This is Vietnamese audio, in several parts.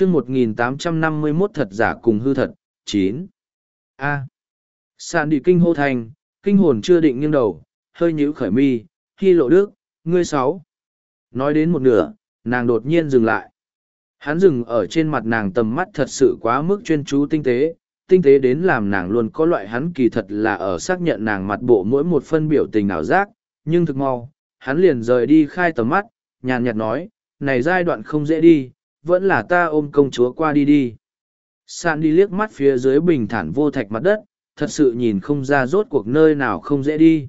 chương 1851 thật giả cùng hư thật, 9. A. sạn đi kinh hô thành, kinh hồn chưa định nghiêng đầu, hơi nhíu khởi mi, khi lộ đức, ngươi sáu. Nói đến một nửa, nàng đột nhiên dừng lại. Hắn dừng ở trên mặt nàng tầm mắt thật sự quá mức chuyên chú tinh tế, tinh tế đến làm nàng luôn có loại hắn kỳ thật là ở xác nhận nàng mặt bộ mỗi một phân biểu tình ảo giác, nhưng thực mau, hắn liền rời đi khai tầm mắt, nhàn nhạt nói, này giai đoạn không dễ đi, vẫn là ta ôm công chúa qua đi đi. san đi liếc mắt phía dưới bình thản vô thạch mặt đất, thật sự nhìn không ra rốt cuộc nơi nào không dễ đi.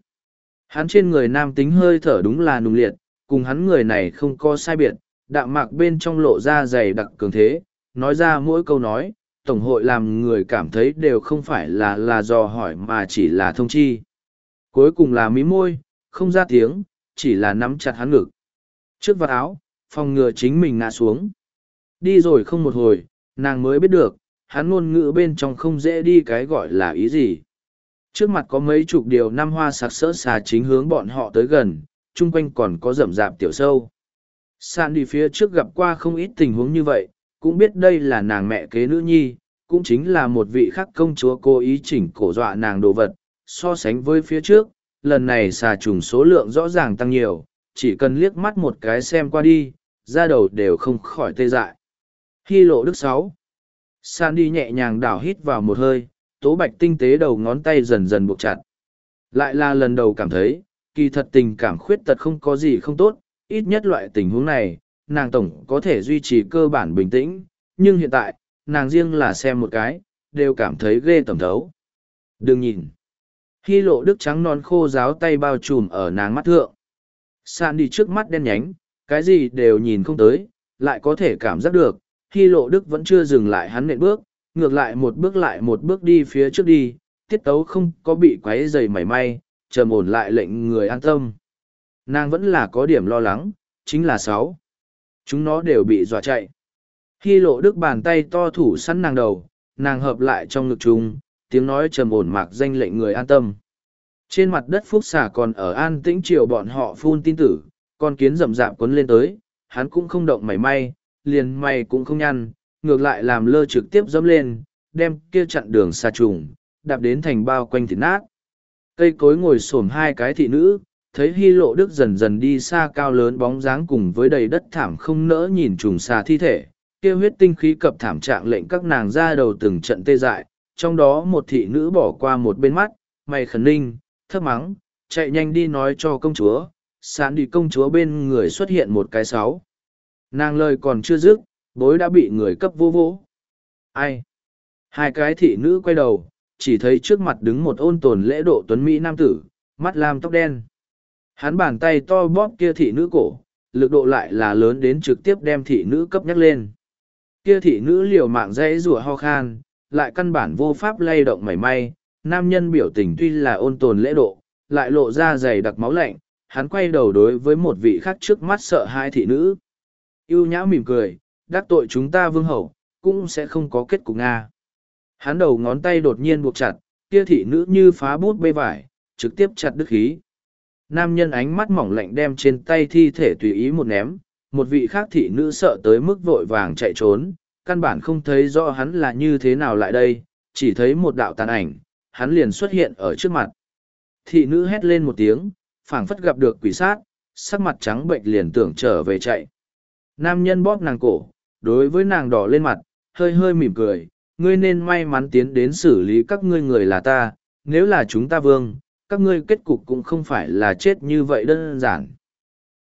Hắn trên người nam tính hơi thở đúng là nung liệt, cùng hắn người này không có sai biệt, đạm mạc bên trong lộ ra dày đặc cường thế, nói ra mỗi câu nói, Tổng hội làm người cảm thấy đều không phải là là dò hỏi mà chỉ là thông chi. Cuối cùng là mí môi, không ra tiếng, chỉ là nắm chặt hắn ngực. Trước vạt áo, phòng ngừa chính mình ngã xuống. Đi rồi không một hồi, nàng mới biết được, hắn ngôn ngữ bên trong không dễ đi cái gọi là ý gì. Trước mặt có mấy chục điều năm hoa sặc sỡ xà chính hướng bọn họ tới gần, chung quanh còn có rậm rạp tiểu sâu. San đi phía trước gặp qua không ít tình huống như vậy, cũng biết đây là nàng mẹ kế nữ nhi, cũng chính là một vị khắc công chúa cố ý chỉnh cổ dọa nàng đồ vật. So sánh với phía trước, lần này xà trùng số lượng rõ ràng tăng nhiều, chỉ cần liếc mắt một cái xem qua đi, ra đầu đều không khỏi tê dại. Hy lộ đức sáu San đi nhẹ nhàng đảo hít vào một hơi, tố bạch tinh tế đầu ngón tay dần dần buộc chặt. Lại là lần đầu cảm thấy, kỳ thật tình cảm khuyết tật không có gì không tốt, ít nhất loại tình huống này, nàng tổng có thể duy trì cơ bản bình tĩnh, nhưng hiện tại, nàng riêng là xem một cái, đều cảm thấy ghê tẩm thấu. Đừng nhìn. Hy lộ đức trắng non khô ráo tay bao trùm ở nàng mắt thượng. San đi trước mắt đen nhánh, cái gì đều nhìn không tới, lại có thể cảm giác được, Hy lộ đức vẫn chưa dừng lại hắn nện bước, ngược lại một bước lại một bước đi phía trước đi, tiết tấu không có bị quấy dày mảy may, trầm ổn lại lệnh người an tâm. Nàng vẫn là có điểm lo lắng, chính là sáu. Chúng nó đều bị dọa chạy. Hy lộ đức bàn tay to thủ sẵn nàng đầu, nàng hợp lại trong ngực chung, tiếng nói trầm ổn mạc danh lệnh người an tâm. Trên mặt đất phúc xà còn ở an tĩnh chiều bọn họ phun tin tử, con kiến rậm rạp quấn lên tới, hắn cũng không động mảy may, liền mày cũng không nhăn, ngược lại làm lơ trực tiếp dẫm lên, đem kia chặn đường xa trùng, đạp đến thành bao quanh thịt nát. Cây cối ngồi xổm hai cái thị nữ, thấy hy lộ đức dần dần đi xa cao lớn bóng dáng cùng với đầy đất thảm không nỡ nhìn trùng xà thi thể, kia huyết tinh khí cập thảm trạng lệnh các nàng ra đầu từng trận tê dại, trong đó một thị nữ bỏ qua một bên mắt, mày khẩn ninh, thấp mắng, chạy nhanh đi nói cho công chúa, sán đi công chúa bên người xuất hiện một cái sáu. Nàng lời còn chưa dứt, bối đã bị người cấp vô vỗ. Ai? Hai cái thị nữ quay đầu, chỉ thấy trước mặt đứng một ôn tồn lễ độ tuấn Mỹ nam tử, mắt lam tóc đen. Hắn bàn tay to bóp kia thị nữ cổ, lực độ lại là lớn đến trực tiếp đem thị nữ cấp nhắc lên. Kia thị nữ liều mạng dãy rủa ho khan, lại căn bản vô pháp lay động mảy may, nam nhân biểu tình tuy là ôn tồn lễ độ, lại lộ ra dày đặc máu lạnh, hắn quay đầu đối với một vị khác trước mắt sợ hai thị nữ. Yêu nhã mỉm cười, đắc tội chúng ta vương hậu, cũng sẽ không có kết cục Nga. Hắn đầu ngón tay đột nhiên buộc chặt, kia thị nữ như phá bút bê vải, trực tiếp chặt đứt khí. Nam nhân ánh mắt mỏng lạnh đem trên tay thi thể tùy ý một ném, một vị khác thị nữ sợ tới mức vội vàng chạy trốn, căn bản không thấy rõ hắn là như thế nào lại đây, chỉ thấy một đạo tàn ảnh, hắn liền xuất hiện ở trước mặt. Thị nữ hét lên một tiếng, phảng phất gặp được quỷ sát, sắc mặt trắng bệnh liền tưởng trở về chạy. Nam nhân bóp nàng cổ, đối với nàng đỏ lên mặt, hơi hơi mỉm cười, ngươi nên may mắn tiến đến xử lý các ngươi người là ta, nếu là chúng ta vương, các ngươi kết cục cũng không phải là chết như vậy đơn giản.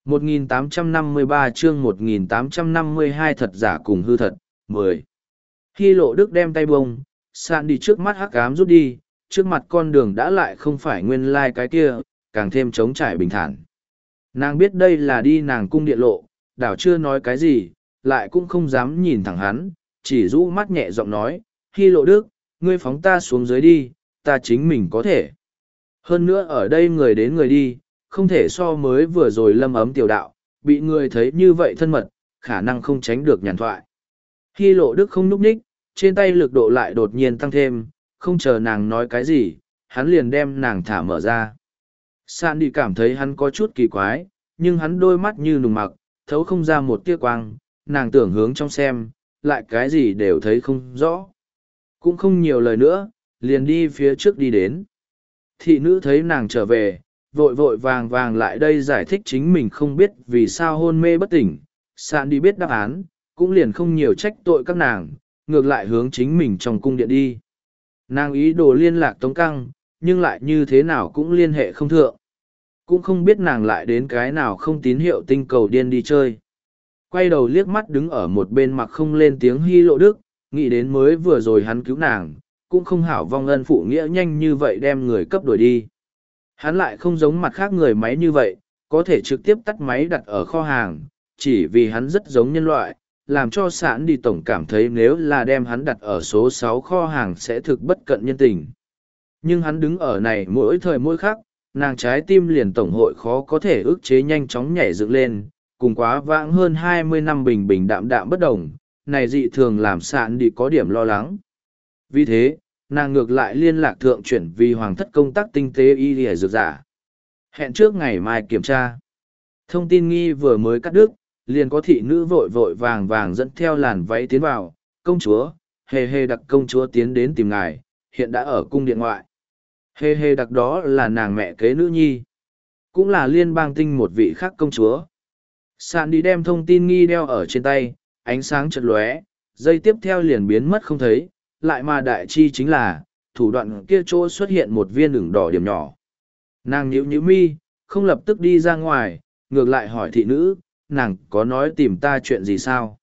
1853 chương 1852 thật giả cùng hư thật, 10. Khi lộ đức đem tay bông, sạn đi trước mắt hắc ám rút đi, trước mặt con đường đã lại không phải nguyên lai like cái kia, càng thêm trống trải bình thản. Nàng biết đây là đi nàng cung điện lộ, đảo chưa nói cái gì, lại cũng không dám nhìn thẳng hắn, chỉ rũ mắt nhẹ giọng nói, Hy lộ đức, ngươi phóng ta xuống dưới đi, ta chính mình có thể. Hơn nữa ở đây người đến người đi, không thể so mới vừa rồi lâm ấm tiểu đạo, bị người thấy như vậy thân mật, khả năng không tránh được nhàn thoại. Hy lộ đức không núp ních, trên tay lực độ lại đột nhiên tăng thêm, không chờ nàng nói cái gì, hắn liền đem nàng thả mở ra. Sạn đi cảm thấy hắn có chút kỳ quái, nhưng hắn đôi mắt như nùng mặc, thấu không ra một tia quang, nàng tưởng hướng trong xem, lại cái gì đều thấy không rõ. Cũng không nhiều lời nữa, liền đi phía trước đi đến. Thị nữ thấy nàng trở về, vội vội vàng vàng lại đây giải thích chính mình không biết vì sao hôn mê bất tỉnh. Sạn đi biết đáp án, cũng liền không nhiều trách tội các nàng, ngược lại hướng chính mình trong cung điện đi. Nàng ý đồ liên lạc Tống Căng, nhưng lại như thế nào cũng liên hệ không thượng. Cũng không biết nàng lại đến cái nào không tín hiệu tinh cầu điên đi chơi. Quay đầu liếc mắt đứng ở một bên mặt không lên tiếng hy lộ đức, nghĩ đến mới vừa rồi hắn cứu nàng, cũng không hảo vong ân phụ nghĩa nhanh như vậy đem người cấp đuổi đi. Hắn lại không giống mặt khác người máy như vậy, có thể trực tiếp tắt máy đặt ở kho hàng, chỉ vì hắn rất giống nhân loại, làm cho sản đi tổng cảm thấy nếu là đem hắn đặt ở số sáu kho hàng sẽ thực bất cận nhân tình. Nhưng hắn đứng ở này mỗi thời mỗi khắc, nàng trái tim liền tổng hội khó có thể ức chế nhanh chóng nhảy dựng lên, cùng quá vãng hơn hai mươi năm bình bình đạm đạm bất đồng, này dị thường làm sạn đi có điểm lo lắng. Vì thế, nàng ngược lại liên lạc thượng chuyển vì hoàng thất công tác tinh tế y lìa dược giả. Hẹn trước ngày mai kiểm tra. Thông tin nghi vừa mới cắt đứt, liền có thị nữ vội vội vàng vàng dẫn theo làn váy tiến vào, công chúa, hề hề đặc công chúa tiến đến tìm ngài, hiện đã ở cung điện ngoại. Hề hề đặc đó là nàng mẹ kế nữ nhi, cũng là liên bang tinh một vị khác công chúa. Sạn đi đem thông tin nghi đeo ở trên tay, ánh sáng chật lóe, dây tiếp theo liền biến mất không thấy, lại mà đại chi chính là, thủ đoạn kia chỗ xuất hiện một viên ửng đỏ điểm nhỏ. Nàng nhíu nhíu mi, không lập tức đi ra ngoài, ngược lại hỏi thị nữ, nàng có nói tìm ta chuyện gì sao?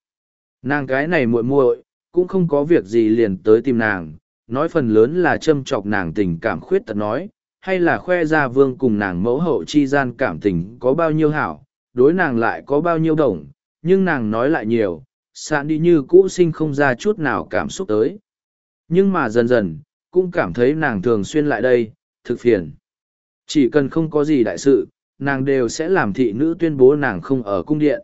Nàng cái này muội muội cũng không có việc gì liền tới tìm nàng, nói phần lớn là châm chọc nàng tình cảm khuyết tật nói, hay là khoe ra vương cùng nàng mẫu hậu chi gian cảm tình có bao nhiêu hảo, đối nàng lại có bao nhiêu đồng, nhưng nàng nói lại nhiều, sạn đi như cũ sinh không ra chút nào cảm xúc tới. Nhưng mà dần dần, cũng cảm thấy nàng thường xuyên lại đây, thực phiền. Chỉ cần không có gì đại sự, nàng đều sẽ làm thị nữ tuyên bố nàng không ở cung điện.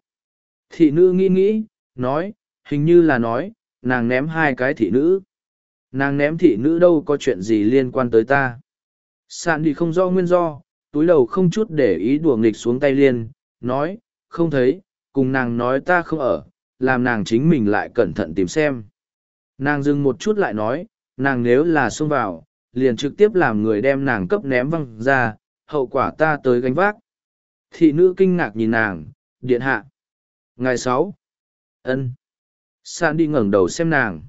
Thị nữ nghĩ nghĩ, nói, hình như là nói, nàng ném hai cái thị nữ. Nàng ném thị nữ đâu có chuyện gì liên quan tới ta. Sạn đi không do nguyên do, túi đầu không chút để ý đùa nghịch xuống tay liên, nói, không thấy, cùng nàng nói ta không ở, làm nàng chính mình lại cẩn thận tìm xem. Nàng dừng một chút lại nói, nàng nếu là xông vào, liền trực tiếp làm người đem nàng cấp ném văng ra, hậu quả ta tới gánh vác. Thị nữ kinh ngạc nhìn nàng, điện hạ. Ngày sáu ân San đi ngẩng đầu xem nàng.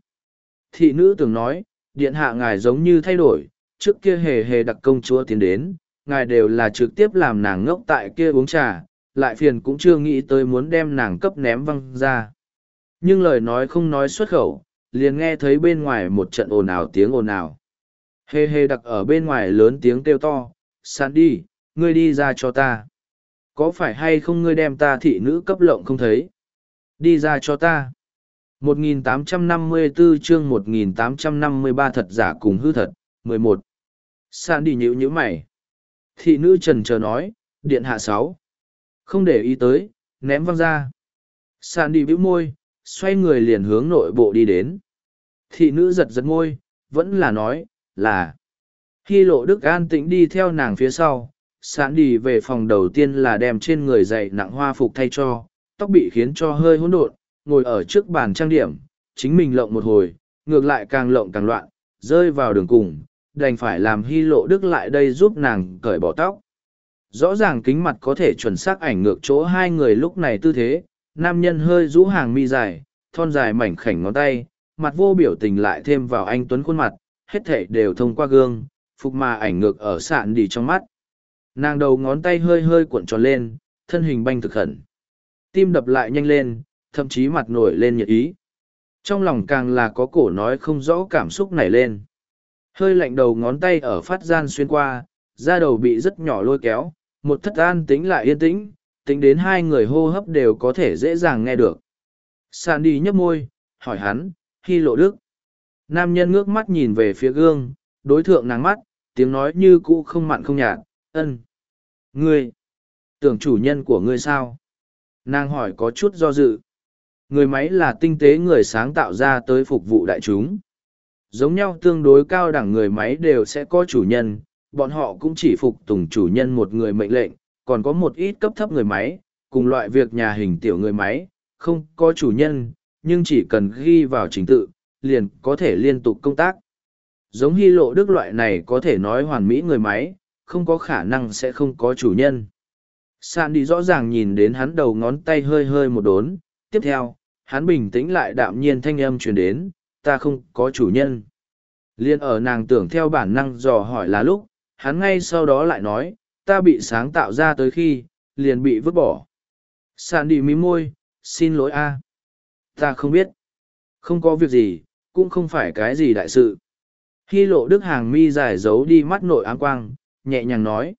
Thị nữ tưởng nói, điện hạ ngài giống như thay đổi, trước kia hề hề đặc công chúa tiến đến, ngài đều là trực tiếp làm nàng ngốc tại kia uống trà, lại phiền cũng chưa nghĩ tới muốn đem nàng cấp ném văng ra. Nhưng lời nói không nói xuất khẩu, liền nghe thấy bên ngoài một trận ồn ào tiếng ồn ào. hề hề đặc ở bên ngoài lớn tiếng kêu to, sàn đi, ngươi đi ra cho ta. Có phải hay không ngươi đem ta thị nữ cấp lộng không thấy? Đi ra cho ta. 1854 chương 1853 thật giả cùng hư thật, 11. Sạn đi nhữ nhữ mày. Thị nữ trần chờ nói, điện hạ sáu Không để ý tới, ném văng ra. Sạn đi bĩu môi, xoay người liền hướng nội bộ đi đến. Thị nữ giật giật môi, vẫn là nói, là. Khi lộ đức an tĩnh đi theo nàng phía sau, Sạn đi về phòng đầu tiên là đem trên người dày nặng hoa phục thay cho, tóc bị khiến cho hơi hỗn độn, ngồi ở trước bàn trang điểm, chính mình lộng một hồi, ngược lại càng lộng càng loạn, rơi vào đường cùng, đành phải làm hy lộ đức lại đây giúp nàng cởi bỏ tóc. Rõ ràng kính mặt có thể chuẩn xác ảnh ngược chỗ hai người lúc này tư thế, nam nhân hơi rũ hàng mi dài, thon dài mảnh khảnh ngón tay, mặt vô biểu tình lại thêm vào anh Tuấn khuôn mặt, hết thể đều thông qua gương, phục mà ảnh ngược ở sạn đi trong mắt. Nàng đầu ngón tay hơi hơi cuộn tròn lên, thân hình banh thực khẩn. Tim đập lại nhanh lên, thậm chí mặt nổi lên nhiệt ý. Trong lòng càng là có cổ nói không rõ cảm xúc nảy lên. Hơi lạnh đầu ngón tay ở phát gian xuyên qua, da đầu bị rất nhỏ lôi kéo, một thất an tính lại yên tĩnh, tính đến hai người hô hấp đều có thể dễ dàng nghe được. Sàn đi nhấp môi, hỏi hắn, Hy lộ đức. Nam nhân ngước mắt nhìn về phía gương, đối thượng nàng mắt, tiếng nói như cũ không mặn không nhạt, ân. Ngươi, tưởng chủ nhân của ngươi sao? Nàng hỏi có chút do dự. Người máy là tinh tế người sáng tạo ra tới phục vụ đại chúng. Giống nhau tương đối cao đẳng người máy đều sẽ có chủ nhân, bọn họ cũng chỉ phục tùng chủ nhân một người mệnh lệnh, còn có một ít cấp thấp người máy, cùng loại việc nhà hình tiểu người máy, không có chủ nhân, nhưng chỉ cần ghi vào trình tự, liền có thể liên tục công tác. Giống hy lộ đức loại này có thể nói hoàn mỹ người máy, không có khả năng sẽ không có chủ nhân. Sạn đi rõ ràng nhìn đến hắn đầu ngón tay hơi hơi một đốn, tiếp theo, hắn bình tĩnh lại đạm nhiên thanh âm truyền đến, ta không có chủ nhân. Liên ở nàng tưởng theo bản năng dò hỏi là lúc, hắn ngay sau đó lại nói, ta bị sáng tạo ra tới khi, liền bị vứt bỏ. sàn đi mí môi, xin lỗi a Ta không biết. Không có việc gì, cũng không phải cái gì đại sự. Hy lộ đức hàng mi giải giấu đi mắt nội áng quang, nhẹ nhàng nói.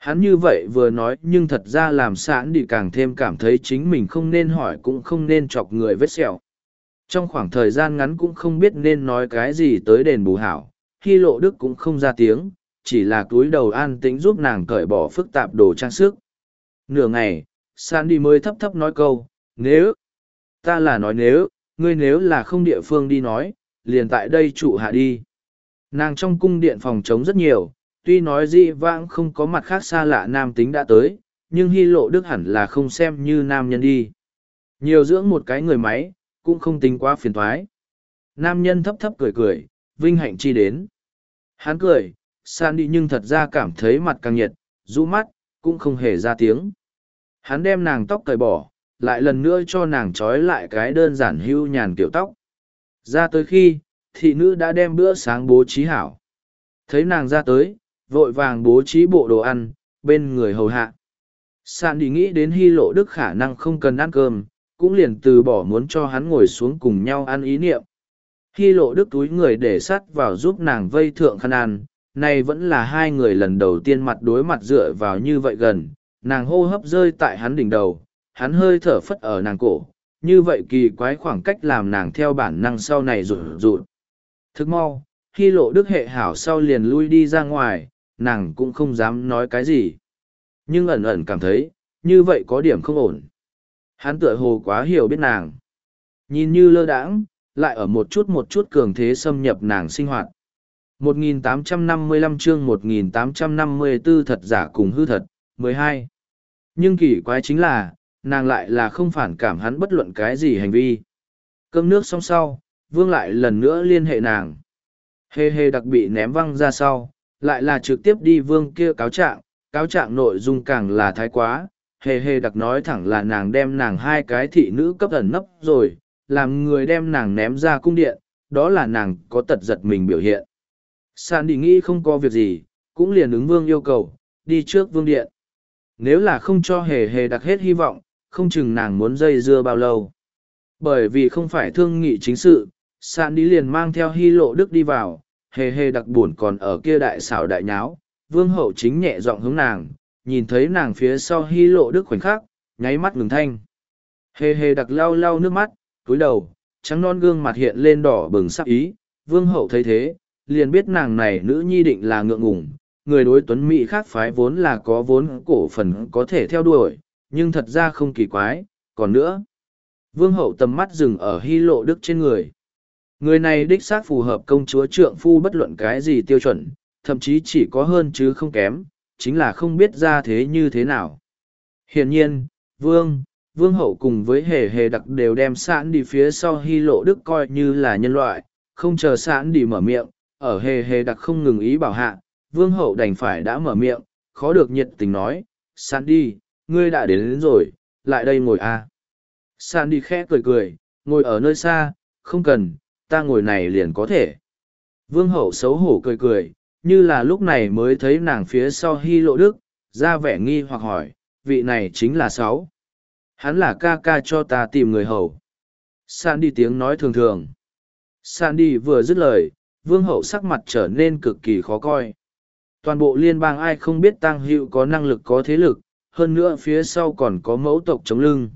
Hắn như vậy vừa nói nhưng thật ra làm sạn đi càng thêm cảm thấy chính mình không nên hỏi cũng không nên chọc người vết sẹo. Trong khoảng thời gian ngắn cũng không biết nên nói cái gì tới đền bù hảo, Hy lộ đức cũng không ra tiếng, chỉ là túi đầu an tĩnh giúp nàng cởi bỏ phức tạp đồ trang sức. Nửa ngày, Sandy mới thấp thấp nói câu, nếu, ta là nói nếu, ngươi nếu là không địa phương đi nói, liền tại đây trụ hạ đi. Nàng trong cung điện phòng trống rất nhiều, tuy nói dị vãng không có mặt khác xa lạ nam tính đã tới, nhưng hy lộ đức hẳn là không xem như nam nhân đi. Nhiều dưỡng một cái người máy, cũng không tính quá phiền thoái. Nam nhân thấp thấp cười cười, vinh hạnh chi đến. Hắn cười, san đi nhưng thật ra cảm thấy mặt càng nhiệt, rũ mắt, cũng không hề ra tiếng. Hắn đem nàng tóc cởi bỏ, lại lần nữa cho nàng trói lại cái đơn giản hưu nhàn kiểu tóc. Ra tới khi, thị nữ đã đem bữa sáng bố trí hảo. Thấy nàng ra tới, vội vàng bố trí bộ đồ ăn, bên người hầu hạ. Sandy nghĩ đến hy lộ đức khả năng không cần ăn cơm, cũng liền từ bỏ muốn cho hắn ngồi xuống cùng nhau ăn ý niệm. Hy lộ đức túi người để sắt vào giúp nàng vây thượng khăn ăn, này vẫn là hai người lần đầu tiên mặt đối mặt dựa vào như vậy gần, nàng hô hấp rơi tại hắn đỉnh đầu, hắn hơi thở phất ở nàng cổ, như vậy kỳ quái khoảng cách làm nàng theo bản năng sau này rụt rụt. Thức mau, khi lộ đức hệ hảo sau liền lui đi ra ngoài, nàng cũng không dám nói cái gì. Nhưng ẩn ẩn cảm thấy, như vậy có điểm không ổn. Hắn tựa hồ quá hiểu biết nàng. Nhìn như lơ đãng, lại ở một chút một chút cường thế xâm nhập nàng sinh hoạt. 1855 chương 1854 thật giả cùng hư thật, 12. Nhưng kỳ quái chính là, nàng lại là không phản cảm hắn bất luận cái gì hành vi. Cơm nước xong sau, vương lại lần nữa liên hệ nàng. Hê hê đặc bị ném văng ra sau, lại là trực tiếp đi vương kia cáo trạng, cáo trạng nội dung càng là thái quá. Hề hề đặc nói thẳng là nàng đem nàng hai cái thị nữ cấp ẩn nấp rồi, làm người đem nàng ném ra cung điện, đó là nàng có tật giật mình biểu hiện. Sàn đi nghĩ không có việc gì, cũng liền ứng vương yêu cầu, đi trước vương điện. Nếu là không cho hề hề đặc hết hy vọng, không chừng nàng muốn dây dưa bao lâu. Bởi vì không phải thương nghị chính sự, sàn đi liền mang theo hy lộ đức đi vào, hề hề đặc buồn còn ở kia đại xảo đại nháo, vương hậu chính nhẹ giọng hướng nàng, nhìn thấy nàng phía sau hy lộ đức khoảnh khắc, nháy mắt ngừng thanh. Hề hề đặc lau lau nước mắt, cúi đầu, trắng non gương mặt hiện lên đỏ bừng sắc ý, vương hậu thấy thế, liền biết nàng này nữ nhi định là ngượng ngùng, người đối tuấn Mỹ khác phái vốn là có vốn cổ phần có thể theo đuổi, nhưng thật ra không kỳ quái, còn nữa. Vương hậu tầm mắt dừng ở hy lộ đức trên người. Người này đích xác phù hợp công chúa trượng phu bất luận cái gì tiêu chuẩn, thậm chí chỉ có hơn chứ không kém, chính là không biết ra thế như thế nào. Hiển nhiên, vương, vương hậu cùng với hề hề đặc đều đem sẵn đi phía sau hy lộ đức coi như là nhân loại, không chờ sẵn đi mở miệng, ở hề hề đặc không ngừng ý bảo hạ, vương hậu đành phải đã mở miệng, khó được nhiệt tình nói, sẵn đi, ngươi đã đến, đến rồi, lại đây ngồi a. À. Sẵn đi khẽ cười cười, ngồi ở nơi xa, không cần, ta ngồi này liền có thể. Vương hậu xấu hổ cười cười, như là lúc này mới thấy nàng phía sau hy lộ đức, ra vẻ nghi hoặc hỏi, vị này chính là sáu. Hắn là ca ca cho ta tìm người hầu. đi tiếng nói thường thường. Sandy vừa dứt lời, vương hậu sắc mặt trở nên cực kỳ khó coi. Toàn bộ liên bang ai không biết tăng hữu có năng lực có thế lực, hơn nữa phía sau còn có mẫu tộc chống lưng.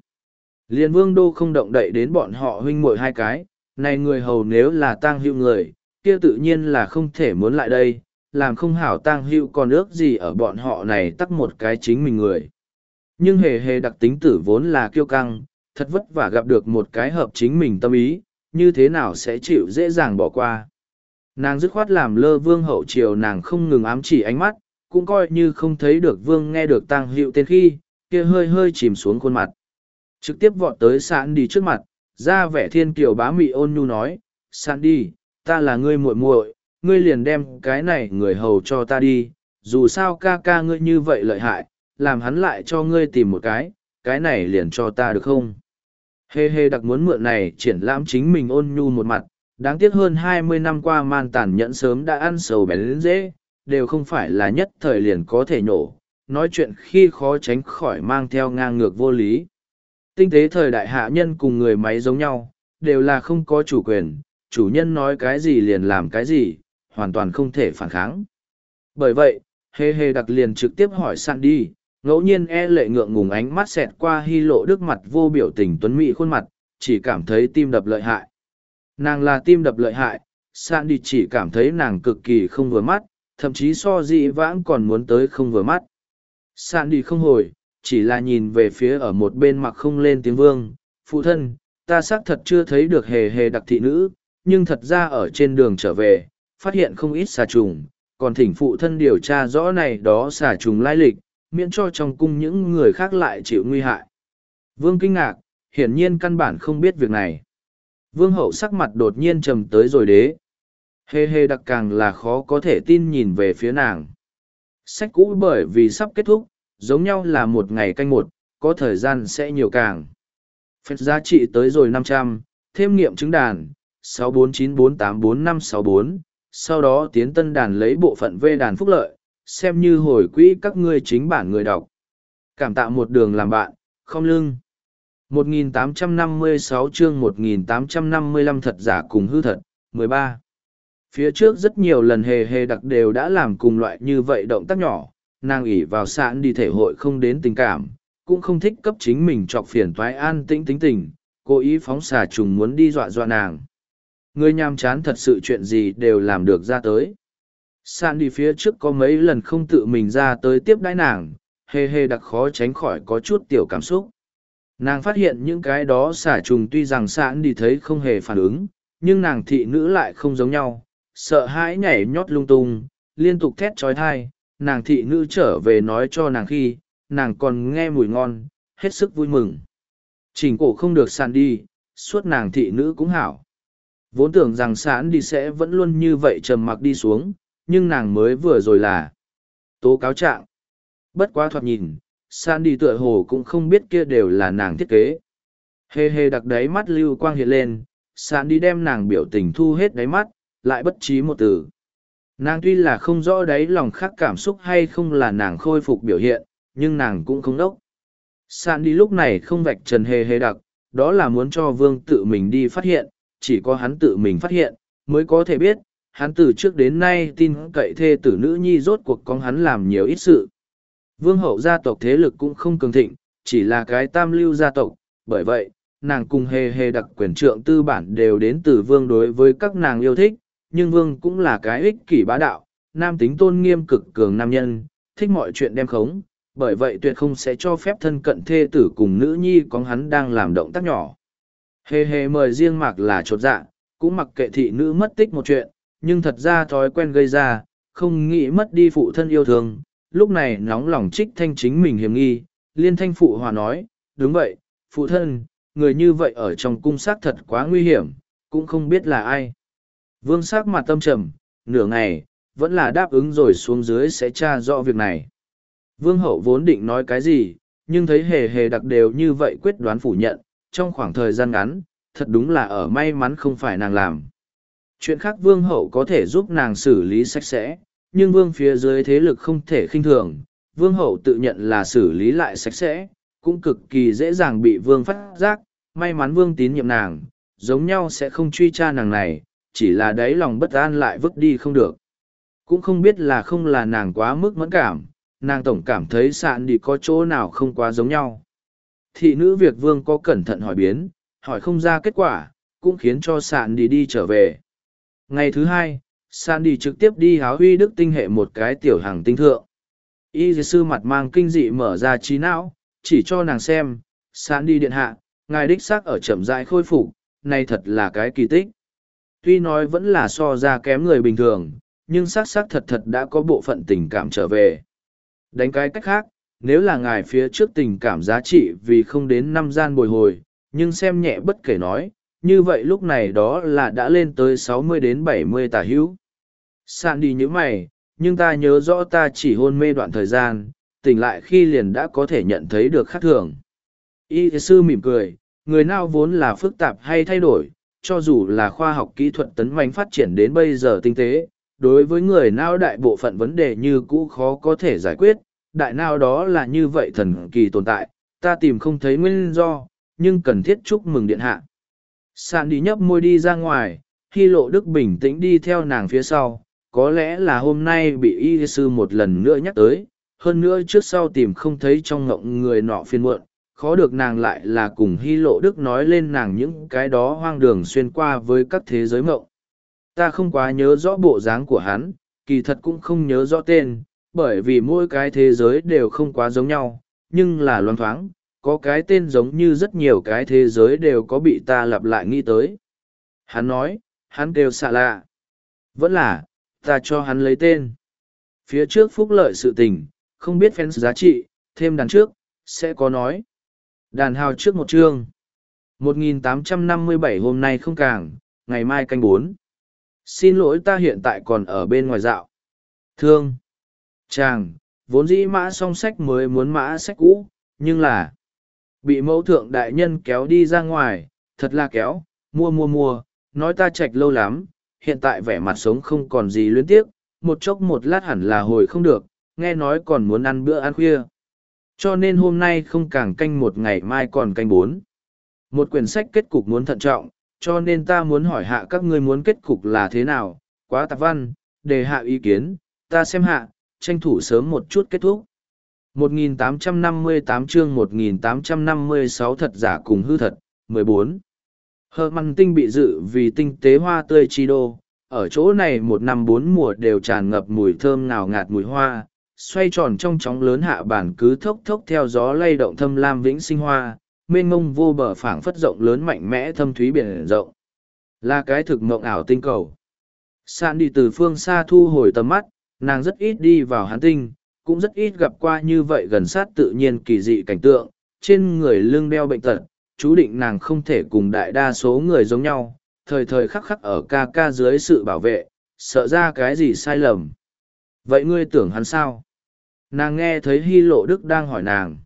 Liên vương đô không động đậy đến bọn họ huynh muội hai cái, này người hầu nếu là tang hữu người, kia tự nhiên là không thể muốn lại đây, làm không hảo tang hữu còn ước gì ở bọn họ này tắc một cái chính mình người. Nhưng hề hề đặc tính tử vốn là kiêu căng, thật vất vả gặp được một cái hợp chính mình tâm ý, như thế nào sẽ chịu dễ dàng bỏ qua. Nàng dứt khoát làm lơ vương hậu triều nàng không ngừng ám chỉ ánh mắt, cũng coi như không thấy được vương nghe được tang hữu tên khi, kia hơi hơi chìm xuống khuôn mặt. Trực tiếp vọt tới sạn đi trước mặt, ra vẻ thiên kiều bá mị ôn nhu nói, sạn đi, ta là ngươi muội muội, ngươi liền đem cái này người hầu cho ta đi, dù sao ca ca ngươi như vậy lợi hại, làm hắn lại cho ngươi tìm một cái, cái này liền cho ta được không? Hê hê đặc muốn mượn này triển lãm chính mình ôn nhu một mặt, đáng tiếc hơn hai mươi năm qua man tàn nhẫn sớm đã ăn sầu bén lên dễ, đều không phải là nhất thời liền có thể nhổ, nói chuyện khi khó tránh khỏi mang theo ngang ngược vô lý. Tinh tế thời đại hạ nhân cùng người máy giống nhau, đều là không có chủ quyền, chủ nhân nói cái gì liền làm cái gì, hoàn toàn không thể phản kháng. Bởi vậy, hê hê đặc liền trực tiếp hỏi sạn đi, ngẫu nhiên e lệ ngượng ngùng ánh mắt xẹt qua hy lộ đức mặt vô biểu tình tuấn mỹ khuôn mặt, chỉ cảm thấy tim đập lợi hại. Nàng là tim đập lợi hại, sạn đi chỉ cảm thấy nàng cực kỳ không vừa mắt, thậm chí so dị vãng còn muốn tới không vừa mắt. Sạn đi không hồi, chỉ là nhìn về phía ở một bên mặc không lên tiếng vương, phụ thân, ta xác thật chưa thấy được hề hề đặc thị nữ, nhưng thật ra ở trên đường trở về, phát hiện không ít xà trùng, còn thỉnh phụ thân điều tra rõ này đó xà trùng lai lịch, miễn cho trong cung những người khác lại chịu nguy hại. Vương kinh ngạc, hiển nhiên căn bản không biết việc này. Vương hậu sắc mặt đột nhiên trầm tới rồi đế. Hê hê đặc càng là khó có thể tin nhìn về phía nàng. Sách cũ bởi vì sắp kết thúc, giống nhau là một ngày canh một, có thời gian sẽ nhiều càng. Phép giá trị tới rồi năm trăm, thêm nghiệm chứng đàn, 649484564, sau đó tiến tân đàn lấy bộ phận V đàn phúc lợi, xem như hồi quỹ các ngươi chính bản người đọc. Cảm tạ một đường làm bạn, không lưng. 1856 chương 1855 thật giả cùng hư thật, 13. Phía trước rất nhiều lần hề hề đặc đều đã làm cùng loại như vậy động tác nhỏ, nàng ỉ vào sạn đi thể hội không đến tình cảm, cũng không thích cấp chính mình chọc phiền toái an tĩnh tính tình, cố ý phóng xà trùng muốn đi dọa dọa nàng. Người nhàm chán thật sự chuyện gì đều làm được ra tới. Sạn đi phía trước có mấy lần không tự mình ra tới tiếp đãi nàng, hê hê đặc khó tránh khỏi có chút tiểu cảm xúc. Nàng phát hiện những cái đó xả trùng tuy rằng sạn đi thấy không hề phản ứng, nhưng nàng thị nữ lại không giống nhau, sợ hãi nhảy nhót lung tung, liên tục thét trói thai, nàng thị nữ trở về nói cho nàng khi, nàng còn nghe mùi ngon, hết sức vui mừng. Trình cổ không được sàn đi, suốt nàng thị nữ cũng hảo. Vốn tưởng rằng sàn đi sẽ vẫn luôn như vậy trầm mặc đi xuống, nhưng nàng mới vừa rồi là tố cáo trạng. Bất quá thoạt nhìn, sàn đi tựa hồ cũng không biết kia đều là nàng thiết kế. Hê hê đặc đáy mắt lưu quang hiện lên, sàn đi đem nàng biểu tình thu hết đáy mắt, lại bất trí một từ. Nàng tuy là không rõ đấy lòng khác cảm xúc hay không là nàng khôi phục biểu hiện, nhưng nàng cũng không đốc. Sạn đi lúc này không vạch trần hề hề đặc, đó là muốn cho vương tự mình đi phát hiện, chỉ có hắn tự mình phát hiện, mới có thể biết, hắn từ trước đến nay tin cậy thê tử nữ nhi rốt cuộc con hắn làm nhiều ít sự. Vương hậu gia tộc thế lực cũng không cường thịnh, chỉ là cái tam lưu gia tộc, bởi vậy, nàng cùng hề hề đặc quyền trượng tư bản đều đến từ vương đối với các nàng yêu thích, nhưng vương cũng là cái ích kỷ bá đạo, nam tính tôn nghiêm cực cường nam nhân, thích mọi chuyện đem khống, bởi vậy tuyệt không sẽ cho phép thân cận thê tử cùng nữ nhi có hắn đang làm động tác nhỏ. Hề hề mời riêng mạc là chột dạ, cũng mặc kệ thị nữ mất tích một chuyện, nhưng thật ra thói quen gây ra, không nghĩ mất đi phụ thân yêu thương, lúc này nóng lòng trích thanh chính mình hiểm nghi, liên thanh phụ hòa nói, đúng vậy, phụ thân, người như vậy ở trong cung xác thật quá nguy hiểm, cũng không biết là ai. Vương sắc mặt tâm trầm, nửa ngày, vẫn là đáp ứng rồi xuống dưới sẽ tra rõ việc này. Vương hậu vốn định nói cái gì, nhưng thấy hề hề đặc đều như vậy quyết đoán phủ nhận, trong khoảng thời gian ngắn, thật đúng là ở may mắn không phải nàng làm. Chuyện khác vương hậu có thể giúp nàng xử lý sạch sẽ, nhưng vương phía dưới thế lực không thể khinh thường, vương hậu tự nhận là xử lý lại sạch sẽ, cũng cực kỳ dễ dàng bị vương phát giác, may mắn vương tín nhiệm nàng, giống nhau sẽ không truy tra nàng này, chỉ là đáy lòng bất an lại vứt đi không được. Cũng không biết là không là nàng quá mức mẫn cảm, nàng tổng cảm thấy sạn đi có chỗ nào không quá giống nhau. Thị nữ việt vương có cẩn thận hỏi biến, hỏi không ra kết quả, cũng khiến cho sạn đi đi trở về. Ngày thứ hai, sạn đi trực tiếp đi háo huy đức tinh hệ một cái tiểu hàng tinh thượng. Y sư mặt mang kinh dị mở ra trí não, chỉ cho nàng xem, sạn đi điện hạ, ngài đích xác ở chậm rãi khôi phục, này thật là cái kỳ tích tuy nói vẫn là so ra kém người bình thường nhưng xác xác thật thật đã có bộ phận tình cảm trở về đánh cái cách khác nếu là ngài phía trước tình cảm giá trị vì không đến năm gian bồi hồi nhưng xem nhẹ bất kể nói, như vậy lúc này đó là đã lên tới sáu mươi đến bảy mươi tả hữu. Sạn đi như mày, nhưng ta nhớ rõ ta chỉ hôn mê đoạn thời gian, tỉnh lại khi liền đã có thể nhận thấy được khác thường. Y sư mỉm cười, người nào vốn là phức tạp hay thay đổi, cho dù là khoa học kỹ thuật tấn mạnh phát triển đến bây giờ tinh tế, đối với người nào đại bộ phận vấn đề như cũ khó có thể giải quyết, đại nào đó là như vậy thần kỳ tồn tại, ta tìm không thấy nguyên do, nhưng cần thiết chúc mừng điện hạ. Sạn đi nhấp môi đi ra ngoài, khi lộ đức bình tĩnh đi theo nàng phía sau, có lẽ là hôm nay bị y sư một lần nữa nhắc tới, hơn nữa trước sau tìm không thấy trong ngộng người nọ phiên muộn, khó được nàng lại là cùng hy lộ đức nói lên nàng những cái đó hoang đường xuyên qua với các thế giới mộng. Ta không quá nhớ rõ bộ dáng của hắn, kỳ thật cũng không nhớ rõ tên, bởi vì mỗi cái thế giới đều không quá giống nhau, nhưng là loang thoáng, có cái tên giống như rất nhiều cái thế giới đều có bị ta lặp lại nghĩ tới. Hắn nói, hắn đều xạ lạ. Vẫn là, ta cho hắn lấy tên. Phía trước phúc lợi sự tình, không biết fans giá trị, thêm đằng trước, sẽ có nói. Đàn hào trước một chương. 1857 hôm nay không càng, ngày mai canh bốn. Xin lỗi ta hiện tại còn ở bên ngoài dạo. Thương. Chàng, vốn dĩ mã song sách mới muốn mã sách cũ, nhưng là bị mẫu thượng đại nhân kéo đi ra ngoài, thật là kéo, mua mua mua, nói ta chạch lâu lắm, hiện tại vẻ mặt sống không còn gì luyến tiếc, một chốc một lát hẳn là hồi không được, nghe nói còn muốn ăn bữa ăn khuya. Cho nên hôm nay không càng canh một ngày mai còn canh bốn. Một quyển sách kết cục muốn thận trọng, cho nên ta muốn hỏi hạ các ngươi muốn kết cục là thế nào, quá tạp văn, đề hạ ý kiến, ta xem hạ, tranh thủ sớm một chút kết thúc. 1858 chương 1856 thật giả cùng hư thật, 14. Hờ măng tinh bị dự vì tinh tế hoa tươi chi đô, ở chỗ này một năm bốn mùa đều tràn ngập mùi thơm ngào ngạt mùi hoa, xoay tròn trong chóng lớn hạ bản cứ thốc thốc theo gió lay động thâm lam vĩnh sinh hoa, mênh mông vô bờ phảng phất rộng lớn mạnh mẽ thâm thúy biển rộng. Là cái thực mộng ảo tinh cầu. Sạn đi từ phương xa thu hồi tầm mắt, nàng rất ít đi vào hán tinh, cũng rất ít gặp qua như vậy gần sát tự nhiên kỳ dị cảnh tượng, trên người lưng đeo bệnh tật, chú định nàng không thể cùng đại đa số người giống nhau, thời thời khắc khắc ở ca ca dưới sự bảo vệ, sợ ra cái gì sai lầm. Vậy ngươi tưởng hắn sao? Nàng nghe thấy Hy Lộ Đức đang hỏi nàng.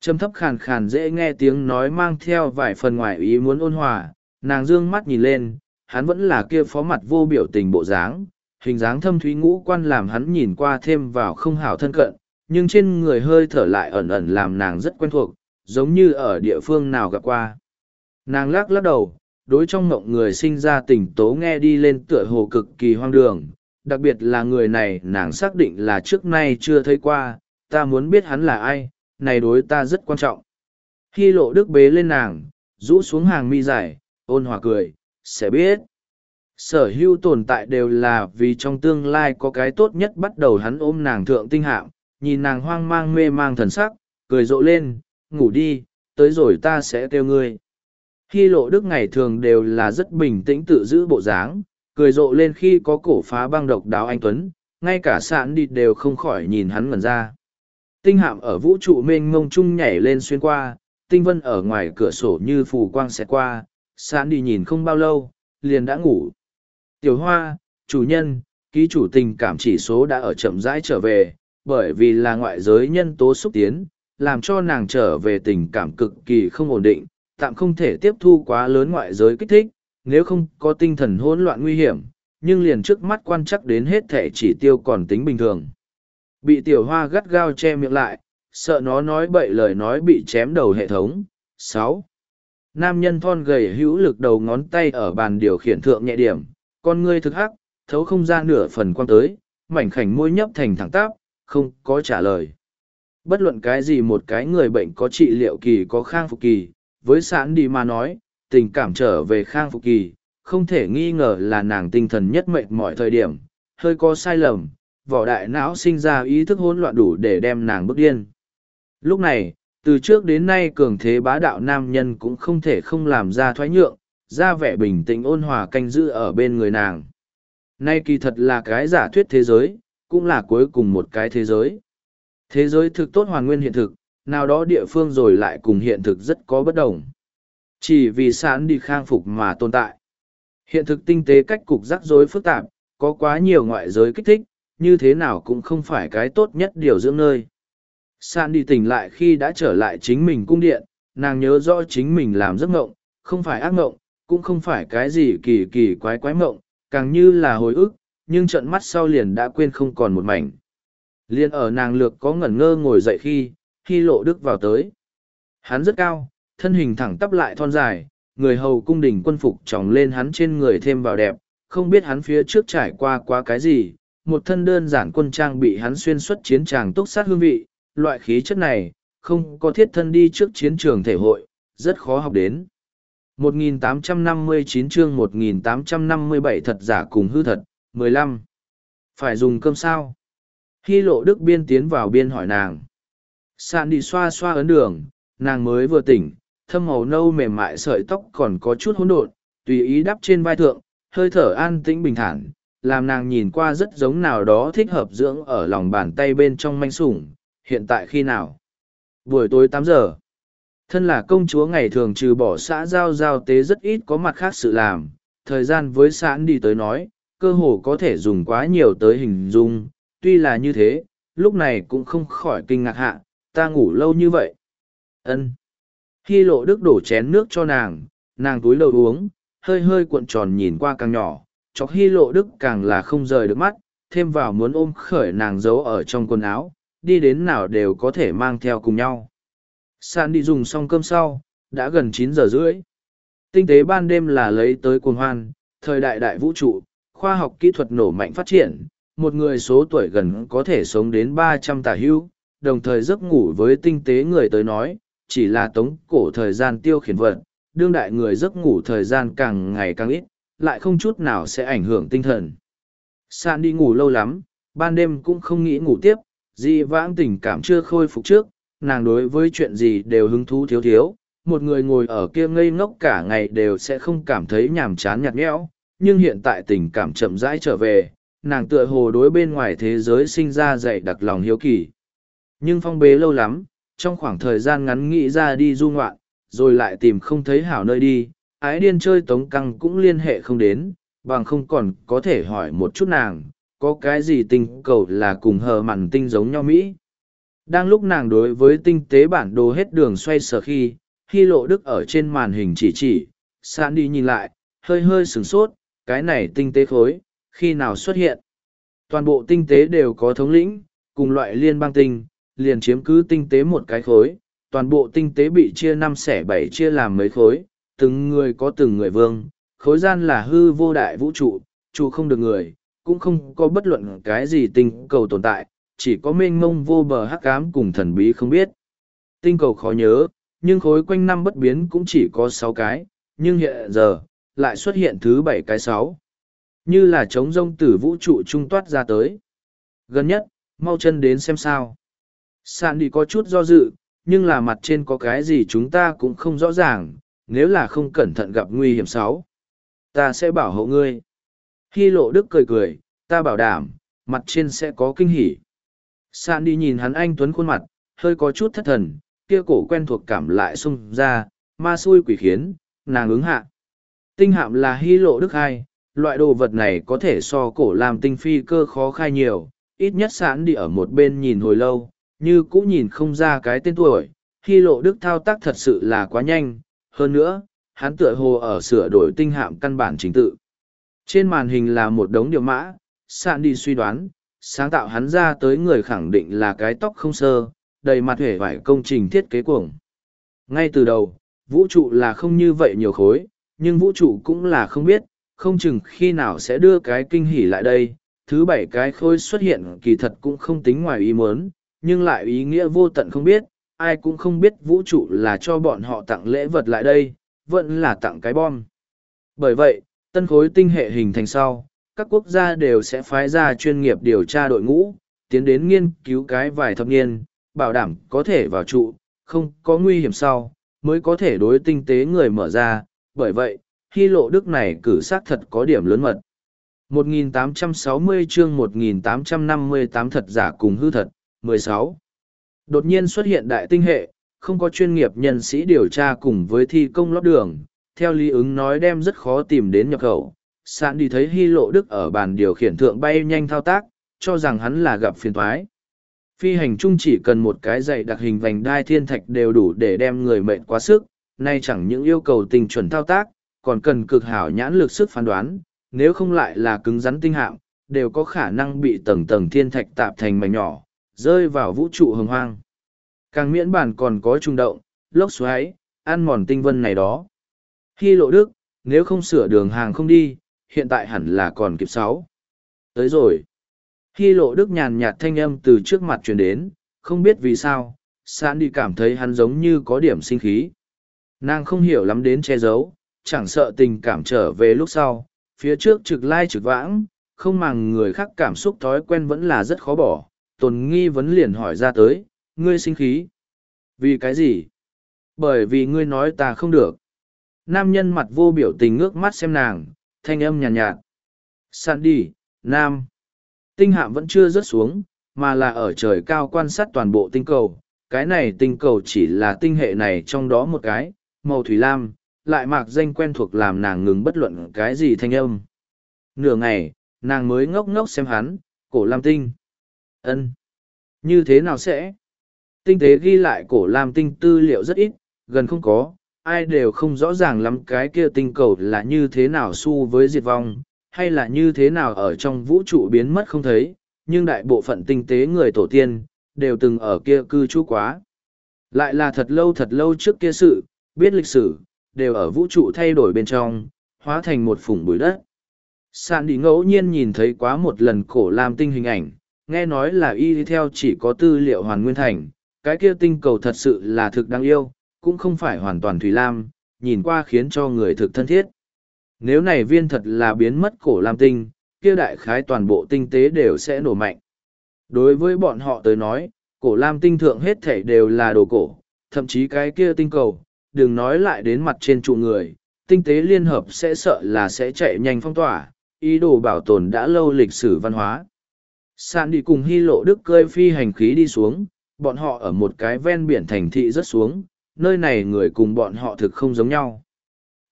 Trầm thấp khàn khàn dễ nghe tiếng nói mang theo vài phần ngoài ý muốn ôn hòa, nàng dương mắt nhìn lên, hắn vẫn là kia phó mặt vô biểu tình bộ dáng, hình dáng thâm thúy ngũ quan làm hắn nhìn qua thêm vào không hảo thân cận, nhưng trên người hơi thở lại ẩn ẩn làm nàng rất quen thuộc, giống như ở địa phương nào gặp qua. Nàng lắc lắc đầu, đối trong mộng người sinh ra tình tố nghe đi lên tựa hồ cực kỳ hoang đường, đặc biệt là người này nàng xác định là trước nay chưa thấy qua, ta muốn biết hắn là ai, này đối ta rất quan trọng. Khi lộ đức bế lên nàng, rũ xuống hàng mi dài, ôn hòa cười, sẽ biết. Sở hữu tồn tại đều là vì trong tương lai có cái tốt nhất bắt đầu hắn ôm nàng thượng tinh hạm, nhìn nàng hoang mang mê mang thần sắc, cười rộ lên, ngủ đi, tới rồi ta sẽ kêu ngươi. Khi lộ đức ngày thường đều là rất bình tĩnh tự giữ bộ dáng, cười rộ lên khi có cổ phá băng độc đáo anh Tuấn, ngay cả sạn đi đều không khỏi nhìn hắn ngẩn ra. Tinh hạm ở vũ trụ mênh mông chung nhảy lên xuyên qua, tinh vân ở ngoài cửa sổ như phù quang xẹt qua, sạn đi nhìn không bao lâu, liền đã ngủ. Tiểu hoa, chủ nhân, ký chủ tình cảm chỉ số đã ở chậm rãi trở về, bởi vì là ngoại giới nhân tố xúc tiến, làm cho nàng trở về tình cảm cực kỳ không ổn định, tạm không thể tiếp thu quá lớn ngoại giới kích thích, nếu không có tinh thần hỗn loạn nguy hiểm, nhưng liền trước mắt quan chắc đến hết thể chỉ tiêu còn tính bình thường. Bị tiểu hoa gắt gao che miệng lại, sợ nó nói bậy lời nói bị chém đầu hệ thống. sáu Nam nhân thon gầy hữu lực đầu ngón tay ở bàn điều khiển thượng nhẹ điểm, con ngươi thực hắc, thấu không ra nửa phần quan tới, mảnh khảnh môi nhấp thành thẳng táp, không có trả lời. Bất luận cái gì một cái người bệnh có trị liệu kỳ có khang phục kỳ, với sẵn đi mà nói, tình cảm trở về khang phục kỳ, không thể nghi ngờ là nàng tinh thần nhất mệnh mọi thời điểm, hơi có sai lầm, vỏ đại não sinh ra ý thức hỗn loạn đủ để đem nàng bức điên. Lúc này, từ trước đến nay cường thế bá đạo nam nhân cũng không thể không làm ra thoái nhượng, ra vẻ bình tĩnh ôn hòa canh giữ ở bên người nàng. Nay kỳ thật là cái giả thuyết thế giới, cũng là cuối cùng một cái thế giới. Thế giới thực tốt hoàn nguyên hiện thực, nào đó địa phương rồi lại cùng hiện thực rất có bất đồng. Chỉ vì sẵn đi khang phục mà tồn tại. Hiện thực tinh tế cách cục rắc rối phức tạp, có quá nhiều ngoại giới kích thích, như thế nào cũng không phải cái tốt nhất điều dưỡng nơi. Sạn đi tỉnh lại khi đã trở lại chính mình cung điện, nàng nhớ rõ chính mình làm giấc ngộng, không phải ác ngộng, cũng không phải cái gì kỳ kỳ quái quái ngộng, càng như là hồi ức, nhưng trận mắt sau liền đã quên không còn một mảnh. Liên ở nàng lược có ngẩn ngơ ngồi dậy khi, khi lộ đức vào tới. Hắn rất cao, thân hình thẳng tắp lại thon dài, người hầu cung đình quân phục tròng lên hắn trên người thêm vào đẹp, không biết hắn phía trước trải qua quá cái gì, một thân đơn giản quân trang bị hắn xuyên xuất chiến tràng túc sát hương vị, loại khí chất này, không có thiết thân đi trước chiến trường thể hội, rất khó học đến. 1859 chương 1857 thật giả cùng hư thật, 15. Phải dùng cơm sao? Hy lộ đức biên tiến vào biên hỏi nàng. Sạn đi xoa xoa ấn đường, nàng mới vừa tỉnh, thâm màu nâu mềm mại sợi tóc còn có chút hỗn độn, tùy ý đắp trên vai thượng, hơi thở an tĩnh bình thản, làm nàng nhìn qua rất giống nào đó thích hợp dưỡng ở lòng bàn tay bên trong manh sủng. Hiện tại khi nào? Buổi tối tám giờ. Thân là công chúa ngày thường trừ bỏ xã giao giao tế rất ít có mặt khác sự làm, thời gian với sẵn đi tới nói, cơ hồ có thể dùng quá nhiều tới hình dung, tuy là như thế, lúc này cũng không khỏi kinh ngạc hạ, ta ngủ lâu như vậy. ân Hy lộ đức đổ chén nước cho nàng, nàng túi lầu uống, hơi hơi cuộn tròn nhìn qua càng nhỏ, chọc hy lộ đức càng là không rời được mắt, thêm vào muốn ôm khởi nàng giấu ở trong quần áo, đi đến nào đều có thể mang theo cùng nhau. Sạn đi dùng xong cơm sau, đã gần chín giờ rưỡi. Tinh tế ban đêm là lấy tới cuồng hoan, thời đại đại vũ trụ, khoa học kỹ thuật nổ mạnh phát triển, một người số tuổi gần có thể sống đến ba trăm tả hưu, đồng thời giấc ngủ với tinh tế người tới nói, chỉ là tống cổ thời gian tiêu khiển vật, đương đại người giấc ngủ thời gian càng ngày càng ít, lại không chút nào sẽ ảnh hưởng tinh thần. san đi ngủ lâu lắm, ban đêm cũng không nghĩ ngủ tiếp, di vãng tình cảm chưa khôi phục trước, nàng đối với chuyện gì đều hứng thú thiếu thiếu, một người ngồi ở kia ngây ngốc cả ngày đều sẽ không cảm thấy nhàm chán nhạt nhẽo, nhưng hiện tại tình cảm chậm rãi trở về, nàng tựa hồ đối bên ngoài thế giới sinh ra dậy đặc lòng hiếu kỳ. Nhưng phong bế lâu lắm, trong khoảng thời gian ngắn nghĩ ra đi du ngoạn, rồi lại tìm không thấy hảo nơi đi, ái điên chơi tống căng cũng liên hệ không đến, bằng không còn có thể hỏi một chút nàng, có cái gì tình cầu là cùng hờ mặn tinh giống nhau Mỹ. Đang lúc nàng đối với tinh tế bản đồ hết đường xoay sở khi, khi lộ đức ở trên màn hình chỉ chỉ, sạn đi nhìn lại, hơi hơi sửng sốt, cái này tinh tế khối, khi nào xuất hiện. Toàn bộ tinh tế đều có thống lĩnh, cùng loại liên bang tinh, liền chiếm cứ tinh tế một cái khối, toàn bộ tinh tế bị chia năm xẻ bảy chia làm mấy khối, từng người có từng người vương, khối gian là hư vô đại vũ trụ, trụ không được người, cũng không có bất luận cái gì tinh cầu tồn tại, chỉ có mênh mông vô bờ hắc ám cùng thần bí không biết. Tinh cầu khó nhớ, nhưng khối quanh năm bất biến cũng chỉ có sáu cái, nhưng hiện giờ, lại xuất hiện thứ bảy cái sáu. Như là trống rông từ vũ trụ trung toát ra tới. Gần nhất, mau chân đến xem sao. Sạn đi có chút do dự, nhưng là mặt trên có cái gì chúng ta cũng không rõ ràng, nếu là không cẩn thận gặp nguy hiểm sáu. Ta sẽ bảo hộ ngươi. Hy lộ đức cười cười, ta bảo đảm, mặt trên sẽ có kinh hỉ. Sạn đi nhìn hắn anh tuấn khuôn mặt, hơi có chút thất thần, kia cổ quen thuộc cảm lại xung ra, ma xui quỷ khiến, nàng ứng hạ. Tinh hạm là hy lộ đức hai, loại đồ vật này có thể so cổ làm tinh phi cơ khó khai nhiều, ít nhất sạn đi ở một bên nhìn hồi lâu, như cũng nhìn không ra cái tên tuổi, hy lộ đức thao tác thật sự là quá nhanh, hơn nữa, hắn tựa hồ ở sửa đổi tinh hạm căn bản chính tự. Trên màn hình là một đống điều mã, sạn đi suy đoán, sáng tạo hắn ra tới người khẳng định là cái tóc không sơ, đầy mặt hể vải công trình thiết kế cuồng. Ngay từ đầu, vũ trụ là không như vậy nhiều khối, nhưng vũ trụ cũng là không biết, không chừng khi nào sẽ đưa cái kinh hỉ lại đây. Thứ bảy cái khối xuất hiện kỳ thật cũng không tính ngoài ý muốn, nhưng lại ý nghĩa vô tận không biết, ai cũng không biết vũ trụ là cho bọn họ tặng lễ vật lại đây, vẫn là tặng cái bom. Bởi vậy, tân khối tinh hệ hình thành sau, các quốc gia đều sẽ phái ra chuyên nghiệp điều tra đội ngũ, tiến đến nghiên cứu cái vài thập niên, bảo đảm có thể vào trụ, không có nguy hiểm sau, mới có thể đối tinh tế người mở ra, bởi vậy, hy lộ đức này cử sát thật có điểm lớn mật. 1860 chương 1858 thật giả cùng hư thật, 16. Đột nhiên xuất hiện đại tinh hệ, không có chuyên nghiệp nhân sĩ điều tra cùng với thi công lót đường, theo lý ứng nói đem rất khó tìm đến nhập khẩu. Sạn đi thấy Hy Lộ Đức ở bàn điều khiển thượng bay nhanh thao tác, cho rằng hắn là gặp phiền thoái. Phi hành chung chỉ cần một cái dạy đặc hình vành đai thiên thạch đều đủ để đem người mệnh quá sức, nay chẳng những yêu cầu tình chuẩn thao tác, còn cần cực hảo nhãn lực sức phán đoán, nếu không lại là cứng rắn tinh hạng, đều có khả năng bị tầng tầng thiên thạch tạp thành mảnh nhỏ, rơi vào vũ trụ hồng hoang. Càng miễn bản còn có trung động, lốc xoáy, ăn mòn tinh vân này đó. Khi lộ đức, nếu không sửa đường hàng không đi, hiện tại hẳn là còn kịp sáu. Tới rồi. Khi lộ đức nhàn nhạt thanh âm từ trước mặt truyền đến, không biết vì sao, sạn đi cảm thấy hắn giống như có điểm sinh khí. Nàng không hiểu lắm đến che giấu, chẳng sợ tình cảm trở về lúc sau, phía trước trực lai trực vãng, không màng người khác cảm xúc thói quen vẫn là rất khó bỏ, tồn nghi vấn liền hỏi ra tới, ngươi sinh khí. Vì cái gì? Bởi vì ngươi nói ta không được. Nam nhân mặt vô biểu tình ngước mắt xem nàng, thanh âm nhàn nhạt, nhạt. Sạn đi, Nam. Tinh hạm vẫn chưa rớt xuống, mà là ở trời cao quan sát toàn bộ tinh cầu. Cái này tinh cầu chỉ là tinh hệ này trong đó một cái, màu thủy lam, lại mạc danh quen thuộc làm nàng ngừng bất luận cái gì thanh âm. Nửa ngày, nàng mới ngốc ngốc xem hắn, cổ lam tinh ân Như thế nào sẽ? Tinh tế ghi lại cổ lam tinh tư liệu rất ít, gần không có, ai đều không rõ ràng lắm cái kia tinh cầu là như thế nào su với diệt vong, hay là như thế nào ở trong vũ trụ biến mất không thấy, nhưng đại bộ phận tinh tế người tổ tiên, đều từng ở kia cư trú quá. Lại là thật lâu thật lâu trước kia sự, biết lịch sử, đều ở vũ trụ thay đổi bên trong, hóa thành một phủng bụi đất. Sàn đi ngẫu nhiên nhìn thấy quá một lần cổ lam tinh hình ảnh, nghe nói là y theo chỉ có tư liệu hoàn nguyên thành, cái kia tinh cầu thật sự là thực đáng yêu, cũng không phải hoàn toàn thủy lam, nhìn qua khiến cho người thực thân thiết. Nếu này viên thật là biến mất cổ lam tinh, kia đại khái toàn bộ tinh tế đều sẽ nổ mạnh. Đối với bọn họ tới nói, cổ lam tinh thượng hết thể đều là đồ cổ, thậm chí cái kia tinh cầu, đừng nói lại đến mặt trên trụ người, tinh tế liên hợp sẽ sợ là sẽ chạy nhanh phong tỏa, ý đồ bảo tồn đã lâu lịch sử văn hóa. Sạn đi cùng hy lộ đức cơi phi hành khí đi xuống, bọn họ ở một cái ven biển thành thị rất xuống, nơi này người cùng bọn họ thực không giống nhau.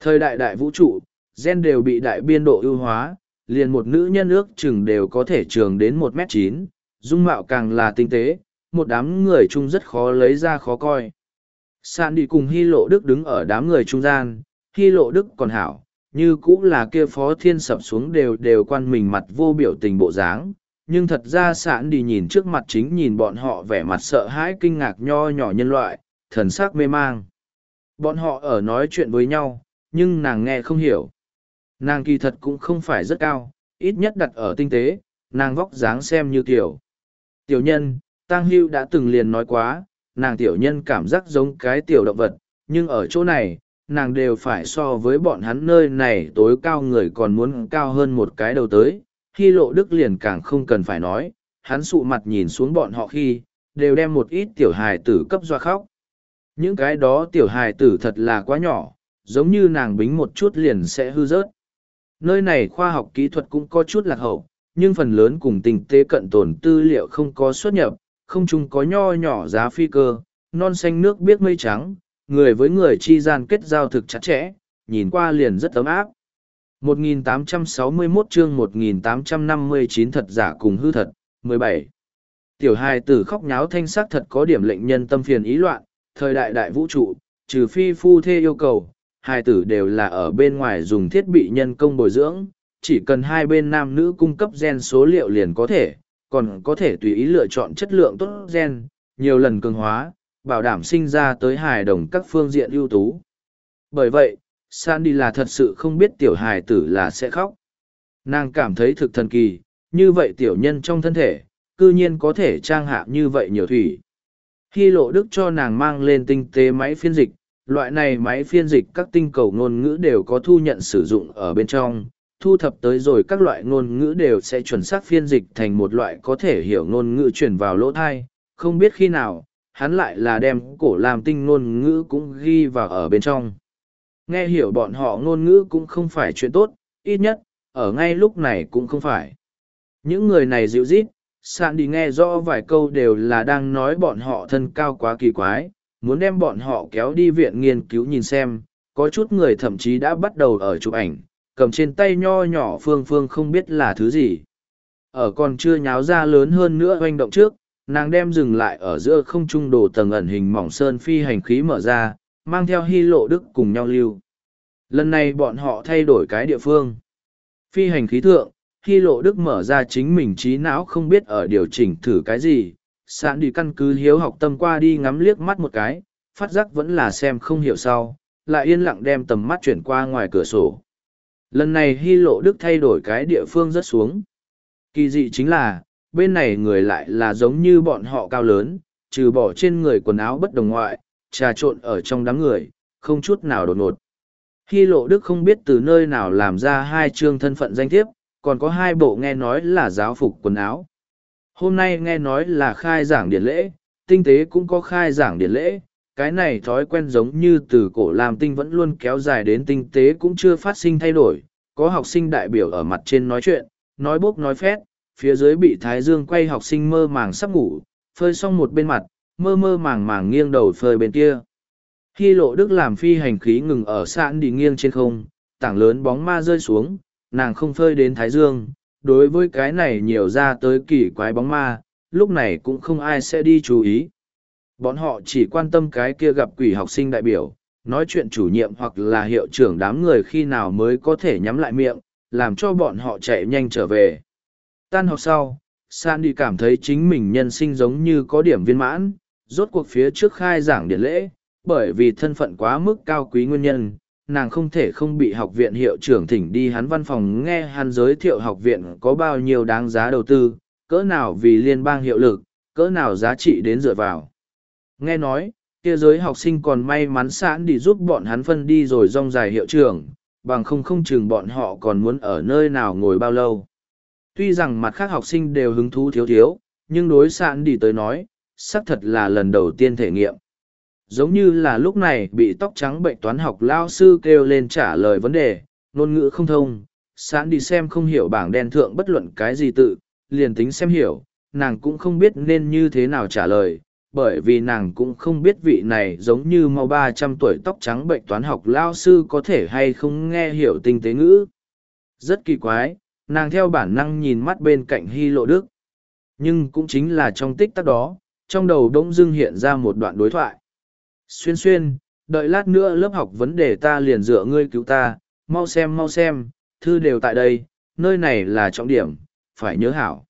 Thời đại đại vũ trụ, gen đều bị đại biên độ ưu hóa, liền một nữ nhân ước chừng đều có thể trường đến một m chín, dung mạo càng là tinh tế, một đám người chung rất khó lấy ra khó coi. Sạn đi cùng Hy Lộ Đức đứng ở đám người trung gian, Hy Lộ Đức còn hảo, như cũng là kia phó thiên sập xuống đều đều quan mình mặt vô biểu tình bộ dáng. Nhưng thật ra sạn đi nhìn trước mặt chính nhìn bọn họ vẻ mặt sợ hãi kinh ngạc nho nhỏ nhân loại, thần sắc mê mang. Bọn họ ở nói chuyện với nhau, nhưng nàng nghe không hiểu. Nàng kỳ thật cũng không phải rất cao, ít nhất đặt ở tinh tế, nàng vóc dáng xem như tiểu. Tiểu nhân, tang Hưu đã từng liền nói quá, nàng tiểu nhân cảm giác giống cái tiểu động vật, nhưng ở chỗ này, nàng đều phải so với bọn hắn nơi này tối cao người còn muốn cao hơn một cái đầu tới. Khi lộ đức liền càng không cần phải nói, hắn sụ mặt nhìn xuống bọn họ khi, đều đem một ít tiểu hài tử cấp doa khóc. Những cái đó tiểu hài tử thật là quá nhỏ, giống như nàng bính một chút liền sẽ hư rớt. Nơi này khoa học kỹ thuật cũng có chút lạc hậu, nhưng phần lớn cùng tình tế cận tồn tư liệu không có xuất nhập, không chung có nho nhỏ giá phi cơ, non xanh nước biết mây trắng, người với người chi gian kết giao thực chặt chẽ, nhìn qua liền rất ấm áp. 1861 chương 1859 thật giả cùng hư thật, 17. Tiểu hài tử khóc nháo thanh sắc thật có điểm lệnh nhân tâm phiền ý loạn, thời đại đại vũ trụ, trừ phi phu thê yêu cầu, hài tử đều là ở bên ngoài dùng thiết bị nhân công bồi dưỡng, chỉ cần hai bên nam nữ cung cấp gen số liệu liền có thể, còn có thể tùy ý lựa chọn chất lượng tốt gen, nhiều lần cường hóa, bảo đảm sinh ra tới hài đồng các phương diện ưu tú. Bởi vậy, Sandy là thật sự không biết tiểu hài tử là sẽ khóc. Nàng cảm thấy thực thần kỳ, như vậy tiểu nhân trong thân thể, cư nhiên có thể trang hạ như vậy nhiều thủy. Khi lộ đức cho nàng mang lên tinh tế máy phiên dịch, loại này máy phiên dịch các tinh cầu ngôn ngữ đều có thu nhận sử dụng ở bên trong, thu thập tới rồi các loại ngôn ngữ đều sẽ chuẩn xác phiên dịch thành một loại có thể hiểu ngôn ngữ truyền vào lỗ thai, không biết khi nào, hắn lại là đem cổ làm tinh ngôn ngữ cũng ghi vào ở bên trong. Nghe hiểu bọn họ ngôn ngữ cũng không phải chuyện tốt, ít nhất, ở ngay lúc này cũng không phải. Những người này dịu rít, sạn đi nghe rõ vài câu đều là đang nói bọn họ thân cao quá kỳ quái, muốn đem bọn họ kéo đi viện nghiên cứu nhìn xem, có chút người thậm chí đã bắt đầu ở chụp ảnh, cầm trên tay nho nhỏ phương phương không biết là thứ gì. Ở còn chưa nháo ra lớn hơn nữa oanh động trước, nàng đem dừng lại ở giữa không trung đồ tầng ẩn hình mỏng sơn phi hành khí mở ra, mang theo hy lộ đức cùng nhau lưu. Lần này bọn họ thay đổi cái địa phương. Phi hành khí thượng, hy lộ đức mở ra chính mình trí não không biết ở điều chỉnh thử cái gì, sạn đi căn cứ hiếu học tâm qua đi ngắm liếc mắt một cái, phát giác vẫn là xem không hiểu sau, lại yên lặng đem tầm mắt chuyển qua ngoài cửa sổ. Lần này hy lộ đức thay đổi cái địa phương rất xuống. Kỳ dị chính là, bên này người lại là giống như bọn họ cao lớn, trừ bỏ trên người quần áo bất đồng ngoại, trà trộn ở trong đám người, không chút nào đột ngột. Hy lộ đức không biết từ nơi nào làm ra hai chương thân phận danh thiếp, còn có hai bộ nghe nói là giáo phục quần áo. Hôm nay nghe nói là khai giảng điển lễ, tinh tế cũng có khai giảng điển lễ, cái này thói quen giống như từ cổ làm tinh vẫn luôn kéo dài đến tinh tế cũng chưa phát sinh thay đổi. Có học sinh đại biểu ở mặt trên nói chuyện, nói bốc nói phét, phía dưới bị Thái Dương quay học sinh mơ màng sắp ngủ, phơi xong một bên mặt, mơ mơ màng màng nghiêng đầu phơi bên kia. Khi lộ đức làm phi hành khí ngừng ở sạn đi nghiêng trên không, tảng lớn bóng ma rơi xuống, nàng không phơi đến Thái Dương. Đối với cái này nhiều ra tới kỳ quái bóng ma, lúc này cũng không ai sẽ đi chú ý. Bọn họ chỉ quan tâm cái kia gặp quỷ học sinh đại biểu, nói chuyện chủ nhiệm hoặc là hiệu trưởng đám người khi nào mới có thể nhắm lại miệng, làm cho bọn họ chạy nhanh trở về. Tan học sau, Sandy cảm thấy chính mình nhân sinh giống như có điểm viên mãn, rốt cuộc phía trước khai giảng điện lễ, bởi vì thân phận quá mức cao quý nguyên nhân, nàng không thể không bị học viện hiệu trưởng thỉnh đi hắn văn phòng nghe hắn giới thiệu học viện có bao nhiêu đáng giá đầu tư, cỡ nào vì liên bang hiệu lực, cỡ nào giá trị đến dựa vào. Nghe nói, kia giới học sinh còn may mắn sẵn đi giúp bọn hắn phân đi rồi rong dài hiệu trưởng, bằng không không chừng bọn họ còn muốn ở nơi nào ngồi bao lâu. Tuy rằng mặt khác học sinh đều hứng thú thiếu thiếu, nhưng đối sẵn đi tới nói, xác thật là lần đầu tiên thể nghiệm. Giống như là lúc này bị tóc trắng bệnh toán học lao sư kêu lên trả lời vấn đề, ngôn ngữ không thông, sẵn đi xem không hiểu bảng đen thượng bất luận cái gì tự, liền tính xem hiểu, nàng cũng không biết nên như thế nào trả lời, bởi vì nàng cũng không biết vị này giống như mau ba trăm tuổi tóc trắng bệnh toán học lao sư có thể hay không nghe hiểu tinh tế ngữ. Rất kỳ quái, nàng theo bản năng nhìn mắt bên cạnh hy lộ đức. Nhưng cũng chính là trong tích tắc đó, trong đầu đống dưng hiện ra một đoạn đối thoại. Xuyên xuyên, đợi lát nữa lớp học vấn đề ta liền dựa ngươi cứu ta, mau xem mau xem, thư đều tại đây, nơi này là trọng điểm, phải nhớ hảo.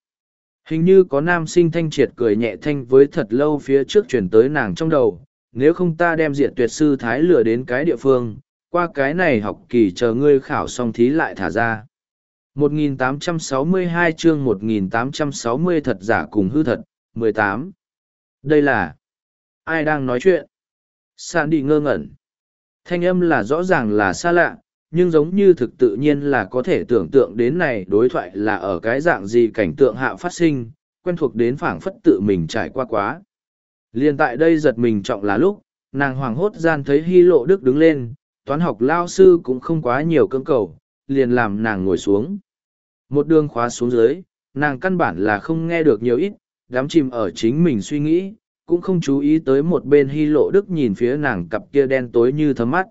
Hình như có nam sinh thanh triệt cười nhẹ thanh với thật lâu phía trước chuyển tới nàng trong đầu, nếu không ta đem diện tuyệt sư thái lừa đến cái địa phương, qua cái này học kỳ chờ ngươi khảo xong thí lại thả ra. 1862 chương 1860 thật giả cùng hư thật, 18. Đây là... Ai đang nói chuyện? san đi ngơ ngẩn. Thanh âm là rõ ràng là xa lạ, nhưng giống như thực tự nhiên là có thể tưởng tượng đến này đối thoại là ở cái dạng gì cảnh tượng hạ phát sinh, quen thuộc đến phảng phất tự mình trải qua quá. liền tại đây giật mình trọng là lúc, nàng hoàng hốt gian thấy hy lộ đức đứng lên, toán học lao sư cũng không quá nhiều cương cầu, liền làm nàng ngồi xuống. Một đường khóa xuống dưới, nàng căn bản là không nghe được nhiều ít, đám chìm ở chính mình suy nghĩ, cũng không chú ý tới một bên hy lộ đức nhìn phía nàng cặp kia đen tối như thấm mắt.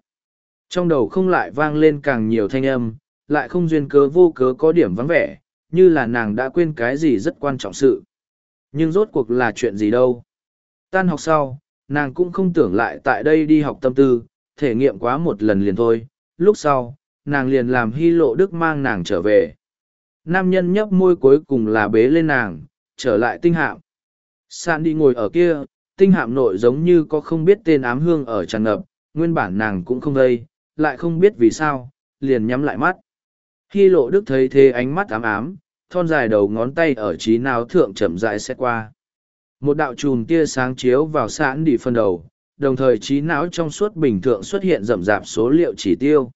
Trong đầu không lại vang lên càng nhiều thanh âm, lại không duyên cớ vô cớ có điểm vắng vẻ, như là nàng đã quên cái gì rất quan trọng sự. Nhưng rốt cuộc là chuyện gì đâu. Tan học sau, nàng cũng không tưởng lại tại đây đi học tâm tư, thể nghiệm quá một lần liền thôi. Lúc sau, nàng liền làm hy lộ đức mang nàng trở về. Nam nhân nhấp môi cuối cùng là bế lên nàng, trở lại tinh hạm. Sạn đi ngồi ở kia, tinh hạm nội giống như có không biết tên ám hương ở tràn ngập, nguyên bản nàng cũng không vây, lại không biết vì sao, liền nhắm lại mắt. Hy lộ đức thấy thế ánh mắt ám ám, thon dài đầu ngón tay ở trí nào thượng chậm rãi xét qua. Một đạo chùm tia sáng chiếu vào sạn đi phân đầu, đồng thời trí não trong suốt bình thượng xuất hiện rậm rạp số liệu chỉ tiêu.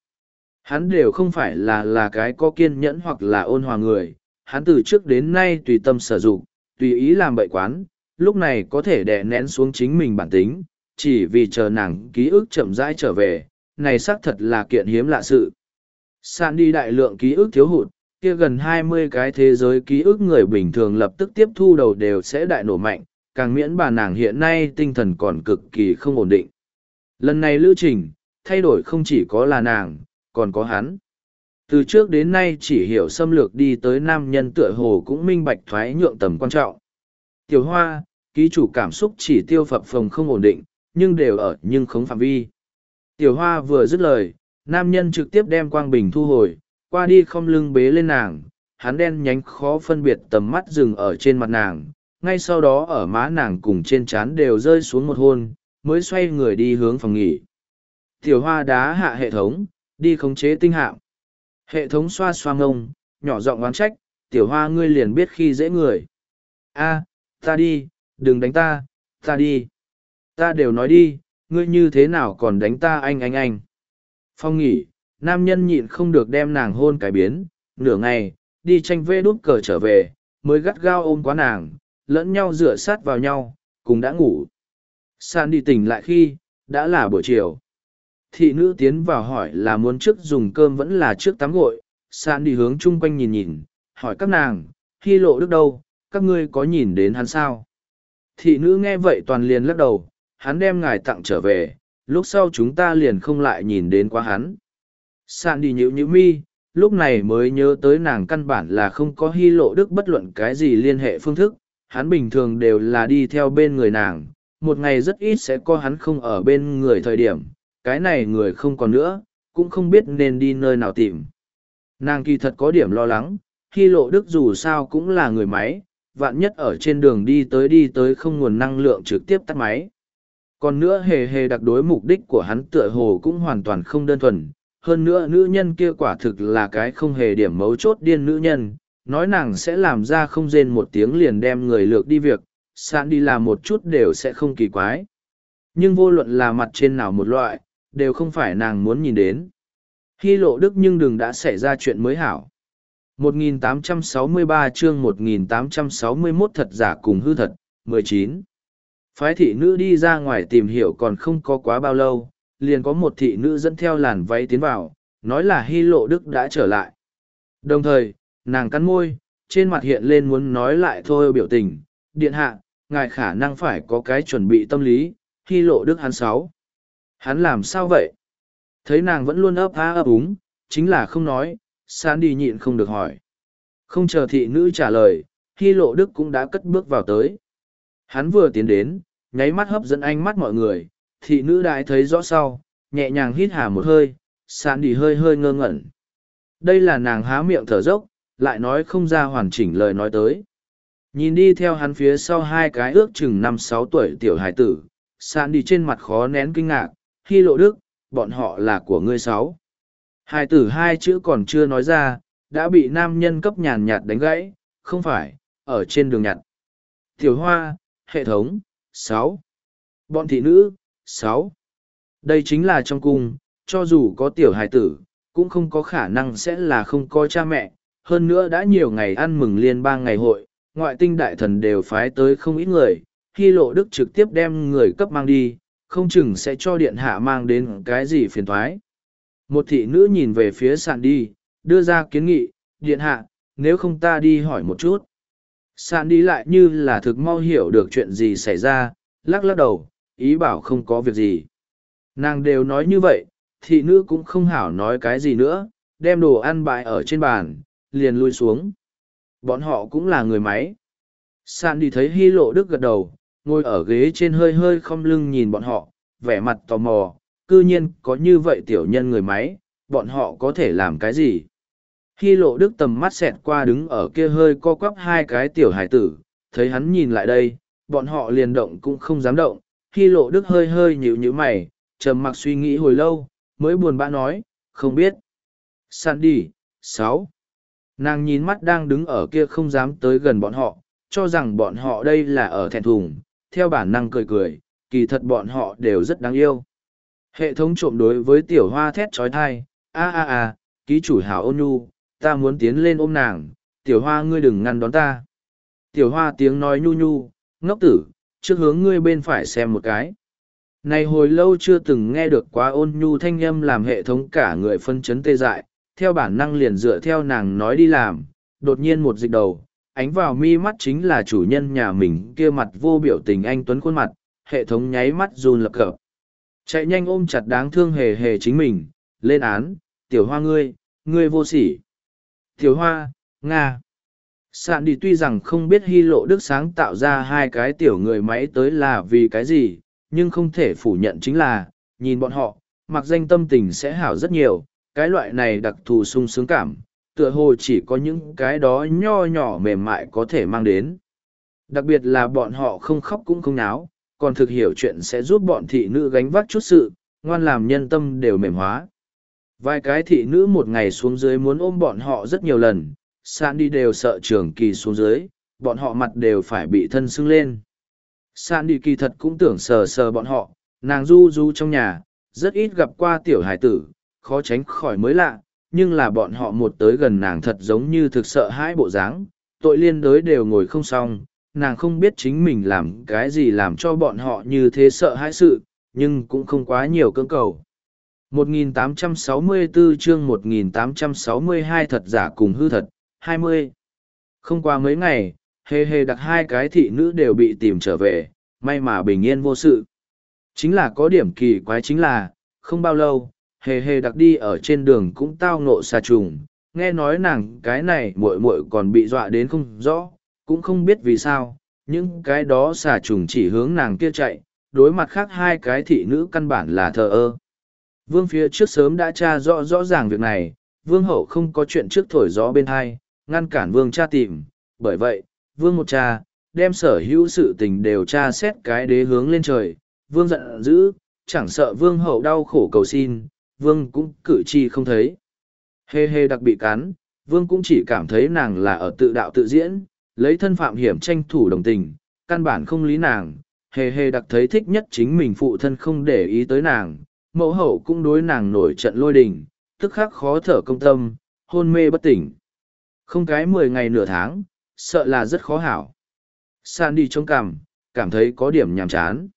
Hắn đều không phải là là cái có kiên nhẫn hoặc là ôn hòa người, hắn từ trước đến nay tùy tâm sử dụng, tùy ý làm bậy quán, lúc này có thể đè nén xuống chính mình bản tính, chỉ vì chờ nàng ký ức chậm rãi trở về, này xác thật là kiện hiếm lạ sự. Sạn đi đại lượng ký ức thiếu hụt, kia gần hai mươi cái thế giới ký ức người bình thường lập tức tiếp thu đầu đều sẽ đại nổ mạnh, càng miễn bà nàng hiện nay tinh thần còn cực kỳ không ổn định. Lần này lưu trình, thay đổi không chỉ có là nàng, còn có hắn. Từ trước đến nay chỉ hiểu xâm lược đi tới nam nhân tựa hồ cũng minh bạch thoái nhượng tầm quan trọng. Tiểu hoa, ký chủ cảm xúc chỉ tiêu phập phồng không ổn định, nhưng đều ở nhưng không phạm vi. Tiểu hoa vừa dứt lời, nam nhân trực tiếp đem quang bình thu hồi, qua đi không lưng bế lên nàng, hắn đen nhánh khó phân biệt tầm mắt dừng ở trên mặt nàng, ngay sau đó ở má nàng cùng trên trán đều rơi xuống một hôn, mới xoay người đi hướng phòng nghỉ. Tiểu hoa đá hạ hệ thống, đi khống chế tinh hạng. Hệ thống xoa xoa ngông, nhỏ giọng oán trách, tiểu hoa ngươi liền biết khi dễ người. a ta đi, đừng đánh ta, ta đi. Ta đều nói đi, ngươi như thế nào còn đánh ta anh anh anh. Phong nghỉ, nam nhân nhịn không được đem nàng hôn cái biến, nửa ngày, đi tranh vê đút cờ trở về, mới gắt gao ôm quá nàng, lẫn nhau dựa sát vào nhau, cùng đã ngủ. San đi tỉnh lại khi, đã là buổi chiều. Thị nữ tiến vào hỏi là muốn trước dùng cơm vẫn là trước tắm gội, San đi hướng chung quanh nhìn nhìn, hỏi các nàng, khi lộ đức đâu, các ngươi có nhìn đến hắn sao? Thị nữ nghe vậy toàn liền lắc đầu, hắn đem ngài tặng trở về, lúc sau chúng ta liền không lại nhìn đến quá hắn. San đi nhữ nhữ mi, lúc này mới nhớ tới nàng căn bản là không có hy lộ đức bất luận cái gì liên hệ phương thức, hắn bình thường đều là đi theo bên người nàng, một ngày rất ít sẽ có hắn không ở bên người thời điểm, cái này người không còn nữa, cũng không biết nên đi nơi nào tìm. Nàng kỳ thật có điểm lo lắng, khi lộ đức dù sao cũng là người máy, vạn nhất ở trên đường đi tới đi tới không nguồn năng lượng trực tiếp tắt máy. Còn nữa hề hề đặc đối mục đích của hắn tựa hồ cũng hoàn toàn không đơn thuần, hơn nữa nữ nhân kia quả thực là cái không hề điểm mấu chốt điên nữ nhân, nói nàng sẽ làm ra không rên một tiếng liền đem người lược đi việc, sạn đi làm một chút đều sẽ không kỳ quái. Nhưng vô luận là mặt trên nào một loại, đều không phải nàng muốn nhìn đến. Hy lộ đức nhưng đừng đã xảy ra chuyện mới hảo. 1863 chương 1861 thật giả cùng hư thật, 19. Phái thị nữ đi ra ngoài tìm hiểu còn không có quá bao lâu, liền có một thị nữ dẫn theo làn váy tiến vào, nói là hy lộ đức đã trở lại. Đồng thời, nàng cắn môi, trên mặt hiện lên muốn nói lại thôi biểu tình, điện hạ, ngài khả năng phải có cái chuẩn bị tâm lý, hy lộ đức hắn sáu. Hắn làm sao vậy? Thấy nàng vẫn luôn ấp á ấp úng, chính là không nói, san đi nhịn không được hỏi. Không chờ thị nữ trả lời, hy lộ đức cũng đã cất bước vào tới. Hắn vừa tiến đến, nháy mắt hấp dẫn ánh mắt mọi người, thị nữ đại thấy rõ sau, nhẹ nhàng hít hà một hơi, san đi hơi hơi ngơ ngẩn. Đây là nàng há miệng thở dốc, lại nói không ra hoàn chỉnh lời nói tới. Nhìn đi theo hắn phía sau hai cái ước chừng năm sáu tuổi tiểu hải tử, san đi trên mặt khó nén kinh ngạc, hy lộ đức, bọn họ là của ngươi sáu. Hai tử hai chữ còn chưa nói ra, đã bị nam nhân cấp nhàn nhạt đánh gãy, không phải, ở trên đường nhặt. Tiểu hoa, hệ thống, sáu. Bọn thị nữ, sáu. Đây chính là trong cung, cho dù có tiểu hài tử, cũng không có khả năng sẽ là không có cha mẹ. Hơn nữa đã nhiều ngày ăn mừng liên bang ngày hội, ngoại tinh đại thần đều phái tới không ít người, khi lộ đức trực tiếp đem người cấp mang đi, không chừng sẽ cho điện hạ mang đến cái gì phiền thoái. Một thị nữ nhìn về phía sạn đi, đưa ra kiến nghị, điện hạ, nếu không ta đi hỏi một chút. Sàn đi lại như là thực mau hiểu được chuyện gì xảy ra, lắc lắc đầu, ý bảo không có việc gì. Nàng đều nói như vậy, thị nữ cũng không hảo nói cái gì nữa, đem đồ ăn bại ở trên bàn, liền lui xuống. Bọn họ cũng là người máy. Sàn đi thấy hy lộ đức gật đầu, ngồi ở ghế trên hơi hơi không lưng nhìn bọn họ, vẻ mặt tò mò, cư nhiên có như vậy tiểu nhân người máy, bọn họ có thể làm cái gì? Khi lộ đức tầm mắt xẹt qua đứng ở kia hơi co quắp hai cái tiểu hải tử, thấy hắn nhìn lại đây, bọn họ liền động cũng không dám động, khi lộ đức hơi hơi nhíu nhíu mày, trầm mặc suy nghĩ hồi lâu, mới buồn bã nói, không biết. Sandy, sáu. Nàng nhìn mắt đang đứng ở kia không dám tới gần bọn họ, cho rằng bọn họ đây là ở thẹn thùng, theo bản năng cười cười, kỳ thật bọn họ đều rất đáng yêu. Hệ thống trộm đối với tiểu hoa thét trói thai, a a a, ký chủ hảo ôn nhu, ta muốn tiến lên ôm nàng, tiểu hoa ngươi đừng ngăn đón ta. Tiểu hoa tiếng nói nhu nhu, ngốc tử, trước hướng ngươi bên phải xem một cái. Này hồi lâu chưa từng nghe được quá ôn nhu thanh âm làm hệ thống cả người phân chấn tê dại, theo bản năng liền dựa theo nàng nói đi làm, đột nhiên một dịch đầu, ánh vào mi mắt chính là chủ nhân nhà mình kia mặt vô biểu tình anh tuấn khuôn mặt, hệ thống nháy mắt run lập cập. Chạy nhanh ôm chặt đáng thương hề hề chính mình, lên án, tiểu hoa ngươi ngươi vô sỉ. Tiểu hoa, nga. Sạn đi tuy rằng không biết hy lộ đức sáng tạo ra hai cái tiểu người máy tới là vì cái gì, nhưng không thể phủ nhận chính là, nhìn bọn họ, mặc danh tâm tình sẽ hảo rất nhiều, cái loại này đặc thù sung sướng cảm tựa hồ chỉ có những cái đó nho nhỏ mềm mại có thể mang đến. Đặc biệt là bọn họ không khóc cũng không náo, còn thực hiểu chuyện sẽ giúp bọn thị nữ gánh vác chút sự, ngoan làm nhân tâm đều mềm hóa. Vài cái thị nữ một ngày xuống dưới muốn ôm bọn họ rất nhiều lần san đi đều sợ trường kỳ xuống dưới, bọn họ mặt đều phải bị thân sưng lên. San đi kỳ thật cũng tưởng sờ sờ bọn họ, nàng du du trong nhà, rất ít gặp qua tiểu hải tử, khó tránh khỏi mới lạ nhưng là bọn họ một tới gần nàng thật giống như thực sợ hãi bộ dáng, tội liên đới đều ngồi không xong, nàng không biết chính mình làm cái gì làm cho bọn họ như thế sợ hãi sự, nhưng cũng không quá nhiều cưỡng cầu 1864 chương 1862 thật giả cùng hư thật 20. không qua mấy ngày, hề hề đặt hai cái thị nữ đều bị tìm trở về, may mà bình yên vô sự chính là có điểm kỳ quái chính là, không bao lâu hề hề đặc đi ở trên đường cũng tao ngộ xà trùng. Nghe nói nàng cái này muội muội còn bị dọa đến không rõ, cũng không biết vì sao. Những cái đó xà trùng chỉ hướng nàng kia chạy, đối mặt khác hai cái thị nữ căn bản là thờ ơ. Vương phía trước sớm đã tra rõ rõ ràng việc này, vương hậu không có chuyện trước thổi gió bên thai ngăn cản vương cha tìm. Bởi vậy, vương một cha, đem sở hữu sự tình đều tra xét cái đế hướng lên trời. Vương giận dữ, chẳng sợ vương hậu đau khổ cầu xin vương cũng cử chi không thấy. Hê hê đặc bị cắn, vương cũng chỉ cảm thấy nàng là ở tự đạo tự diễn, lấy thân phạm hiểm tranh thủ đồng tình, căn bản không lý nàng. Hề hề đặc thấy thích nhất chính mình phụ thân không để ý tới nàng, mẫu hậu cũng đối nàng nổi trận lôi đình, tức khắc khó thở công tâm, hôn mê bất tỉnh. Không cái mười ngày nửa tháng, sợ là rất khó hảo. San đi trong cảm, cảm thấy có điểm nhàm chán.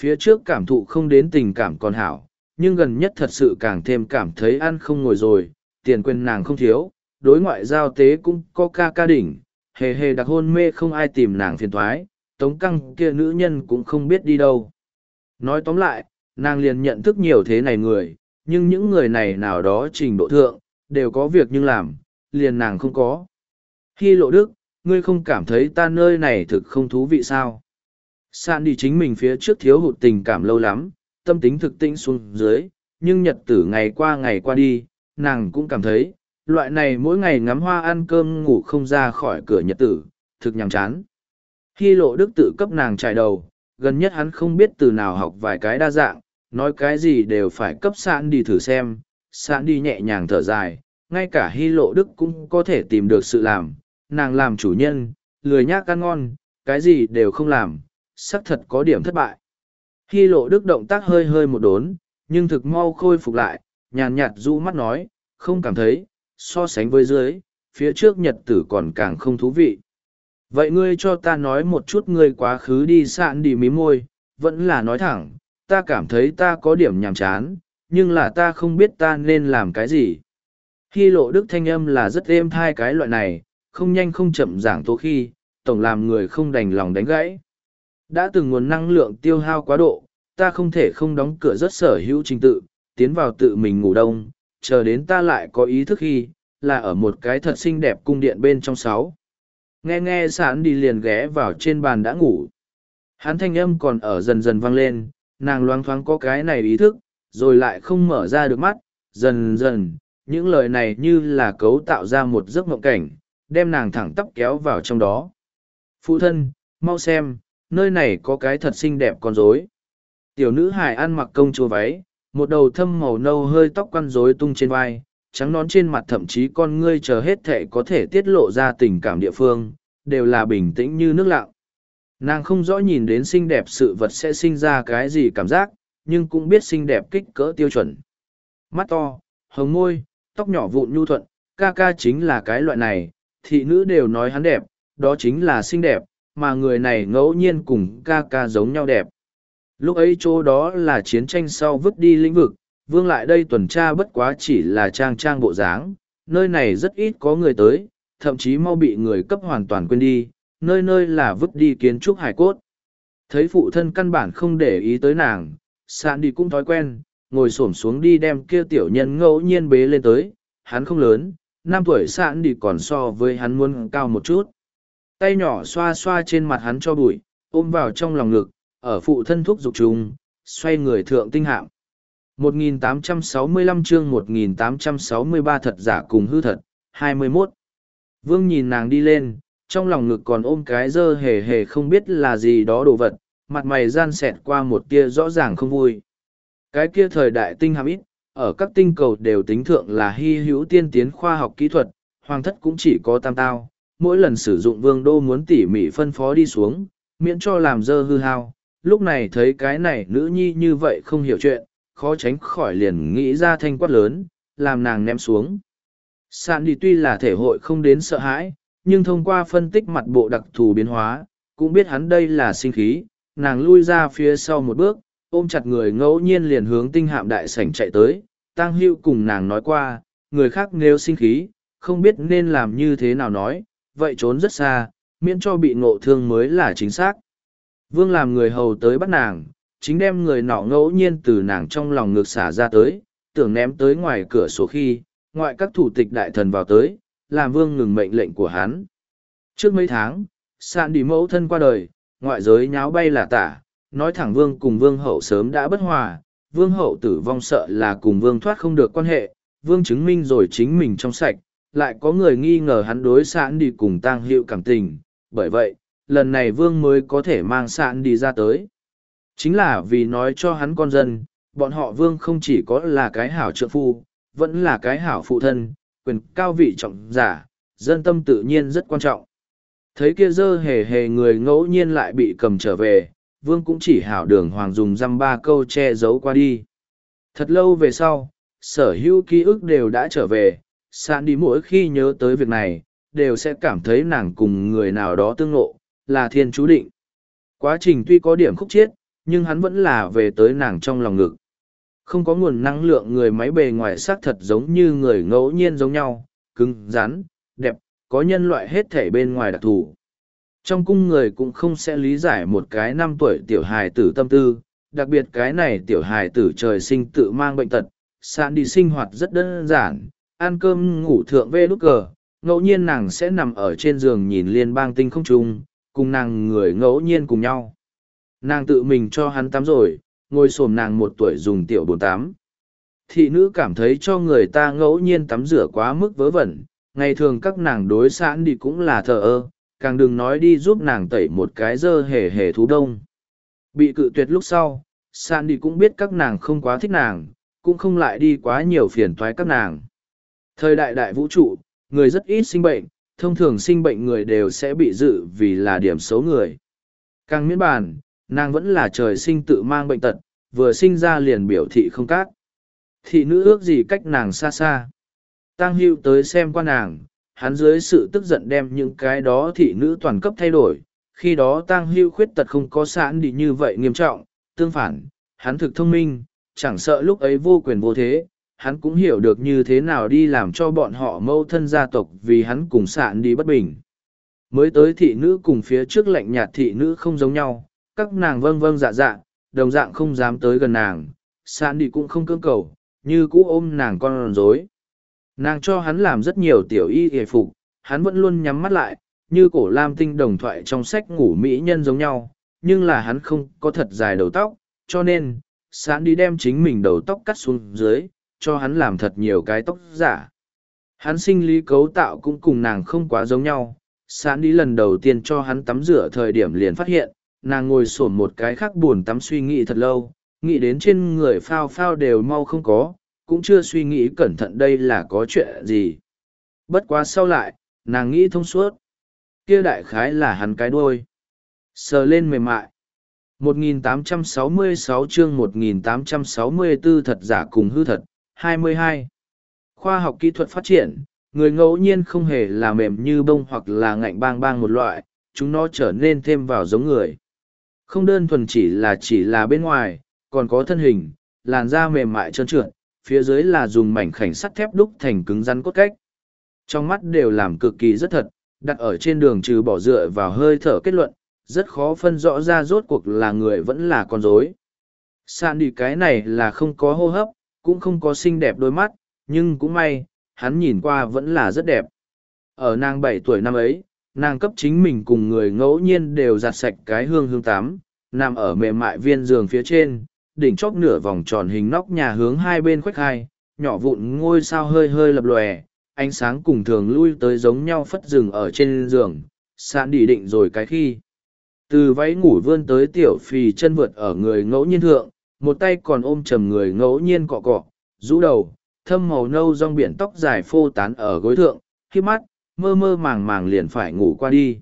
Phía trước cảm thụ không đến tình cảm còn hảo, nhưng gần nhất thật sự càng thêm cảm thấy ăn không ngồi rồi, tiền quyền nàng không thiếu, đối ngoại giao tế cũng có ca ca đỉnh, hề hề đặc hôn mê không ai tìm nàng phiền thoái, tống căng kia nữ nhân cũng không biết đi đâu. Nói tóm lại, nàng liền nhận thức nhiều thế này người, nhưng những người này nào đó trình độ thượng, đều có việc nhưng làm, liền nàng không có. Khi lộ đức, ngươi không cảm thấy ta nơi này thực không thú vị sao? Sạn đi chính mình phía trước thiếu hụt tình cảm lâu lắm, tâm tính thực tĩnh xuống dưới, nhưng nhật tử ngày qua ngày qua đi, nàng cũng cảm thấy, loại này mỗi ngày ngắm hoa ăn cơm ngủ không ra khỏi cửa nhật tử, thực nhàm chán. Khi lộ đức tự cấp nàng trải đầu, gần nhất hắn không biết từ nào học vài cái đa dạng, nói cái gì đều phải cấp sạn đi thử xem, sạn đi nhẹ nhàng thở dài, ngay cả hy lộ đức cũng có thể tìm được sự làm, nàng làm chủ nhân, lười nhác ăn ngon, cái gì đều không làm, xác thật có điểm thất bại. Hy lộ đức động tác hơi hơi một đốn, nhưng thực mau khôi phục lại, nhàn nhạt rũ mắt nói, không cảm thấy, so sánh với dưới, phía trước nhật tử còn càng không thú vị. Vậy ngươi cho ta nói một chút ngươi quá khứ đi sạn đi mí môi, vẫn là nói thẳng, ta cảm thấy ta có điểm nhàm chán, nhưng là ta không biết ta nên làm cái gì. Hy lộ đức thanh âm là rất êm thai cái loại này, không nhanh không chậm giảng tố khi, tổng làm người không đành lòng đánh gãy. Đã từng nguồn năng lượng tiêu hao quá độ, ta không thể không đóng cửa rất sở hữu trình tự, tiến vào tự mình ngủ đông, chờ đến ta lại có ý thức khi, là ở một cái thật xinh đẹp cung điện bên trong sáu. Nghe nghe sẵn đi liền ghé vào trên bàn đã ngủ. Hắn thanh âm còn ở dần dần vang lên, nàng loáng thoáng có cái này ý thức, rồi lại không mở ra được mắt, dần dần, những lời này như là cấu tạo ra một giấc mộng cảnh, đem nàng thẳng tắp kéo vào trong đó. Phụ thân, mau xem, nơi này có cái thật xinh đẹp con rối. Tiểu nữ hài ăn mặc công chúa váy, một đầu thâm màu nâu hơi tóc quăn rối tung trên vai, trắng nón trên mặt thậm chí con ngươi chờ hết thệ có thể tiết lộ ra tình cảm địa phương, đều là bình tĩnh như nước lặng. Nàng không rõ nhìn đến xinh đẹp sự vật sẽ sinh ra cái gì cảm giác, nhưng cũng biết xinh đẹp kích cỡ tiêu chuẩn. Mắt to, hồng môi, tóc nhỏ vụn nhu thuận, ca ca chính là cái loại này, thị nữ đều nói hắn đẹp, đó chính là xinh đẹp, mà người này ngẫu nhiên cùng ca ca giống nhau đẹp. Lúc ấy chỗ đó là chiến tranh sau vứt đi lĩnh vực, vương lại đây tuần tra bất quá chỉ là trang trang bộ dáng, nơi này rất ít có người tới, thậm chí mau bị người cấp hoàn toàn quên đi, nơi nơi là vứt đi kiến trúc hải cốt. Thấy phụ thân căn bản không để ý tới nàng, sạn đi cũng thói quen, ngồi xổm xuống đi đem kia tiểu nhân ngẫu nhiên bế lên tới, hắn không lớn, năm tuổi sạn đi còn so với hắn muốn cao một chút. Tay nhỏ xoa xoa trên mặt hắn cho bụi, ôm vào trong lòng ngực, ở phụ thân thuốc dục trùng, xoay người thượng tinh hạm. 1865 chương 1863 thật giả cùng hư thật, 21. Vương nhìn nàng đi lên, trong lòng ngực còn ôm cái dơ hề hề không biết là gì đó đồ vật, mặt mày gian xẹt qua một tia rõ ràng không vui. Cái kia thời đại tinh hàm ít, ở các tinh cầu đều tính thượng là hy hữu tiên tiến khoa học kỹ thuật, hoàng thất cũng chỉ có tam tao, mỗi lần sử dụng vương đô muốn tỉ mỉ phân phó đi xuống, miễn cho làm dơ hư hao. Lúc này thấy cái này nữ nhi như vậy không hiểu chuyện, khó tránh khỏi liền nghĩ ra thanh quát lớn, làm nàng ném xuống. Sạn đi tuy là thể hội không đến sợ hãi, nhưng thông qua phân tích mặt bộ đặc thù biến hóa, cũng biết hắn đây là sinh khí, nàng lui ra phía sau một bước, ôm chặt người ngẫu nhiên liền hướng tinh hạm đại sảnh chạy tới, tăng hưu cùng nàng nói qua, người khác nếu sinh khí, không biết nên làm như thế nào nói, vậy trốn rất xa, miễn cho bị ngộ thương mới là chính xác. Vương làm người hầu tới bắt nàng, chính đem người nọ ngẫu nhiên từ nàng trong lòng ngược xả ra tới, tưởng ném tới ngoài cửa sổ khi, ngoại các thủ tịch đại thần vào tới, làm vương ngừng mệnh lệnh của hắn. Trước mấy tháng, sạn đi mẫu thân qua đời, ngoại giới nháo bay là tả, nói thẳng vương cùng vương hậu sớm đã bất hòa, vương hậu tử vong sợ là cùng vương thoát không được quan hệ, vương chứng minh rồi chính mình trong sạch, lại có người nghi ngờ hắn đối sạn đi cùng tang hiệu cảm tình, bởi vậy, lần này vương mới có thể mang sạn đi ra tới. Chính là vì nói cho hắn con dân, bọn họ vương không chỉ có là cái hảo trượng phu, vẫn là cái hảo phụ thân, quyền cao vị trọng giả, dân tâm tự nhiên rất quan trọng. Thấy kia dơ hề hề người ngẫu nhiên lại bị cầm trở về, vương cũng chỉ hảo đường hoàng dùng dăm ba câu che giấu qua đi. Thật lâu về sau, sở hữu ký ức đều đã trở về, sạn đi mỗi khi nhớ tới việc này, đều sẽ cảm thấy nàng cùng người nào đó tương ngộ, là thiên chú định. Quá trình tuy có điểm khúc chiết, nhưng hắn vẫn là về tới nàng trong lòng ngực. Không có nguồn năng lượng người máy bề ngoài xác thật giống như người ngẫu nhiên giống nhau, cứng, rắn, đẹp, có nhân loại hết thể bên ngoài đặc thù. Trong cung người cũng không sẽ lý giải một cái năm tuổi tiểu hài tử tâm tư, đặc biệt cái này tiểu hài tử trời sinh tự mang bệnh tật, sạn đi sinh hoạt rất đơn giản, ăn cơm ngủ thượng vê lúc cờ, ngẫu nhiên nàng sẽ nằm ở trên giường nhìn liên bang tinh không trung, cùng nàng người ngẫu nhiên cùng nhau. Nàng tự mình cho hắn tắm rồi, ngồi xổm nàng một tuổi dùng tiểu bồn tắm. Thị nữ cảm thấy cho người ta ngẫu nhiên tắm rửa quá mức vớ vẩn, ngày thường các nàng đối sẵn đi cũng là thờ ơ, càng đừng nói đi giúp nàng tẩy một cái dơ hề hề thú đông. Bị cự tuyệt lúc sau, sẵn đi cũng biết các nàng không quá thích nàng, cũng không lại đi quá nhiều phiền toái các nàng. Thời đại đại vũ trụ, người rất ít sinh bệnh, thông thường sinh bệnh người đều sẽ bị dự vì là điểm xấu người. Càng miễn bàn, nàng vẫn là trời sinh tự mang bệnh tật, vừa sinh ra liền biểu thị không cát. Thị nữ ước gì cách nàng xa xa. Tăng hưu tới xem qua nàng, hắn dưới sự tức giận đem những cái đó thị nữ toàn cấp thay đổi. Khi đó Tăng hưu khuyết tật không có sẵn đi như vậy nghiêm trọng, tương phản, hắn thực thông minh, chẳng sợ lúc ấy vô quyền vô thế, hắn cũng hiểu được như thế nào đi làm cho bọn họ mâu thân gia tộc vì hắn cùng sạn đi bất bình. Mới tới thị nữ cùng phía trước lạnh nhạt thị nữ không giống nhau, các nàng vâng vâng dạ dạ, đồng dạng không dám tới gần nàng, sạn đi cũng không cưỡng cầu, như cũ ôm nàng con rối. Nàng cho hắn làm rất nhiều tiểu y hề phục, hắn vẫn luôn nhắm mắt lại, như cổ lam tinh đồng thoại trong sách ngủ mỹ nhân giống nhau, nhưng là hắn không có thật dài đầu tóc, cho nên, sạn đi đem chính mình đầu tóc cắt xuống dưới, cho hắn làm thật nhiều cái tóc giả. Hắn sinh lý cấu tạo cũng cùng nàng không quá giống nhau, sán đi lần đầu tiên cho hắn tắm rửa thời điểm liền phát hiện, nàng ngồi sổn một cái khác buồn tắm suy nghĩ thật lâu, nghĩ đến trên người phao phao đều mau không có, cũng chưa suy nghĩ cẩn thận đây là có chuyện gì. Bất quá sau lại, nàng nghĩ thông suốt. Kia đại khái là hắn cái đuôi. Sờ lên mềm mại. 1866 chương 1864 thật giả cùng hư thật, 22. Khoa học kỹ thuật phát triển, người ngẫu nhiên không hề là mềm như bông hoặc là ngạnh bang bang một loại, chúng nó trở nên thêm vào giống người. Không đơn thuần chỉ là chỉ là bên ngoài, còn có thân hình, làn da mềm mại trơn trượt, phía dưới là dùng mảnh khảnh sắt thép đúc thành cứng rắn cốt cách. Trong mắt đều làm cực kỳ rất thật, đặt ở trên đường trừ bỏ dựa vào hơi thở kết luận, rất khó phân rõ ra rốt cuộc là người vẫn là con rối. Sạn đi cái này là không có hô hấp, cũng không có xinh đẹp đôi mắt, nhưng cũng may, hắn nhìn qua vẫn là rất đẹp. Ở nàng bảy tuổi năm ấy, nàng cấp chính mình cùng người ngẫu nhiên đều giặt sạch cái hương hương tám, nằm ở mềm mại viên giường phía trên, đỉnh chóp nửa vòng tròn hình nóc nhà hướng hai bên khuếch hai, nhỏ vụn ngôi sao hơi hơi lập lòe, ánh sáng cùng thường lui tới giống nhau phất rừng ở trên giường, sạn đi định rồi cái khi. Từ váy ngủ vươn tới tiểu phì chân vượt ở người ngẫu nhiên thượng, một tay còn ôm chầm người ngẫu nhiên cọ cọ, rũ đầu, thâm màu nâu rong biển tóc dài phô tán ở gối thượng, khi mắt, mơ mơ màng màng liền phải ngủ qua đi.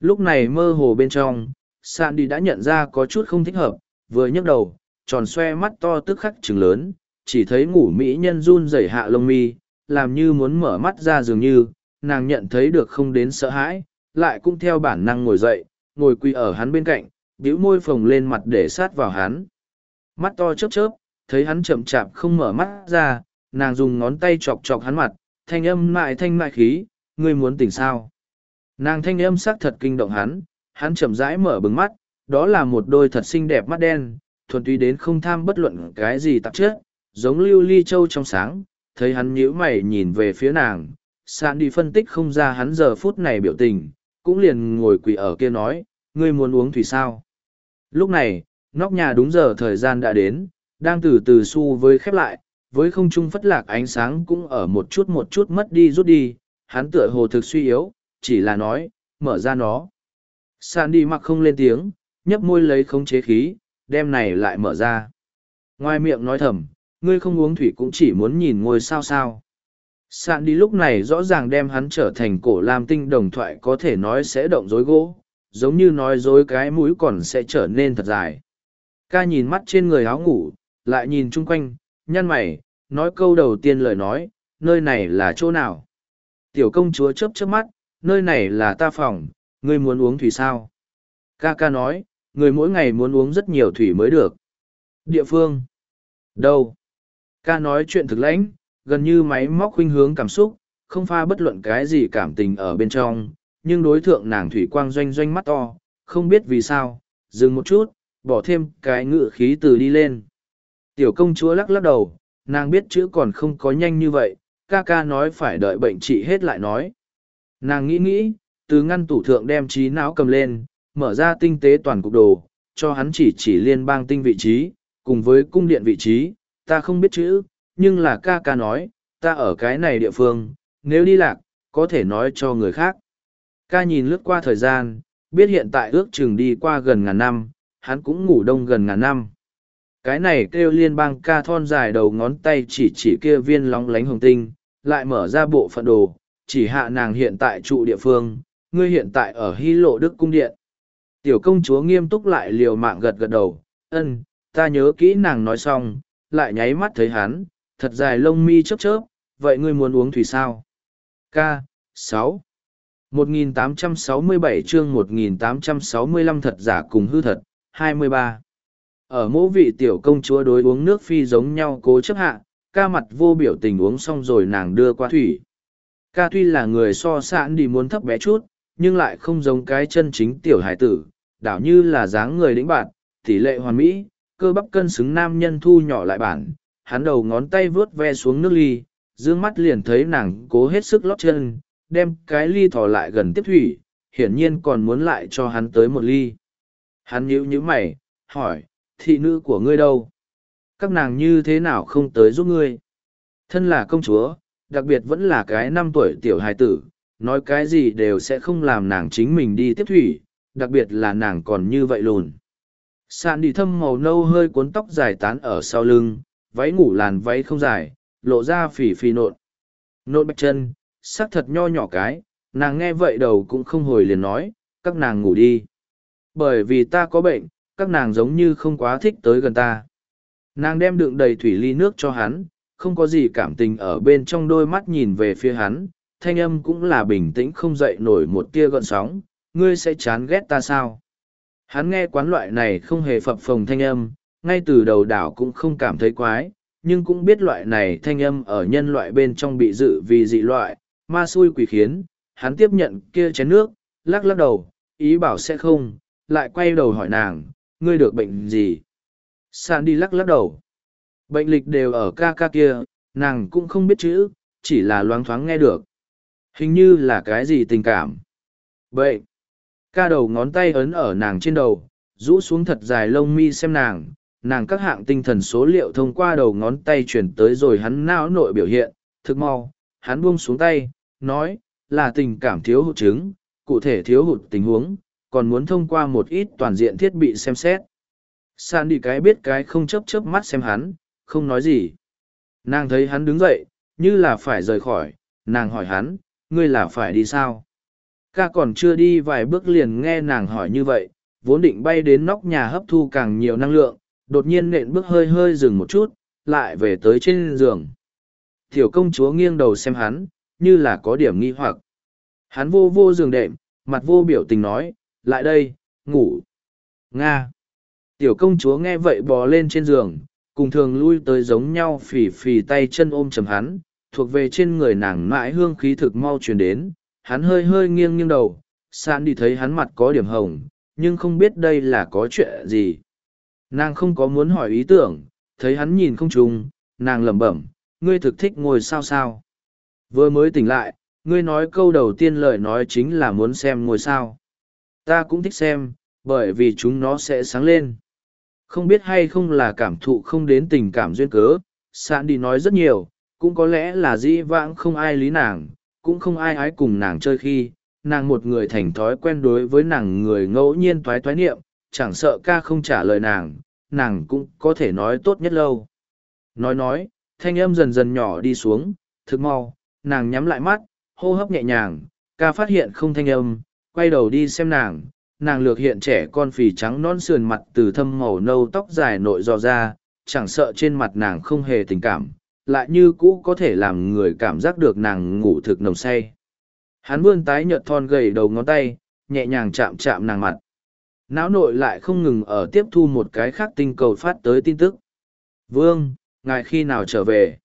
Lúc này mơ hồ bên trong, sạn đi đã nhận ra có chút không thích hợp, vừa nhấc đầu, tròn xoe mắt to tức khắc trừng lớn, chỉ thấy ngủ mỹ nhân run rẩy hạ lông mi, làm như muốn mở mắt ra dường như, nàng nhận thấy được không đến sợ hãi, lại cũng theo bản năng ngồi dậy, ngồi quỳ ở hắn bên cạnh, bĩu môi phồng lên mặt để sát vào hắn. Mắt to chớp chớp, thấy hắn chậm chạp không mở mắt ra, nàng dùng ngón tay chọc chọc hắn mặt, thanh âm mại thanh mại khí, ngươi muốn tỉnh sao. Nàng thanh âm sắc thật kinh động hắn, hắn chậm rãi mở bừng mắt, đó là một đôi thật xinh đẹp mắt đen, thuần túy đến không tham bất luận cái gì tạp chất, giống lưu ly châu trong sáng, thấy hắn nhíu mày nhìn về phía nàng, sạn đi phân tích không ra hắn giờ phút này biểu tình, cũng liền ngồi quỳ ở kia nói, ngươi muốn uống thủy sao. Lúc này, nóc nhà đúng giờ thời gian đã đến, đang từ từ su với khép lại, với không trung phất lạc ánh sáng cũng ở một chút một chút mất đi rút đi, hắn tựa hồ thực suy yếu, chỉ là nói, mở ra nó. Sạn đi mặc không lên tiếng, nhấp môi lấy không chế khí, đem này lại mở ra. Ngoài miệng nói thầm, ngươi không uống thủy cũng chỉ muốn nhìn ngôi sao sao. Sạn đi lúc này rõ ràng đem hắn trở thành cổ lam tinh đồng thoại có thể nói sẽ động dối gỗ, giống như nói dối cái mũi còn sẽ trở nên thật dài. Ca nhìn mắt trên người áo ngủ, lại nhìn chung quanh, nhăn mày, nói câu đầu tiên lời nói, nơi này là chỗ nào? Tiểu công chúa chớp chớp mắt, nơi này là ta phòng, ngươi muốn uống thủy sao? Ca ca nói, người mỗi ngày muốn uống rất nhiều thủy mới được. Địa phương? Đâu? Ca nói chuyện thực lãnh, gần như máy móc khuynh hướng cảm xúc, không pha bất luận cái gì cảm tình ở bên trong, nhưng đối tượng nàng thủy quang doanh doanh mắt to, không biết vì sao, dừng một chút, bỏ thêm cái ngự khí từ đi lên. Tiểu công chúa lắc lắc đầu, nàng biết chữ còn không có nhanh như vậy, ca ca nói phải đợi bệnh trị hết lại nói. Nàng nghĩ nghĩ, từ ngăn tủ thượng đem trí não cầm lên, mở ra tinh tế toàn cục đồ, cho hắn chỉ chỉ liên bang tinh vị trí, cùng với cung điện vị trí, ta không biết chữ, nhưng là ca ca nói, ta ở cái này địa phương, nếu đi lạc, có thể nói cho người khác. Ca nhìn lướt qua thời gian, biết hiện tại ước chừng đi qua gần ngàn năm, hắn cũng ngủ đông gần ngàn năm. Cái này kêu liên bang ca thon dài đầu ngón tay chỉ chỉ kia viên lóng lánh hồng tinh, lại mở ra bộ phận đồ, chỉ hạ nàng hiện tại trụ địa phương, ngươi hiện tại ở Hy Lộ Đức Cung Điện. Tiểu công chúa nghiêm túc lại liều mạng gật gật đầu, ân, ta nhớ kỹ nàng nói xong, lại nháy mắt thấy hắn, thật dài lông mi chớp chớp, vậy ngươi muốn uống thủy sao? K. sáu 1867 chương 1865 thật giả cùng hư thật, 23. Ở mỗ vị tiểu công chúa đối uống nước phi giống nhau cố chấp hạ, ca mặt vô biểu tình uống xong rồi nàng đưa qua thủy. Ca tuy là người so sạn đi muốn thấp bé chút, nhưng lại không giống cái chân chính tiểu hải tử, đảo như là dáng người đĩnh bạn, tỷ lệ hoàn mỹ, cơ bắp cân xứng nam nhân thu nhỏ lại bản, hắn đầu ngón tay vướt ve xuống nước ly, dương mắt liền thấy nàng cố hết sức lót chân, đem cái ly thò lại gần tiếp thủy, hiển nhiên còn muốn lại cho hắn tới một ly. Hắn nhíu nhíu mày, hỏi, thị nữ của ngươi đâu? Các nàng như thế nào không tới giúp ngươi? Thân là công chúa, đặc biệt vẫn là cái năm tuổi tiểu hài tử, nói cái gì đều sẽ không làm nàng chính mình đi tiếp thủy, đặc biệt là nàng còn như vậy lùn. Sạn đi thâm màu nâu hơi cuốn tóc dài tán ở sau lưng, váy ngủ làn váy không dài, lộ ra phỉ phì nộn. Nộn bạch chân, sắc thật nho nhỏ cái, nàng nghe vậy đầu cũng không hồi liền nói, các nàng ngủ đi. Bởi vì ta có bệnh, các nàng giống như không quá thích tới gần ta. Nàng đem đựng đầy thủy ly nước cho hắn, không có gì cảm tình ở bên trong đôi mắt nhìn về phía hắn, thanh âm cũng là bình tĩnh không dậy nổi một tia gợn sóng, ngươi sẽ chán ghét ta sao? Hắn nghe quán loại này không hề phập phồng thanh âm, ngay từ đầu đảo cũng không cảm thấy quái, nhưng cũng biết loại này thanh âm ở nhân loại bên trong bị dự vì dị loại, Ma xui quỷ khiến, hắn tiếp nhận kia chén nước, lắc lắc đầu, ý bảo sẽ không, lại quay đầu hỏi nàng, ngươi được bệnh gì? San đi lắc lắc đầu. Bệnh lịch đều ở ca ca kia, nàng cũng không biết chữ, chỉ là loáng thoáng nghe được. Hình như là cái gì tình cảm. Vậy, ca đầu ngón tay ấn ở nàng trên đầu, rũ xuống thật dài lông mi xem nàng, nàng các hạng tinh thần số liệu thông qua đầu ngón tay chuyển tới rồi hắn não nội biểu hiện, thực mau, hắn buông xuống tay, nói, là tình cảm thiếu hụt chứng, cụ thể thiếu hụt tình huống, còn muốn thông qua một ít toàn diện thiết bị xem xét. San đi cái biết cái không chấp chớp mắt xem hắn, không nói gì. Nàng thấy hắn đứng dậy, như là phải rời khỏi, nàng hỏi hắn, ngươi là phải đi sao? Ca còn chưa đi vài bước liền nghe nàng hỏi như vậy, vốn định bay đến nóc nhà hấp thu càng nhiều năng lượng, đột nhiên nện bước hơi hơi dừng một chút, lại về tới trên giường. Tiểu công chúa nghiêng đầu xem hắn, như là có điểm nghi hoặc. Hắn vô vô giường đệm, mặt vô biểu tình nói, lại đây, ngủ. Nga. Tiểu công chúa nghe vậy bò lên trên giường, cùng thường lui tới giống nhau phì phì tay chân ôm chầm hắn, thuộc về trên người nàng mãi hương khí thực mau truyền đến, hắn hơi hơi nghiêng nghiêng đầu, sàn đi thấy hắn mặt có điểm hồng, nhưng không biết đây là có chuyện gì. Nàng không có muốn hỏi ý tưởng, thấy hắn nhìn không trùng, nàng lẩm bẩm, ngươi thực thích ngồi sao sao. Vừa mới tỉnh lại, ngươi nói câu đầu tiên lời nói chính là muốn xem ngôi sao. Ta cũng thích xem, bởi vì chúng nó sẽ sáng lên. Không biết hay không là cảm thụ không đến tình cảm duyên cớ, sạn đi nói rất nhiều, cũng có lẽ là dĩ vãng không ai lý nàng, cũng không ai ái cùng nàng chơi khi, nàng một người thành thói quen đối với nàng người ngẫu nhiên toái toái niệm, chẳng sợ ca không trả lời nàng, nàng cũng có thể nói tốt nhất lâu. Nói nói, thanh âm dần dần nhỏ đi xuống, thực mau, nàng nhắm lại mắt, hô hấp nhẹ nhàng, ca phát hiện không thanh âm, quay đầu đi xem nàng, nàng lược hiện trẻ con phì trắng non sườn mặt từ thâm màu nâu tóc dài nội dò ra, chẳng sợ trên mặt nàng không hề tình cảm, lại như cũ có thể làm người cảm giác được nàng ngủ thực nồng say. Hắn vươn tái nhợt thon gầy đầu ngón tay, nhẹ nhàng chạm chạm nàng mặt. Não nội lại không ngừng ở tiếp thu một cái khác tinh cầu phát tới tin tức. Vương, ngài khi nào trở về?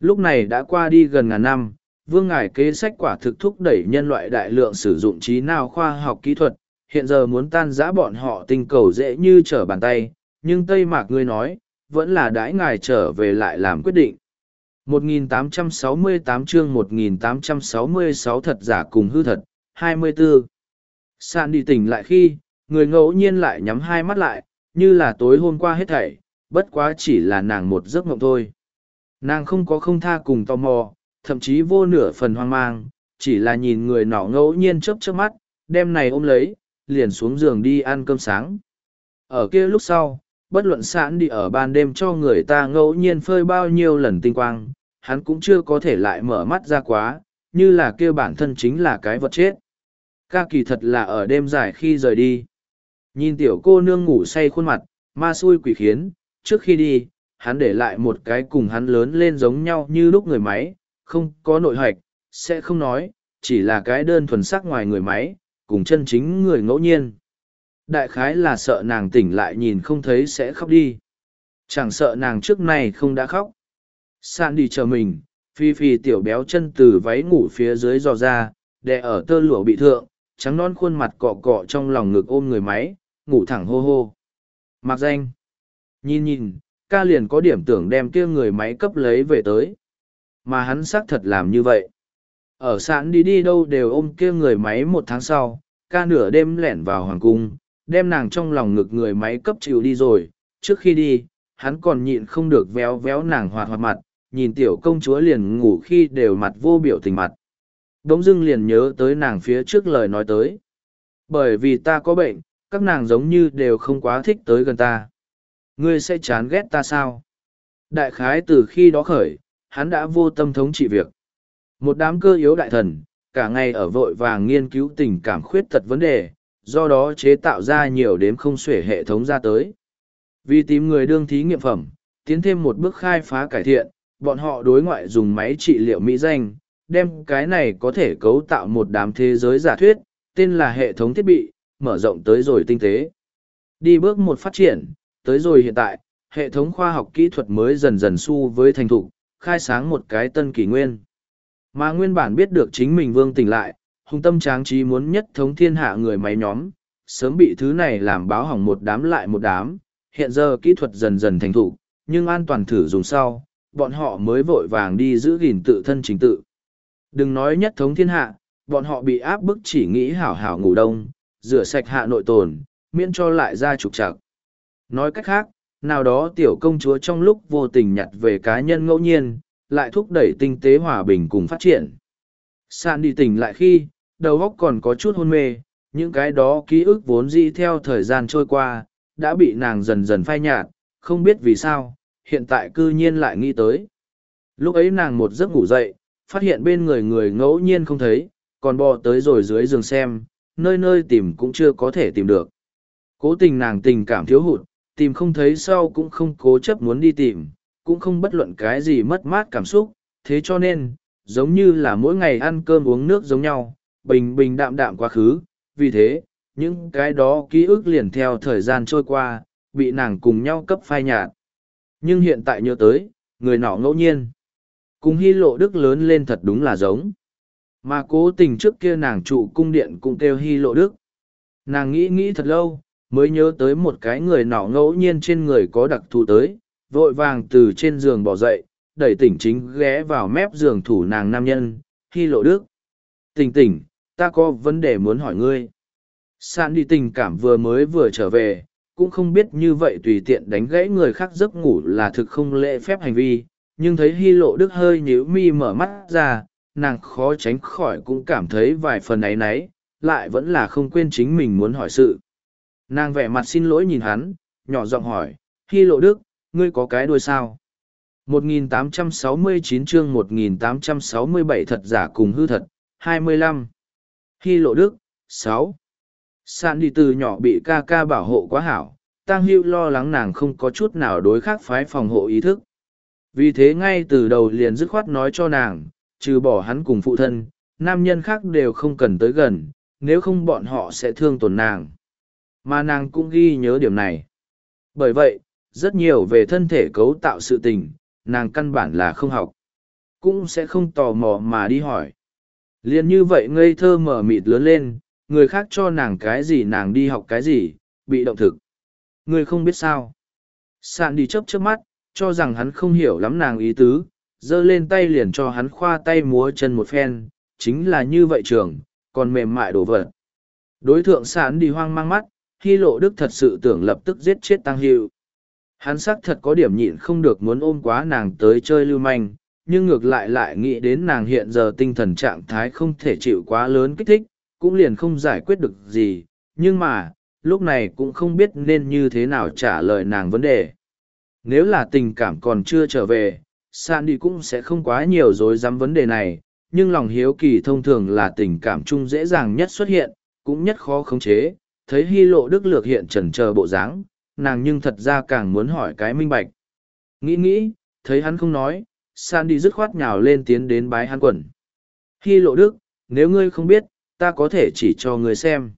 Lúc này đã qua đi gần ngàn năm, vương ngài kế sách quả thực thúc đẩy nhân loại đại lượng sử dụng trí nào khoa học kỹ thuật, hiện giờ muốn tan giã bọn họ tinh cầu dễ như trở bàn tay, nhưng Tây Mạc ngươi nói, vẫn là đãi ngài trở về lại làm quyết định. 1868 chương 1866 thật giả cùng hư thật, 24. Sạn đi tỉnh lại khi, người ngẫu nhiên lại nhắm hai mắt lại, như là tối hôm qua hết thảy, bất quá chỉ là nàng một giấc mộng thôi. Nàng không có không tha cùng tò mò, thậm chí vô nửa phần hoang mang, chỉ là nhìn người nọ ngẫu nhiên chớp chớp mắt, đem này ôm lấy, liền xuống giường đi ăn cơm sáng. Ở kia lúc sau, bất luận sẵn đi ở ban đêm cho người ta ngẫu nhiên phơi bao nhiêu lần tinh quang, hắn cũng chưa có thể lại mở mắt ra quá, như là kia bản thân chính là cái vật chết. Ca kỳ thật là ở đêm dài khi rời đi. Nhìn tiểu cô nương ngủ say khuôn mặt, ma xui quỷ khiến, trước khi đi, hắn để lại một cái cùng hắn lớn lên giống nhau như lúc người máy, không có nội hoạch, sẽ không nói, chỉ là cái đơn thuần sắc ngoài người máy, cùng chân chính người ngẫu nhiên. Đại khái là sợ nàng tỉnh lại nhìn không thấy sẽ khóc đi. Chẳng sợ nàng trước này không đã khóc. San đi chờ mình, phi phi tiểu béo chân từ váy ngủ phía dưới dò ra, đè ở tơ lụa bị thượng, trắng non khuôn mặt cọ cọ trong lòng ngực ôm người máy, ngủ thẳng hô hô. Mặc danh. Nhìn nhìn, ca liền có điểm tưởng đem kia người máy cấp lấy về tới. Mà hắn xác thật làm như vậy. Ở sẵn đi đi đâu đều ôm kia người máy một tháng sau, ca nửa đêm lẻn vào hoàng cung, đem nàng trong lòng ngực người máy cấp chịu đi rồi. Trước khi đi, hắn còn nhịn không được véo véo nàng hoạt hoạt mặt, nhìn tiểu công chúa liền ngủ khi đều mặt vô biểu tình mặt. Đống dưng liền nhớ tới nàng phía trước lời nói tới. Bởi vì ta có bệnh, các nàng giống như đều không quá thích tới gần ta. Ngươi sẽ chán ghét ta sao? Đại khái từ khi đó khởi, hắn đã vô tâm thống trị việc. Một đám cơ yếu đại thần, cả ngày ở vội vàng nghiên cứu tình cảm khuyết tật vấn đề, do đó chế tạo ra nhiều đếm không xuể hệ thống ra tới. Vì tìm người đương thí nghiệm phẩm, tiến thêm một bước khai phá cải thiện, bọn họ đối ngoại dùng máy trị liệu mỹ danh, đem cái này có thể cấu tạo một đám thế giới giả thuyết, tên là hệ thống thiết bị, mở rộng tới rồi tinh tế. Đi bước một phát triển, tới rồi hiện tại, hệ thống khoa học kỹ thuật mới dần dần su với thành thục, khai sáng một cái tân kỷ nguyên. Mà nguyên bản biết được chính mình vương tỉnh lại, hùng tâm tráng trí muốn nhất thống thiên hạ người máy nhóm, sớm bị thứ này làm báo hỏng một đám lại một đám, hiện giờ kỹ thuật dần dần thành thủ, nhưng an toàn thử dùng sau, bọn họ mới vội vàng đi giữ gìn tự thân chính tự. Đừng nói nhất thống thiên hạ, bọn họ bị áp bức chỉ nghĩ hảo hảo ngủ đông, rửa sạch hạ nội tồn, miễn cho lại ra trục trặc. Nói cách khác, nào đó tiểu công chúa trong lúc vô tình nhặt về cá nhân ngẫu nhiên, lại thúc đẩy tinh tế hòa bình cùng phát triển. Sạn đi tỉnh lại khi, đầu óc còn có chút hôn mê, những cái đó ký ức vốn dĩ theo thời gian trôi qua, đã bị nàng dần dần phai nhạt, không biết vì sao, hiện tại cư nhiên lại nghĩ tới. Lúc ấy nàng một giấc ngủ dậy, phát hiện bên người người ngẫu nhiên không thấy, còn bò tới rồi dưới giường xem, nơi nơi tìm cũng chưa có thể tìm được. Cố tình nàng tình cảm thiếu hụt, tìm không thấy sau cũng không cố chấp muốn đi tìm, cũng không bất luận cái gì mất mát cảm xúc, thế cho nên, giống như là mỗi ngày ăn cơm uống nước giống nhau, bình bình đạm đạm quá khứ, vì thế, những cái đó ký ức liền theo thời gian trôi qua, bị nàng cùng nhau cấp phai nhạt. Nhưng hiện tại nhớ tới, người nọ ngẫu nhiên. Cùng hy lộ đức lớn lên thật đúng là giống. Mà cố tình trước kia nàng trụ cung điện cũng kêu hy lộ đức. Nàng nghĩ nghĩ thật lâu, mới nhớ tới một cái người nọ ngẫu nhiên trên người có đặc thù tới, vội vàng từ trên giường bỏ dậy, đẩy tỉnh chính ghé vào mép giường thủ nàng nam nhân, hy lộ đức. Tỉnh tỉnh, ta có vấn đề muốn hỏi ngươi. Sạn đi tình cảm vừa mới vừa trở về, cũng không biết như vậy tùy tiện đánh gãy người khác giấc ngủ là thực không lễ phép hành vi, nhưng thấy hy lộ đức hơi nhíu mi mở mắt ra, nàng khó tránh khỏi cũng cảm thấy vài phần ấy náy, lại vẫn là không quên chính mình muốn hỏi sự. Nàng vẻ mặt xin lỗi nhìn hắn, nhỏ giọng hỏi, hy lộ đức, ngươi có cái đuôi sao? 1869 chương 1867 thật giả cùng hư thật, 25. Hy lộ đức, 6. Sạn đi từ nhỏ bị ca ca bảo hộ quá hảo, tang hưu lo lắng nàng không có chút nào đối khác phái phòng hộ ý thức. Vì thế ngay từ đầu liền dứt khoát nói cho nàng, trừ bỏ hắn cùng phụ thân, nam nhân khác đều không cần tới gần, nếu không bọn họ sẽ thương tổn nàng. Mà nàng cũng ghi nhớ điểm này. Bởi vậy, rất nhiều về thân thể cấu tạo sự tình, nàng căn bản là không học. Cũng sẽ không tò mò mà đi hỏi. liền như vậy ngây thơ mở mịt lớn lên, người khác cho nàng cái gì nàng đi học cái gì, bị động thực. Người không biết sao. Sạn đi chớp chớp mắt, cho rằng hắn không hiểu lắm nàng ý tứ, giơ lên tay liền cho hắn khoa tay múa chân một phen, chính là như vậy trường, còn mềm mại đổ vật. Đối tượng sạn đi hoang mang mắt, Hy lộ đức thật sự tưởng lập tức giết chết tăng hiệu. Hắn xác thật có điểm nhịn không được muốn ôm quá nàng tới chơi lưu manh, nhưng ngược lại lại nghĩ đến nàng hiện giờ tinh thần trạng thái không thể chịu quá lớn kích thích, cũng liền không giải quyết được gì, nhưng mà, lúc này cũng không biết nên như thế nào trả lời nàng vấn đề. Nếu là tình cảm còn chưa trở về, san đi cũng sẽ không quá nhiều dối dám vấn đề này, nhưng lòng hiếu kỳ thông thường là tình cảm chung dễ dàng nhất xuất hiện, cũng nhất khó khống chế, thấy hy lộ đức lược hiện trần chờ bộ dáng, nàng nhưng thật ra càng muốn hỏi cái minh bạch. Nghĩ nghĩ, thấy hắn không nói san đi dứt khoát nhào lên tiến đến bái hắn quần. Hy lộ đức, nếu ngươi không biết, ta có thể chỉ cho ngươi xem.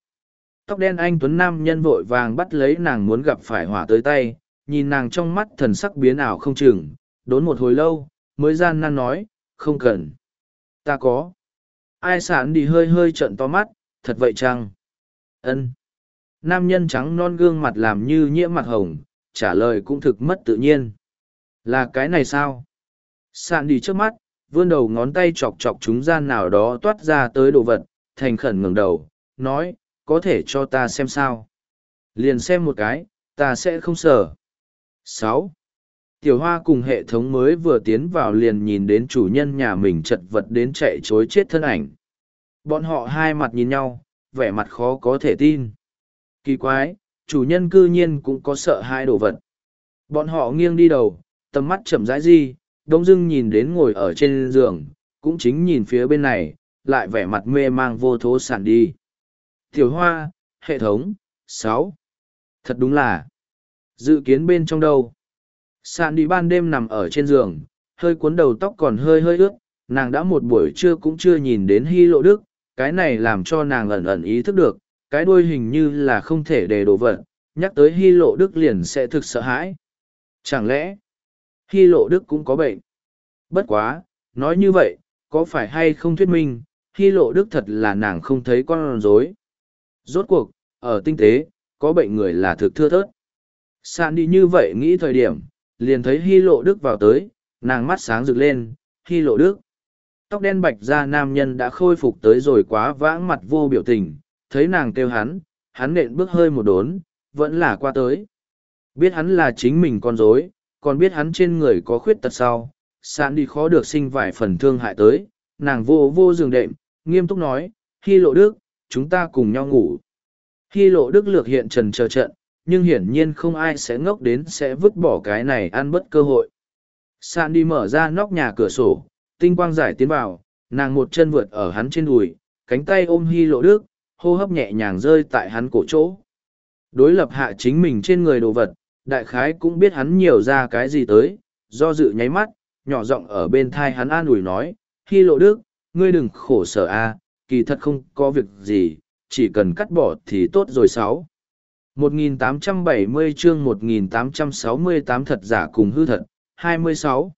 Tóc đen anh tuấn nam nhân vội vàng bắt lấy nàng muốn gặp phải hỏa tới tay, nhìn nàng trong mắt thần sắc biến ảo không chừng, đốn một hồi lâu, mới gian nan nói, không cần. Ta có. Ai sản đi hơi hơi trận to mắt, thật vậy chăng? Ân nam nhân trắng non gương mặt làm như nhiễm mặt hồng, trả lời cũng thực mất tự nhiên. Là cái này sao? Sạn đi trước mắt, vươn đầu ngón tay chọc chọc chúng gian nào đó toát ra tới đồ vật, thành khẩn ngẩng đầu, nói, có thể cho ta xem sao? Liền xem một cái, ta sẽ không sợ. Sáu. Tiểu hoa cùng hệ thống mới vừa tiến vào liền nhìn đến chủ nhân nhà mình chật vật đến chạy chối chết thân ảnh. Bọn họ hai mặt nhìn nhau, vẻ mặt khó có thể tin. Kỳ quái, chủ nhân cư nhiên cũng có sợ hai đồ vật. Bọn họ nghiêng đi đầu, tầm mắt chậm rãi di, đông dưng nhìn đến ngồi ở trên giường, cũng chính nhìn phía bên này, lại vẻ mặt mê mang vô thố sản đi. Tiểu hoa, hệ thống, sáu Thật đúng là, dự kiến bên trong đâu. sạn đi ban đêm nằm ở trên giường, hơi cuốn đầu tóc còn hơi hơi ướt, nàng đã một buổi trưa cũng chưa nhìn đến hy lộ đức, cái này làm cho nàng ẩn ẩn ý thức được, cái đuôi hình như là không thể để đồ vật, nhắc tới hy lộ đức liền sẽ thực sợ hãi. Chẳng lẽ, hy lộ đức cũng có bệnh? Bất quá, nói như vậy, có phải hay không thuyết minh, hy lộ đức thật là nàng không thấy con rối. Rốt cuộc, ở tinh tế, có bệnh người là thực thưa thớt. Sạn đi như vậy nghĩ thời điểm, liền thấy hy lộ đức vào tới, nàng mắt sáng rực lên, hy lộ đức. Tóc đen bạch da nam nhân đã khôi phục tới rồi quá vãng mặt vô biểu tình, thấy nàng kêu hắn, hắn nện bước hơi một đốn, vẫn là qua tới. Biết hắn là chính mình con dối, còn biết hắn trên người có khuyết tật sau, sạn đi khó được sinh vài phần thương hại tới, nàng vô vô giường đệm, nghiêm túc nói, Hy lộ đức, chúng ta cùng nhau ngủ. Hy lộ đức lược hiện trần chờ trận, nhưng hiển nhiên không ai sẽ ngốc đến sẽ vứt bỏ cái này ăn bất cơ hội. Sạn đi mở ra nóc nhà cửa sổ, tinh quang giải tiến vào, nàng một chân vượt ở hắn trên đùi, cánh tay ôm hy lộ đức, hô hấp nhẹ nhàng rơi tại hắn cổ chỗ. Đối lập hạ chính mình trên người đồ vật, đại khái cũng biết hắn nhiều ra cái gì tới, do dự nháy mắt, nhỏ giọng ở bên thai hắn an ủi nói, khi lộ đức, ngươi đừng khổ sở a kỳ thật không có việc gì, chỉ cần cắt bỏ thì tốt rồi sáu. 1870 chương 1868 thật giả cùng hư thật, 26.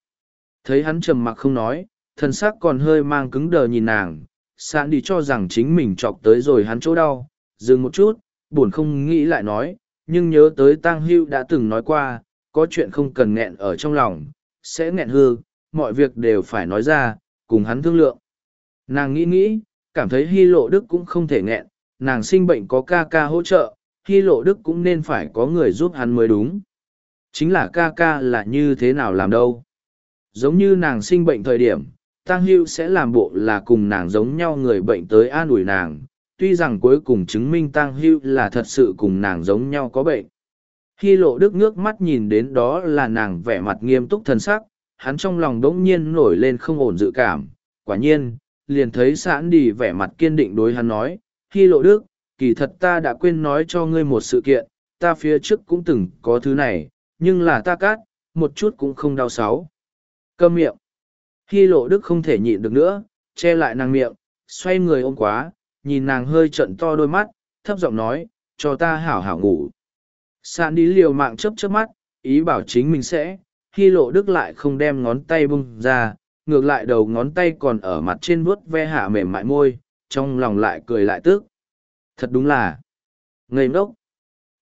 Thấy hắn trầm mặc không nói, thân xác còn hơi mang cứng đờ nhìn nàng, sạn đi cho rằng chính mình chọc tới rồi hắn chỗ đau, dừng một chút, buồn không nghĩ lại nói, nhưng nhớ tới tang hưu đã từng nói qua, có chuyện không cần nghẹn ở trong lòng, sẽ nghẹn hư, mọi việc đều phải nói ra, cùng hắn thương lượng. Nàng nghĩ nghĩ, cảm thấy hy lộ đức cũng không thể nghẹn, nàng sinh bệnh có ca ca hỗ trợ, hy lộ đức cũng nên phải có người giúp hắn mới đúng. Chính là ca ca là như thế nào làm đâu. Giống như nàng sinh bệnh thời điểm, Tăng Hưu sẽ làm bộ là cùng nàng giống nhau người bệnh tới an ủi nàng, tuy rằng cuối cùng chứng minh Tăng Hưu là thật sự cùng nàng giống nhau có bệnh. Hy lộ đức ngước mắt nhìn đến đó là nàng vẻ mặt nghiêm túc thân sắc, hắn trong lòng đỗng nhiên nổi lên không ổn dự cảm. Quả nhiên, liền thấy sẵn đi vẻ mặt kiên định đối hắn nói, Hy lộ đức, kỳ thật ta đã quên nói cho ngươi một sự kiện, ta phía trước cũng từng có thứ này, nhưng là ta cát, một chút cũng không đau sáu. Câm miệng. Hy lộ đức không thể nhịn được nữa, che lại nàng miệng, xoay người ôm quá, nhìn nàng hơi trận to đôi mắt, thấp giọng nói, cho ta hảo hảo ngủ. Sạn đi liều mạng chớp chớp mắt, ý bảo chính mình sẽ, hy lộ đức lại không đem ngón tay bung ra, ngược lại đầu ngón tay còn ở mặt trên vuốt ve hạ mềm mại môi, trong lòng lại cười lại tức. Thật đúng là ngây ngốc,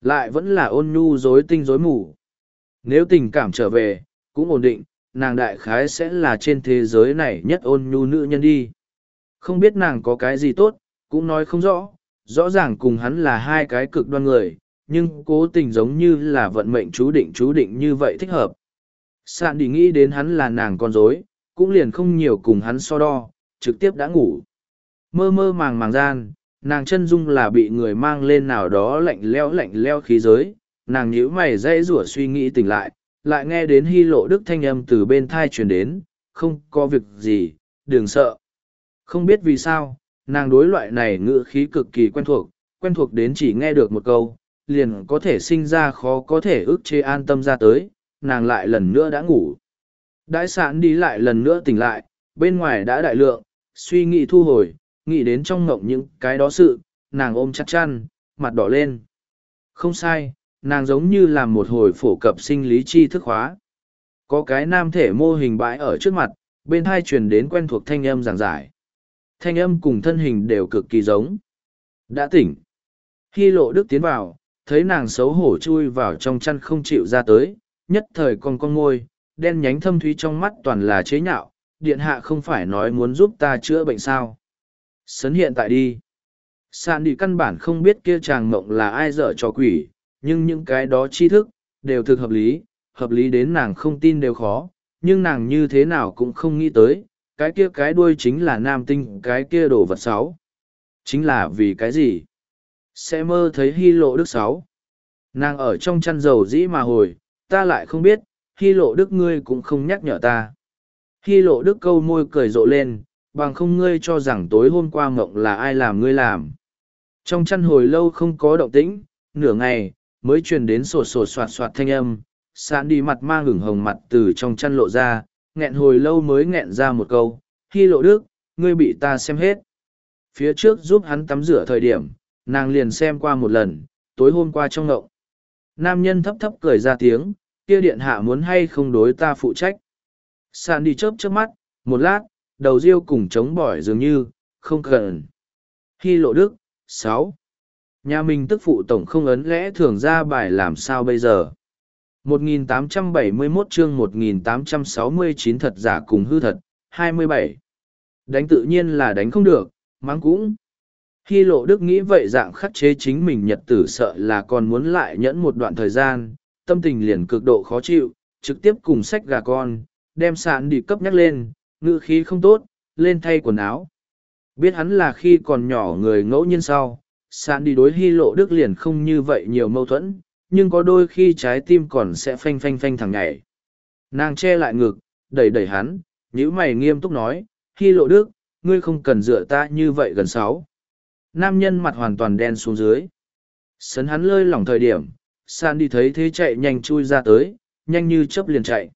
lại vẫn là ôn nhu dối tinh dối mù. Nếu tình cảm trở về, cũng ổn định, nàng đại khái sẽ là trên thế giới này nhất ôn nhu nữ nhân đi. Không biết nàng có cái gì tốt, cũng nói không rõ, rõ ràng cùng hắn là hai cái cực đoan người, nhưng cố tình giống như là vận mệnh chú định chú định như vậy thích hợp. Sạn đi nghĩ đến hắn là nàng con dối, cũng liền không nhiều cùng hắn so đo, trực tiếp đã ngủ. Mơ mơ màng màng gian, nàng chân dung là bị người mang lên nào đó lạnh leo lạnh leo khí giới, nàng nhíu mày dãy rủa suy nghĩ tỉnh lại, lại nghe đến hy lộ đức thanh âm từ bên thai truyền đến, không có việc gì, đừng sợ. Không biết vì sao, nàng đối loại này ngữ khí cực kỳ quen thuộc, quen thuộc đến chỉ nghe được một câu, liền có thể sinh ra khó có thể ức chế an tâm ra tới, nàng lại lần nữa đã ngủ. Đãi sản đi lại lần nữa tỉnh lại, bên ngoài đã đại lượng, suy nghĩ thu hồi, nghĩ đến trong ngộng những cái đó sự, nàng ôm chặt chăn, mặt đỏ lên. Không sai, nàng giống như là một hồi phổ cập sinh lý tri thức hóa. Có cái nam thể mô hình bãi ở trước mặt, bên hai truyền đến quen thuộc thanh âm giảng giải. Thanh âm cùng thân hình đều cực kỳ giống. Đã tỉnh. Khi lộ đức tiến vào, thấy nàng xấu hổ chui vào trong chăn không chịu ra tới, nhất thời con con ngôi, đen nhánh thâm thúy trong mắt toàn là chế nhạo, điện hạ không phải nói muốn giúp ta chữa bệnh sao. Sấn hiện tại đi. Sạn đi căn bản không biết kia chàng mộng là ai dở cho quỷ, nhưng những cái đó tri thức, đều thực hợp lý, hợp lý đến nàng không tin đều khó, nhưng nàng như thế nào cũng không nghĩ tới, cái kia cái đuôi chính là nam tinh cái kia đồ vật sáu. Chính là vì cái gì? Sẽ mơ thấy hy lộ đức sáu. Nàng ở trong chăn dầu dĩ mà hồi, ta lại không biết, hy lộ đức ngươi cũng không nhắc nhở ta. Hy lộ đức câu môi cười rộ lên, bằng không ngươi cho rằng tối hôm qua mộng là ai làm ngươi làm. Trong chăn hồi lâu không có động tĩnh, nửa ngày, mới truyền đến sột sột soạt soạt thanh âm, sán đi mặt mang hửng hồng mặt từ trong chăn lộ ra, nghẹn hồi lâu mới nghẹn ra một câu, hy lộ đức, ngươi bị ta xem hết. Phía trước giúp hắn tắm rửa thời điểm, nàng liền xem qua một lần, tối hôm qua trong ngộng. Nam nhân thấp thấp cười ra tiếng, kia điện hạ muốn hay không đối ta phụ trách. Sàn đi chớp chớp mắt, một lát, đầu riêu cùng chống bỏi dường như, không cần. Hy lộ đức, sáu Nhà mình tức phụ tổng không ấn lẽ thường ra bài làm sao bây giờ. 1871 chương 1869 thật giả cùng hư thật, 27. Đánh tự nhiên là đánh không được, mắng cũng. Hy lộ đức nghĩ vậy dạng khắc chế chính mình nhật tử sợ là còn muốn lại nhẫn một đoạn thời gian, tâm tình liền cực độ khó chịu, trực tiếp cùng sách gà con, đem sạn đi cấp nhắc lên, ngữ khí không tốt, lên thay quần áo. Biết hắn là khi còn nhỏ người ngẫu nhiên sau, sạn đi đối hy lộ đức liền không như vậy nhiều mâu thuẫn, nhưng có đôi khi trái tim còn sẽ phanh phanh phanh thẳng nhảy. Nàng che lại ngực, đẩy đẩy hắn, nhíu mày nghiêm túc nói, hy lộ đức, ngươi không cần dựa ta như vậy gần sáu. Nam nhân mặt hoàn toàn đen xuống dưới. Sấn hắn lơi lỏng thời điểm, San đi thấy thế chạy nhanh chui ra tới, nhanh như chớp liền chạy.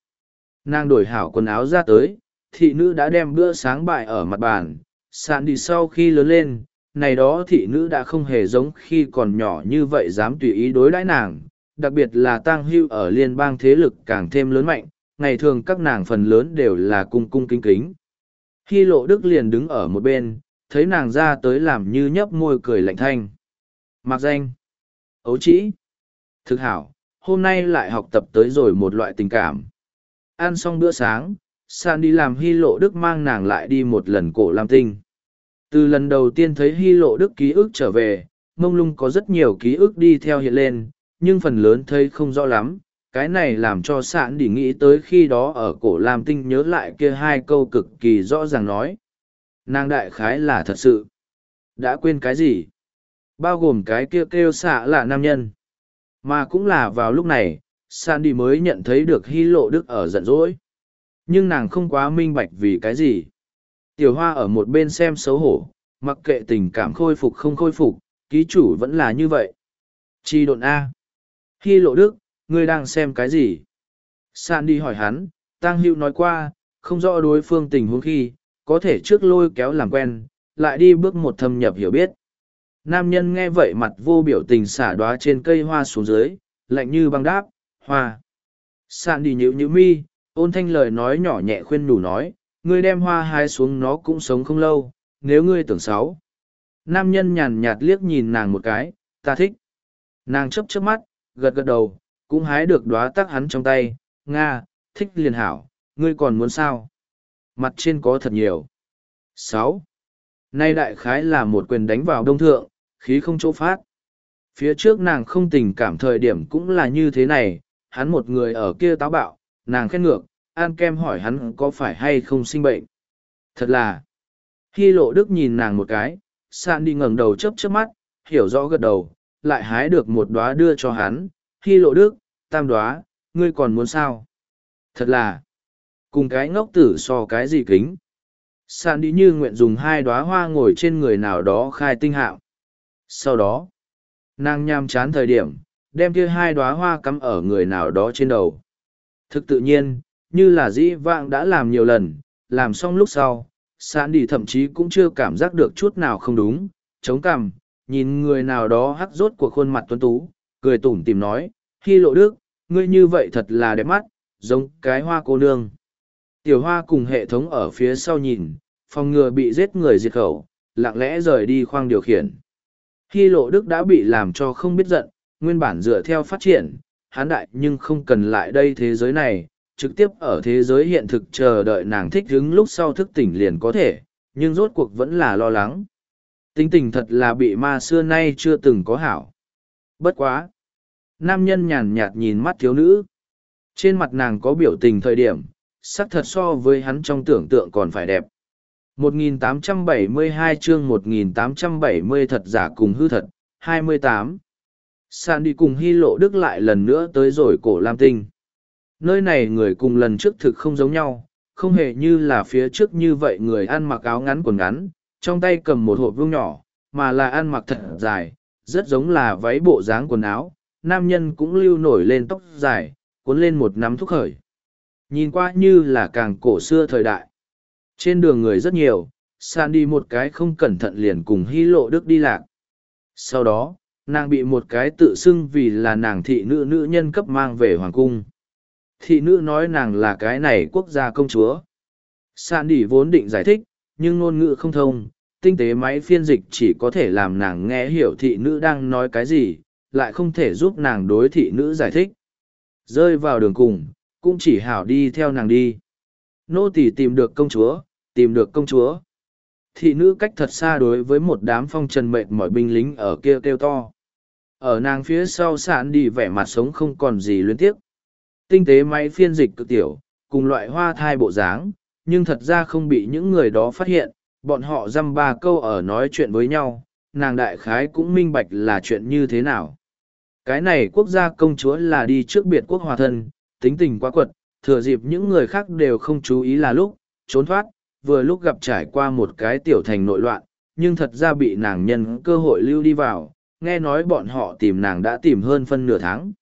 Nàng đổi hảo quần áo ra tới, thị nữ đã đem bữa sáng bại ở mặt bàn. San đi sau khi lớn lên, này đó thị nữ đã không hề giống khi còn nhỏ như vậy dám tùy ý đối đãi nàng, đặc biệt là tang hưu ở liên bang thế lực càng thêm lớn mạnh, ngày thường các nàng phần lớn đều là cung cung kính kính. Khi lộ đức liền đứng ở một bên, thấy nàng ra tới làm như nhấp môi cười lạnh thanh. Mặc danh. Ấu trĩ. Thực hảo, hôm nay lại học tập tới rồi một loại tình cảm. Ăn xong bữa sáng, San đi làm hy lộ đức mang nàng lại đi một lần cổ lam tinh. Từ lần đầu tiên thấy hy lộ đức ký ức trở về, mông lung có rất nhiều ký ức đi theo hiện lên, nhưng phần lớn thấy không rõ lắm. Cái này làm cho sạn đi nghĩ tới khi đó ở cổ lam tinh nhớ lại kia hai câu cực kỳ rõ ràng nói. Nàng đại khái là thật sự. Đã quên cái gì? Bao gồm cái kia kêu, kêu xạ là nam nhân. Mà cũng là vào lúc này, Sandy mới nhận thấy được hy lộ đức ở giận dỗi. Nhưng nàng không quá minh bạch vì cái gì. Tiểu hoa ở một bên xem xấu hổ, mặc kệ tình cảm khôi phục không khôi phục, ký chủ vẫn là như vậy. Chi độn A. Hy lộ đức, ngươi đang xem cái gì? Sandy hỏi hắn, Tăng Hữu nói qua, không rõ đối phương tình huống khi, có thể trước lôi kéo làm quen, lại đi bước một thâm nhập hiểu biết. Nam nhân nghe vậy mặt vô biểu tình xả đoá trên cây hoa xuống dưới, lạnh như băng đáp, hoa. Sạn đi nhữ nhữ mi, ôn thanh lời nói nhỏ nhẹ khuyên đủ nói, ngươi đem hoa hái xuống nó cũng sống không lâu, nếu ngươi tưởng sáu. Nam nhân nhàn nhạt liếc nhìn nàng một cái, ta thích. Nàng chấp chớp mắt, gật gật đầu, cũng hái được đóa tắc hắn trong tay, Nga, thích liền hảo, ngươi còn muốn sao? Mặt trên có thật nhiều. sáu Nay đại khái là một quyền đánh vào đông thượng, khí không chỗ phát. Phía trước nàng không tình cảm thời điểm cũng là như thế này, hắn một người ở kia táo bạo, nàng khét ngược, an kem hỏi hắn có phải hay không sinh bệnh. Thật là, khi lộ đức nhìn nàng một cái, sạn đi ngẩng đầu chớp chớp mắt, hiểu rõ gật đầu, lại hái được một đóa đưa cho hắn, khi lộ đức, tam đóa, ngươi còn muốn sao? Thật là, cùng cái ngốc tử so cái gì kính. Sạn đi như nguyện dùng hai đóa hoa ngồi trên người nào đó khai tinh hạo. Sau đó, nàng nham chán thời điểm, đem kia hai đóa hoa cắm ở người nào đó trên đầu. Thực tự nhiên, như là dĩ vãng đã làm nhiều lần, làm xong lúc sau, sạn đi thậm chí cũng chưa cảm giác được chút nào không đúng, chống cằm, nhìn người nào đó hắc rốt của khuôn mặt tuấn tú, cười tủm tìm nói, khi lộ đức, ngươi như vậy thật là đẹp mắt, giống cái hoa cô nương. Tiểu hoa cùng hệ thống ở phía sau nhìn, phòng ngừa bị giết người diệt khẩu, lặng lẽ rời đi khoang điều khiển. Khi lộ đức đã bị làm cho không biết giận, nguyên bản dựa theo phát triển, hán đại nhưng không cần lại đây thế giới này, trực tiếp ở thế giới hiện thực chờ đợi nàng thích hứng lúc sau thức tỉnh liền có thể, nhưng rốt cuộc vẫn là lo lắng. Tính tình thật là bị ma xưa nay chưa từng có hảo. Bất quá. Nam nhân nhàn nhạt nhìn mắt thiếu nữ. Trên mặt nàng có biểu tình thời điểm, sắc thật so với hắn trong tưởng tượng còn phải đẹp. 1872 chương 1870 thật giả cùng hư thật, 28. Sàn đi cùng hy lộ đức lại lần nữa tới rồi cổ Lam Tinh. Nơi này người cùng lần trước thực không giống nhau, không hề như là phía trước như vậy người ăn mặc áo ngắn quần ngắn, trong tay cầm một hộp vương nhỏ, mà là ăn mặc thật dài, rất giống là váy bộ dáng quần áo, nam nhân cũng lưu nổi lên tóc dài, cuốn lên một nắm thuốc khởi. Nhìn qua như là càng cổ xưa thời đại. Trên đường người rất nhiều, san đi một cái không cẩn thận liền cùng hy lộ đức đi lạc. Sau đó, nàng bị một cái tự xưng vì là nàng thị nữ nữ nhân cấp mang về hoàng cung. Thị nữ nói nàng là cái này quốc gia công chúa. Sạn đỉ vốn định giải thích, nhưng ngôn ngữ không thông, tinh tế máy phiên dịch chỉ có thể làm nàng nghe hiểu thị nữ đang nói cái gì, lại không thể giúp nàng đối thị nữ giải thích. Rơi vào đường cùng, cũng chỉ hảo đi theo nàng đi. Nô tỳ tìm được công chúa, tìm được công chúa. Thị nữ cách thật xa đối với một đám phong trần mệt mỏi binh lính ở kia kêu to. Ở nàng phía sau sạn đi vẻ mặt sống không còn gì luyến tiếc. Tinh tế máy phiên dịch cực tiểu, cùng loại hoa thai bộ dáng, nhưng thật ra không bị những người đó phát hiện, bọn họ dăm ba câu ở nói chuyện với nhau, nàng đại khái cũng minh bạch là chuyện như thế nào. Cái này quốc gia công chúa là đi trước biệt quốc hòa thân, tính tình quá quật, thừa dịp những người khác đều không chú ý là lúc, trốn thoát, vừa lúc gặp trải qua một cái tiểu thành nội loạn, nhưng thật ra bị nàng nhân cơ hội lưu đi vào, nghe nói bọn họ tìm nàng đã tìm hơn phân nửa tháng.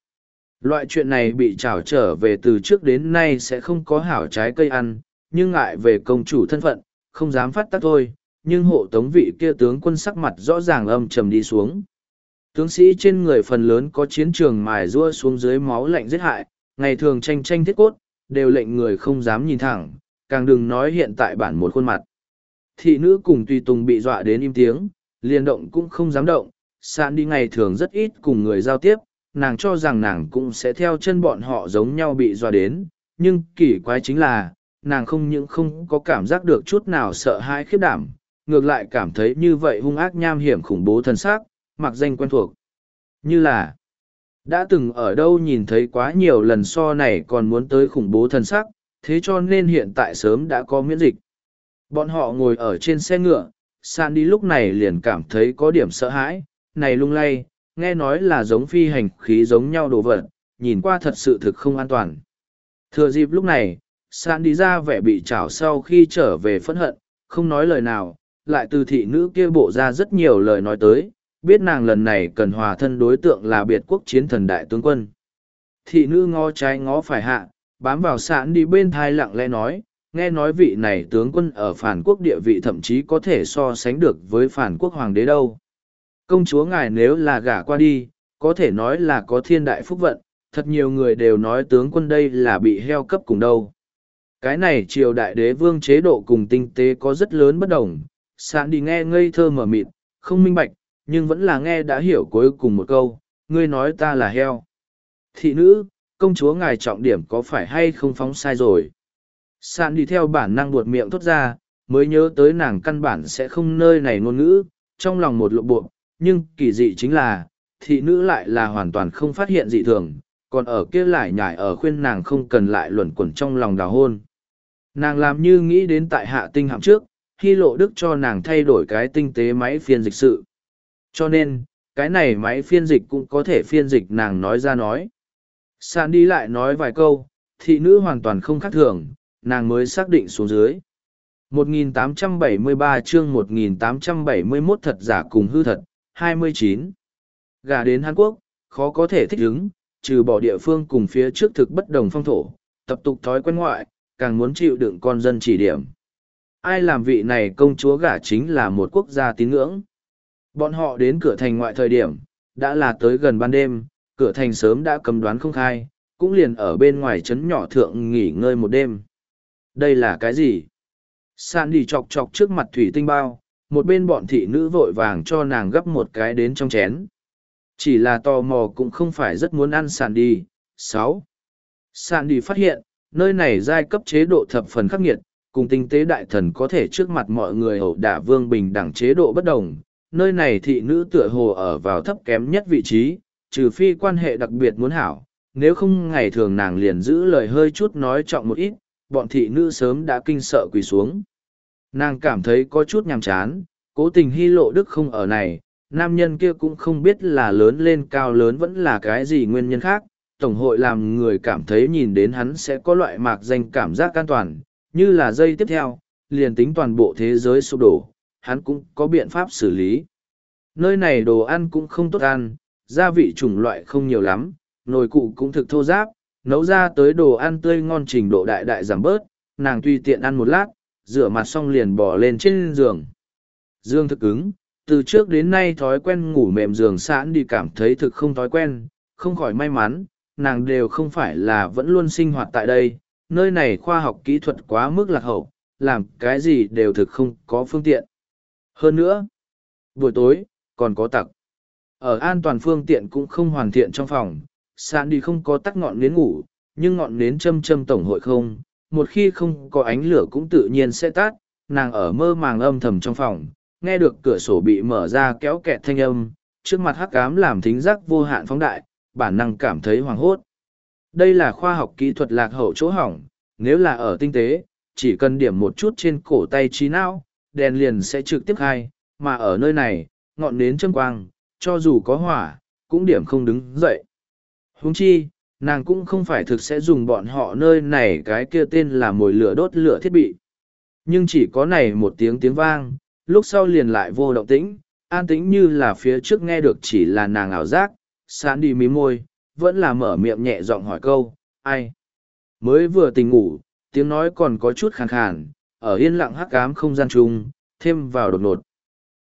Loại chuyện này bị trảo trở về từ trước đến nay sẽ không có hảo trái cây ăn, nhưng ngại về công chủ thân phận, không dám phát tác thôi, nhưng hộ tống vị kia tướng quân sắc mặt rõ ràng âm trầm đi xuống. Tướng sĩ trên người phần lớn có chiến trường mài rua xuống dưới máu lạnh giết hại, ngày thường tranh tranh thiết cốt, đều lệnh người không dám nhìn thẳng, càng đừng nói hiện tại bản một khuôn mặt. Thị nữ cùng tùy tùng bị dọa đến im tiếng, liền động cũng không dám động, sạn đi ngày thường rất ít cùng người giao tiếp, nàng cho rằng nàng cũng sẽ theo chân bọn họ giống nhau bị dọa đến, nhưng kỳ quái chính là, nàng không những không có cảm giác được chút nào sợ hãi khiếp đảm, ngược lại cảm thấy như vậy hung ác nham hiểm khủng bố thân xác, mặc danh quen thuộc. Như là, đã từng ở đâu nhìn thấy quá nhiều lần so này còn muốn tới khủng bố thân sắc, thế cho nên hiện tại sớm đã có miễn dịch. Bọn họ ngồi ở trên xe ngựa, San đi lúc này liền cảm thấy có điểm sợ hãi, này lung lay, nghe nói là giống phi hành khí giống nhau đồ vật, nhìn qua thật sự thực không an toàn. Thừa dịp lúc này, San đi ra vẻ bị chảo sau khi trở về phẫn hận, không nói lời nào, lại từ thị nữ kia bộ ra rất nhiều lời nói tới, biết nàng lần này cần hòa thân đối tượng là biệt quốc chiến thần đại tướng quân. Thị nữ ngó trái ngó phải hạ, bám vào sạn đi bên thai lặng lẽ nói, nghe nói vị này tướng quân ở phản quốc địa vị thậm chí có thể so sánh được với phản quốc hoàng đế đâu. Công chúa ngài nếu là gả qua đi, có thể nói là có thiên đại phúc vận, thật nhiều người đều nói tướng quân đây là bị heo cấp cùng đâu. Cái này triều đại đế vương chế độ cùng tinh tế có rất lớn bất đồng, sạn đi nghe ngây thơ mở mịt, không minh bạch, nhưng vẫn là nghe đã hiểu cuối cùng một câu, ngươi nói ta là heo. Thị nữ, công chúa ngài trọng điểm có phải hay không phóng sai rồi. Sạn đi theo bản năng buột miệng thốt ra, mới nhớ tới nàng căn bản sẽ không nơi này ngôn ngữ, trong lòng một lộ bộ, nhưng kỳ dị chính là, thị nữ lại là hoàn toàn không phát hiện dị thường, còn ở kia lại nhải ở khuyên nàng không cần lại luẩn quẩn trong lòng đào hôn. Nàng làm như nghĩ đến tại hạ tinh hạm trước, hy lộ đức cho nàng thay đổi cái tinh tế máy phiên dịch sự. Cho nên, cái này máy phiên dịch cũng có thể phiên dịch nàng nói ra nói. san đi lại nói vài câu, thị nữ hoàn toàn không khác thường, nàng mới xác định xuống dưới. 1873 chương 1871 thật giả cùng hư thật, 29. Gà đến Hàn Quốc, khó có thể thích ứng, trừ bỏ địa phương cùng phía trước thực bất đồng phong thổ, tập tục thói quen ngoại, càng muốn chịu đựng con dân chỉ điểm. Ai làm vị này công chúa gả chính là một quốc gia tín ngưỡng. Bọn họ đến cửa thành ngoại thời điểm, đã là tới gần ban đêm, cửa thành sớm đã cầm đoán không khai, cũng liền ở bên ngoài trấn nhỏ thượng nghỉ ngơi một đêm. Đây là cái gì? San đi chọc chọc trước mặt thủy tinh bao, một bên bọn thị nữ vội vàng cho nàng gấp một cái đến trong chén. Chỉ là tò mò cũng không phải rất muốn ăn sàn đi. sáu Sàn đi phát hiện, nơi này giai cấp chế độ thập phần khắc nghiệt, cùng tinh tế đại thần có thể trước mặt mọi người hậu đả vương bình đẳng chế độ bất đồng. Nơi này thị nữ tựa hồ ở vào thấp kém nhất vị trí, trừ phi quan hệ đặc biệt muốn hảo, nếu không ngày thường nàng liền giữ lời hơi chút nói trọng một ít, bọn thị nữ sớm đã kinh sợ quỳ xuống. Nàng cảm thấy có chút nhàm chán, cố tình hy lộ đức không ở này, nam nhân kia cũng không biết là lớn lên cao lớn vẫn là cái gì nguyên nhân khác. Tổng hội làm người cảm thấy nhìn đến hắn sẽ có loại mạc danh cảm giác an toàn, như là dây tiếp theo, liền tính toàn bộ thế giới sụp đổ, hắn cũng có biện pháp xử lý. Nơi này đồ ăn cũng không tốt ăn, gia vị chủng loại không nhiều lắm, nồi cụ cũng thực thô giáp, nấu ra tới đồ ăn tươi ngon trình độ đại đại giảm bớt, nàng tùy tiện ăn một lát, rửa mặt xong liền bỏ lên trên giường. Dương thực ứng, từ trước đến nay thói quen ngủ mềm giường sẵn đi cảm thấy thực không thói quen, không khỏi may mắn, nàng đều không phải là vẫn luôn sinh hoạt tại đây, nơi này khoa học kỹ thuật quá mức lạc hậu, làm cái gì đều thực không có phương tiện. Hơn nữa, buổi tối, còn có tặc. Ở an toàn phương tiện cũng không hoàn thiện trong phòng, sẵn đi không có tắt ngọn nến ngủ, nhưng ngọn nến châm châm tổng hội không, một khi không có ánh lửa cũng tự nhiên sẽ tắt, nàng ở mơ màng âm thầm trong phòng, nghe được cửa sổ bị mở ra kéo kẹt thanh âm, trước mặt hắc ám làm thính giác vô hạn phóng đại, bản năng cảm thấy hoảng hốt. Đây là khoa học kỹ thuật lạc hậu chỗ hỏng, nếu là ở tinh tế, chỉ cần điểm một chút trên cổ tay trí não, đèn liền sẽ trực tiếp khai, mà ở nơi này, ngọn nến châm quang, cho dù có hỏa, cũng điểm không đứng dậy. Huống chi, nàng cũng không phải thực sẽ dùng bọn họ nơi này cái kia tên là mồi lửa đốt lửa thiết bị. Nhưng chỉ có này một tiếng tiếng vang, lúc sau liền lại vô động tĩnh, an tĩnh như là phía trước nghe được chỉ là nàng ảo giác, sán đi mí môi, vẫn là mở miệng nhẹ giọng hỏi câu, ai? Mới vừa tỉnh ngủ, tiếng nói còn có chút khàn khàn, ở yên lặng hắc ám không gian chung, thêm vào đột ngột.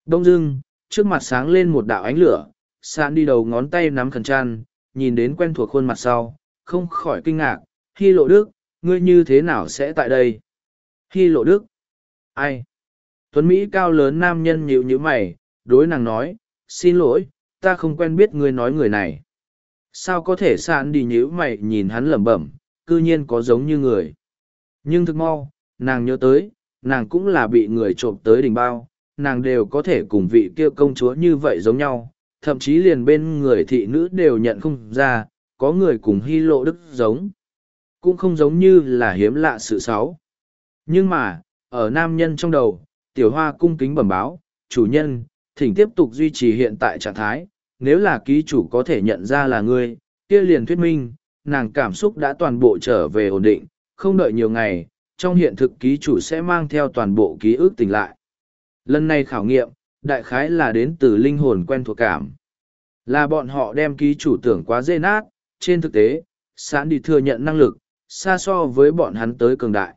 Đông dưng, trước mặt sáng lên một đạo ánh lửa, sán đi đầu ngón tay nắm khẩn tràn, nhìn đến quen thuộc khuôn mặt sau, không khỏi kinh ngạc, Hy lộ đức, ngươi như thế nào sẽ tại đây? Hy lộ đức? Ai? Tuấn Mỹ cao lớn nam nhân nhịu như mày, đối nàng nói, xin lỗi, ta không quen biết ngươi nói người này. Sao có thể sạn đi nhữ mày nhìn hắn lẩm bẩm, cư nhiên có giống như người. Nhưng thực mau, nàng nhớ tới, nàng cũng là bị người trộm tới đỉnh bao, nàng đều có thể cùng vị kia công chúa như vậy giống nhau, thậm chí liền bên người thị nữ đều nhận không ra, có người cùng hy lộ đức giống. Cũng không giống như là hiếm lạ sự xấu. Nhưng mà, ở nam nhân trong đầu, tiểu hoa cung kính bẩm báo, chủ nhân, thỉnh tiếp tục duy trì hiện tại trạng thái, nếu là ký chủ có thể nhận ra là ngươi, kia liền thuyết minh, nàng cảm xúc đã toàn bộ trở về ổn định, không đợi nhiều ngày, trong hiện thực ký chủ sẽ mang theo toàn bộ ký ức tỉnh lại. Lần này khảo nghiệm, đại khái là đến từ linh hồn quen thuộc cảm. Là bọn họ đem ký chủ tưởng quá dê nát, trên thực tế, sẵn đi thừa nhận năng lực, xa so với bọn hắn tới cường đại.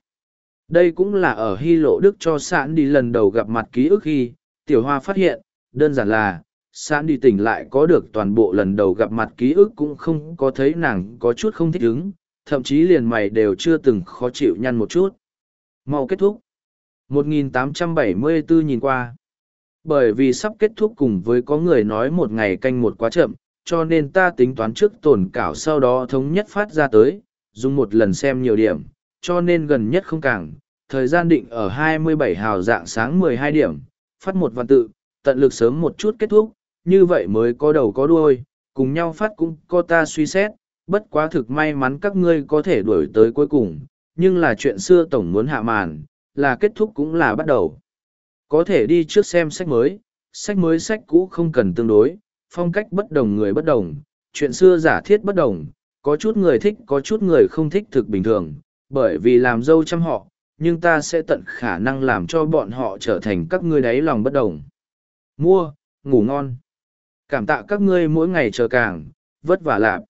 Đây cũng là ở Hy Lộ Đức cho sẵn đi lần đầu gặp mặt ký ức khi, Tiểu Hoa phát hiện, đơn giản là, sẵn đi tỉnh lại có được toàn bộ lần đầu gặp mặt ký ức cũng không có thấy nàng có chút không thích ứng, thậm chí liền mày đều chưa từng khó chịu nhăn một chút. Mau kết thúc. 1874 nhìn qua. Bởi vì sắp kết thúc cùng với có người nói một ngày canh một quá chậm, cho nên ta tính toán trước tổn cảo sau đó thống nhất phát ra tới, dùng một lần xem nhiều điểm, cho nên gần nhất không càng. Thời gian định ở 27 hào dạng sáng 12 điểm, phát một văn tự, tận lực sớm một chút kết thúc, như vậy mới có đầu có đuôi, cùng nhau phát cũng có ta suy xét, bất quá thực may mắn các ngươi có thể đuổi tới cuối cùng, nhưng là chuyện xưa tổng muốn hạ màn, là kết thúc cũng là bắt đầu. Có thể đi trước xem sách mới, sách mới sách cũ không cần tương đối, phong cách bất đồng người bất đồng, chuyện xưa giả thiết bất đồng, có chút người thích có chút người không thích thực bình thường, bởi vì làm dâu chăm họ, nhưng ta sẽ tận khả năng làm cho bọn họ trở thành các ngươi đáy lòng bất đồng. Mua, ngủ ngon. Cảm tạ các ngươi mỗi ngày chờ càng, vất vả lạp.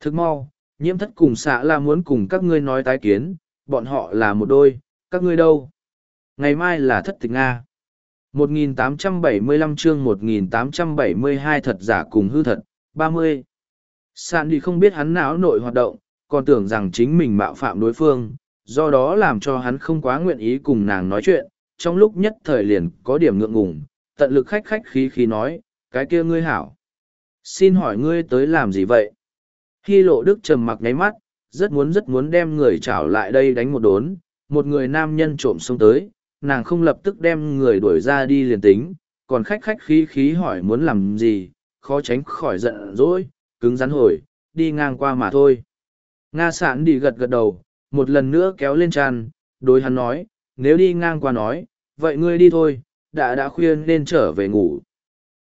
Thức mau, nhiễm thất cùng xạ là muốn cùng các ngươi nói tái kiến, bọn họ là một đôi, các ngươi đâu? Ngày mai là thất tịch Nga. 1875 chương 1872 thật giả cùng hư thật, 30. Sạn đi không biết hắn não nội hoạt động, còn tưởng rằng chính mình mạo phạm đối phương, do đó làm cho hắn không quá nguyện ý cùng nàng nói chuyện, trong lúc nhất thời liền có điểm ngượng ngùng, tận lực khách khách khí khí nói, cái kia ngươi hảo. Xin hỏi ngươi tới làm gì vậy? Hy lộ đức trầm mặc nháy mắt, rất muốn rất muốn đem người trảo lại đây đánh một đốn, một người nam nhân trộm xông tới, nàng không lập tức đem người đuổi ra đi liền tính, còn khách khách khí khí hỏi muốn làm gì, khó tránh khỏi giận dỗi, cứng rắn hồi, đi ngang qua mà thôi. Nga sản đi gật gật đầu, một lần nữa kéo lên tràn, đối hắn nói, nếu đi ngang qua nói, vậy ngươi đi thôi, đã đã khuyên nên trở về ngủ.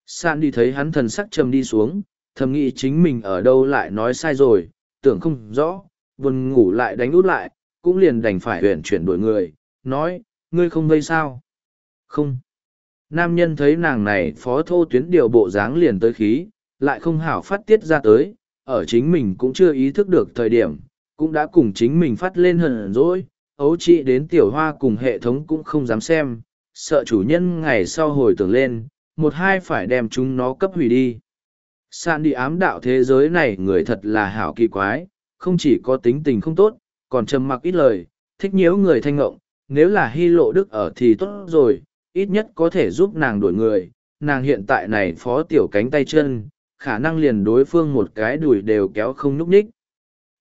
Sản đi thấy hắn thần sắc trầm đi xuống, thầm nghĩ chính mình ở đâu lại nói sai rồi, tưởng không rõ, buồn ngủ lại đánh út lại, cũng liền đành phải huyền chuyển đổi người, nói, ngươi không vây sao? Không. Nam nhân thấy nàng này phó thô tuyến điều bộ dáng liền tới khí, lại không hảo phát tiết ra tới, ở chính mình cũng chưa ý thức được thời điểm, cũng đã cùng chính mình phát lên hờn rỗi ấu trị đến tiểu hoa cùng hệ thống cũng không dám xem, sợ chủ nhân ngày sau hồi tưởng lên, một hai phải đem chúng nó cấp hủy đi. san đi ám đạo thế giới này người thật là hảo kỳ quái, không chỉ có tính tình không tốt, còn trầm mặc ít lời, thích nhiễu người thanh ngộng, nếu là hy lộ đức ở thì tốt rồi, ít nhất có thể giúp nàng đổi người, nàng hiện tại này phó tiểu cánh tay chân, khả năng liền đối phương một cái đùi đều kéo không nhúc nhích.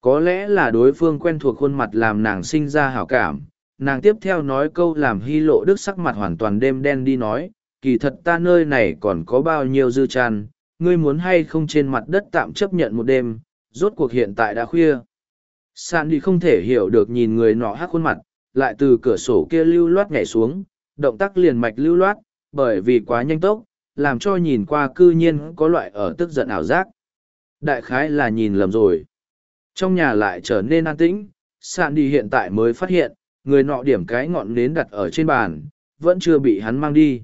Có lẽ là đối phương quen thuộc khuôn mặt làm nàng sinh ra hảo cảm, nàng tiếp theo nói câu làm hy lộ đức sắc mặt hoàn toàn đêm đen đi nói, kỳ thật ta nơi này còn có bao nhiêu dư tràn, ngươi muốn hay không trên mặt đất tạm chấp nhận một đêm, rốt cuộc hiện tại đã khuya. san đi không thể hiểu được nhìn người nọ hát khuôn mặt, lại từ cửa sổ kia lưu loát nhảy xuống, động tác liền mạch lưu loát, bởi vì quá nhanh tốc, làm cho nhìn qua cư nhiên có loại ở tức giận ảo giác. Đại khái là nhìn lầm rồi. Trong nhà lại trở nên an tĩnh, sạn đi hiện tại mới phát hiện, người nọ điểm cái ngọn nến đặt ở trên bàn, vẫn chưa bị hắn mang đi.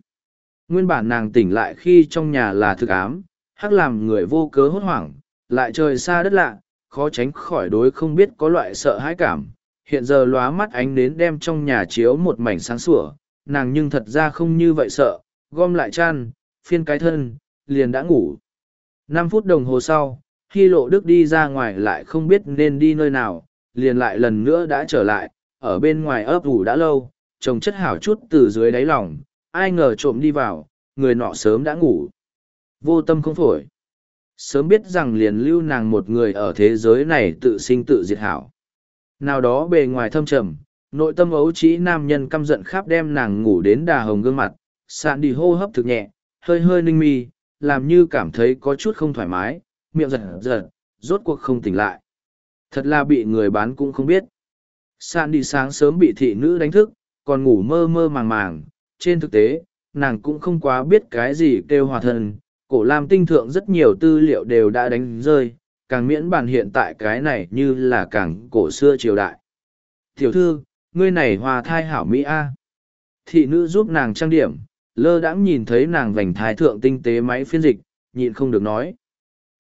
Nguyên bản nàng tỉnh lại khi trong nhà là thực ám, hắc làm người vô cớ hốt hoảng, lại trời xa đất lạ, khó tránh khỏi đối không biết có loại sợ hãi cảm. Hiện giờ lóa mắt ánh đến đem trong nhà chiếu một mảnh sáng sủa, nàng nhưng thật ra không như vậy sợ, gom lại chăn, phiên cái thân, liền đã ngủ. năm phút đồng hồ sau, khi lộ đức đi ra ngoài lại không biết nên đi nơi nào, liền lại lần nữa đã trở lại, ở bên ngoài ấp ủ đã lâu, trồng chất hảo chút từ dưới đáy lòng, ai ngờ trộm đi vào, người nọ sớm đã ngủ. Vô tâm không phổi. Sớm biết rằng liền lưu nàng một người ở thế giới này tự sinh tự diệt hảo. Nào đó bề ngoài thâm trầm, nội tâm ấu trĩ nam nhân căm giận khắp đem nàng ngủ đến đà hồng gương mặt, sạn đi hô hấp thực nhẹ, hơi hơi ninh mi, làm như cảm thấy có chút không thoải mái, miệng giật giật, rốt cuộc không tỉnh lại. Thật là bị người bán cũng không biết. Sạn đi sáng sớm bị thị nữ đánh thức, còn ngủ mơ mơ màng màng, trên thực tế, nàng cũng không quá biết cái gì kêu hòa thân, cổ lam tinh thượng rất nhiều tư liệu đều đã đánh rơi, càng miễn bàn hiện tại cái này như là càng cổ xưa triều đại. Tiểu thư, ngươi này hòa thai hảo Mỹ A. Thị nữ giúp nàng trang điểm, lơ đãng nhìn thấy nàng vành thai thượng tinh tế máy phiên dịch, nhịn không được nói.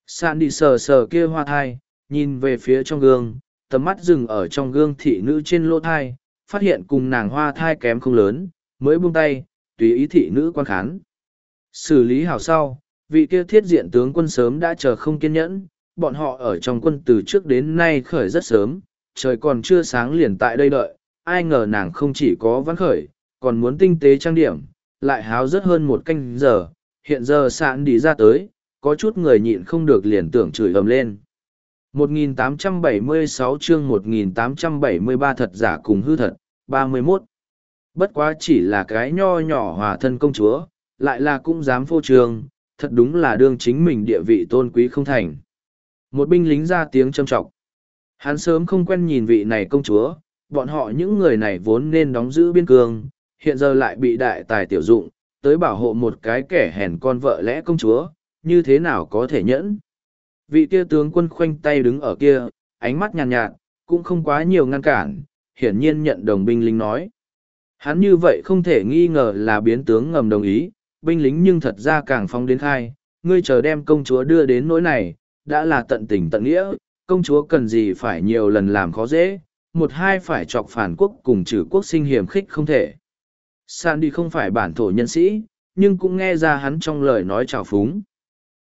Sạn đi sờ sờ kia hoa thai, nhìn về phía trong gương, tầm mắt dừng ở trong gương thị nữ trên lỗ thai, phát hiện cùng nàng hoa thai kém không lớn, mới buông tay, tùy ý thị nữ quan khán. Xử lý hảo sau, vị kia thiết diện tướng quân sớm đã chờ không kiên nhẫn, bọn họ ở trong quân từ trước đến nay khởi rất sớm, trời còn chưa sáng liền tại đây đợi, ai ngờ nàng không chỉ có vãn khởi, còn muốn tinh tế trang điểm, lại háo rất hơn một canh giờ, hiện giờ sạn đi ra tới, có chút người nhịn không được liền tưởng chửi ầm lên. 1876 chương 1873 thật giả cùng hư thật, 31. Bất quá chỉ là cái nho nhỏ hòa thân công chúa, lại là cũng dám phô trương, thật đúng là đương chính mình địa vị tôn quý không thành. Một binh lính ra tiếng châm trọng. Hắn sớm không quen nhìn vị này công chúa, bọn họ những người này vốn nên đóng giữ biên cương, hiện giờ lại bị đại tài tiểu dụng, tới bảo hộ một cái kẻ hèn con vợ lẽ công chúa, như thế nào có thể nhẫn. Vị kia tướng quân khoanh tay đứng ở kia, ánh mắt nhàn nhạt, nhạt, cũng không quá nhiều ngăn cản, hiển nhiên nhận đồng binh lính nói. Hắn như vậy không thể nghi ngờ là biến tướng ngầm đồng ý, binh lính nhưng thật ra càng phong đến khai, ngươi chờ đem công chúa đưa đến nỗi này, đã là tận tình tận nghĩa, công chúa cần gì phải nhiều lần làm khó dễ, một hai phải chọc phản quốc cùng trừ quốc sinh hiểm khích không thể. San đi không phải bản thổ nhân sĩ, nhưng cũng nghe ra hắn trong lời nói trào phúng.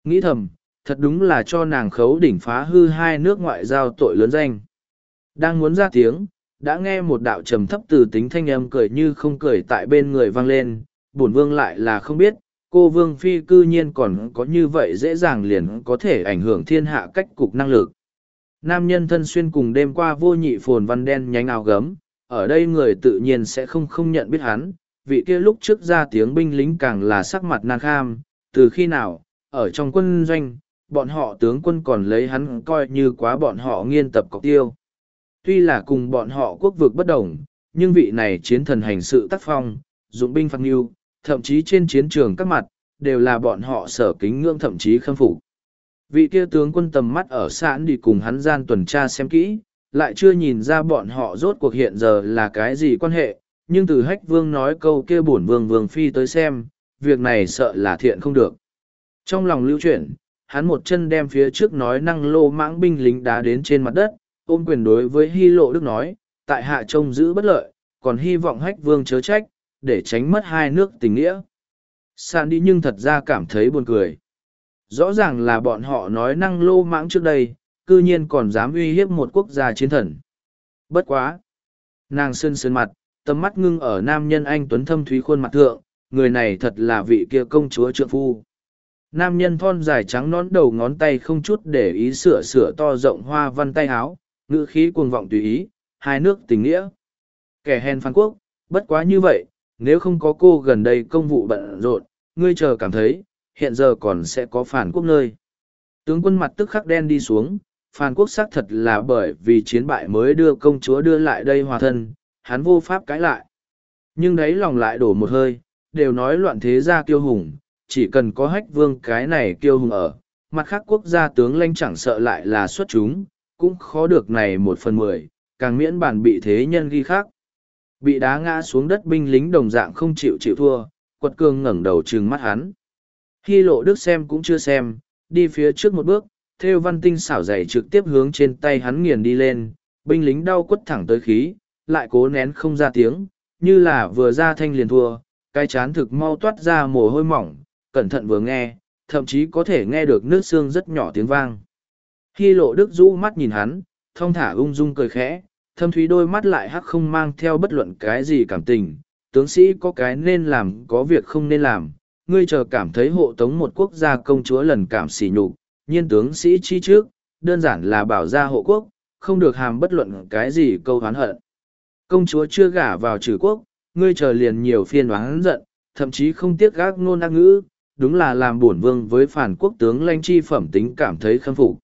Nghĩ thầm, thật đúng là cho nàng khấu đỉnh phá hư hai nước ngoại giao tội lớn danh. Đang muốn ra tiếng, đã nghe một đạo trầm thấp từ tính thanh âm cười như không cười tại bên người vang lên, bổn vương lại là không biết, cô vương phi cư nhiên còn có như vậy dễ dàng liền có thể ảnh hưởng thiên hạ cách cục năng lực. Nam nhân thân xuyên cùng đêm qua vô nhị phồn văn đen nhánh áo gấm, ở đây người tự nhiên sẽ không không nhận biết hắn, vị kia lúc trước ra tiếng binh lính càng là sắc mặt nan kham, từ khi nào, ở trong quân doanh, bọn họ tướng quân còn lấy hắn coi như quá bọn họ nghiên tập cọc tiêu. Tuy là cùng bọn họ quốc vực bất đồng, nhưng vị này chiến thần hành sự tác phong, dụng binh phạt nghiêu, thậm chí trên chiến trường các mặt, đều là bọn họ sở kính ngưỡng thậm chí khâm phục. Vị kia tướng quân tầm mắt ở sạn đi cùng hắn gian tuần tra xem kỹ, lại chưa nhìn ra bọn họ rốt cuộc hiện giờ là cái gì quan hệ, nhưng từ hách vương nói câu kia bổn vương vương phi tới xem, việc này sợ là thiện không được. Trong lòng lưu chuyển, hắn một chân đem phía trước nói năng lô mãng binh lính đá đến trên mặt đất, ôm quyền đối với hy lộ đức nói, tại hạ trông giữ bất lợi, còn hy vọng hách vương chớ trách, để tránh mất hai nước tình nghĩa. Sạn đi nhưng thật ra cảm thấy buồn cười. Rõ ràng là bọn họ nói năng lô mãng trước đây, cư nhiên còn dám uy hiếp một quốc gia chiến thần. Bất quá. Nàng sơn sơn mặt, tầm mắt ngưng ở nam nhân anh Tuấn Thâm Thúy khuôn mặt thượng, người này thật là vị kia công chúa trượng phu. Nam nhân thon dài trắng nón đầu ngón tay không chút để ý sửa sửa to rộng hoa văn tay áo, ngữ khí cuồng vọng tùy ý, hai nước tình nghĩa. Kẻ hèn phán quốc, bất quá như vậy, nếu không có cô gần đây công vụ bận rộn, ngươi chờ cảm thấy, hiện giờ còn sẽ có phản quốc nơi. Tướng quân mặt tức khắc đen đi xuống, phản quốc xác thật là bởi vì chiến bại mới đưa công chúa đưa lại đây hòa thân, hắn vô pháp cãi lại. Nhưng đấy lòng lại đổ một hơi, đều nói loạn thế gia kiêu hùng, chỉ cần có hách vương cái này kiêu hùng ở, mặt khác quốc gia tướng lãnh chẳng sợ lại là xuất chúng, cũng khó được này một phần mười, càng miễn bản bị thế nhân ghi khác. Bị đá ngã xuống đất binh lính đồng dạng không chịu chịu thua, quật cương ngẩng đầu trừng mắt hắn. Hy lộ đức xem cũng chưa xem, đi phía trước một bước, theo văn tinh xảo dày trực tiếp hướng trên tay hắn nghiền đi lên, binh lính đau quất thẳng tới khí, lại cố nén không ra tiếng, như là vừa ra thanh liền thua, cái chán thực mau toát ra mồ hôi mỏng, cẩn thận vừa nghe, thậm chí có thể nghe được nước xương rất nhỏ tiếng vang. Hy lộ đức rũ mắt nhìn hắn, thong thả ung dung cười khẽ, thâm thúy đôi mắt lại hắc không mang theo bất luận cái gì cảm tình, tướng sĩ có cái nên làm có việc không nên làm, ngươi chờ cảm thấy hộ tống một quốc gia công chúa lần cảm sỉ nhục, nhiên tướng sĩ chi trước, đơn giản là bảo gia hộ quốc, không được hàm bất luận cái gì câu hoán hận. Công chúa chưa gả vào trừ quốc, ngươi chờ liền nhiều phiên oán giận, thậm chí không tiếc gác ngôn ác ngữ, đúng là làm bổn vương với phản quốc tướng lanh chi phẩm tính cảm thấy khâm phục.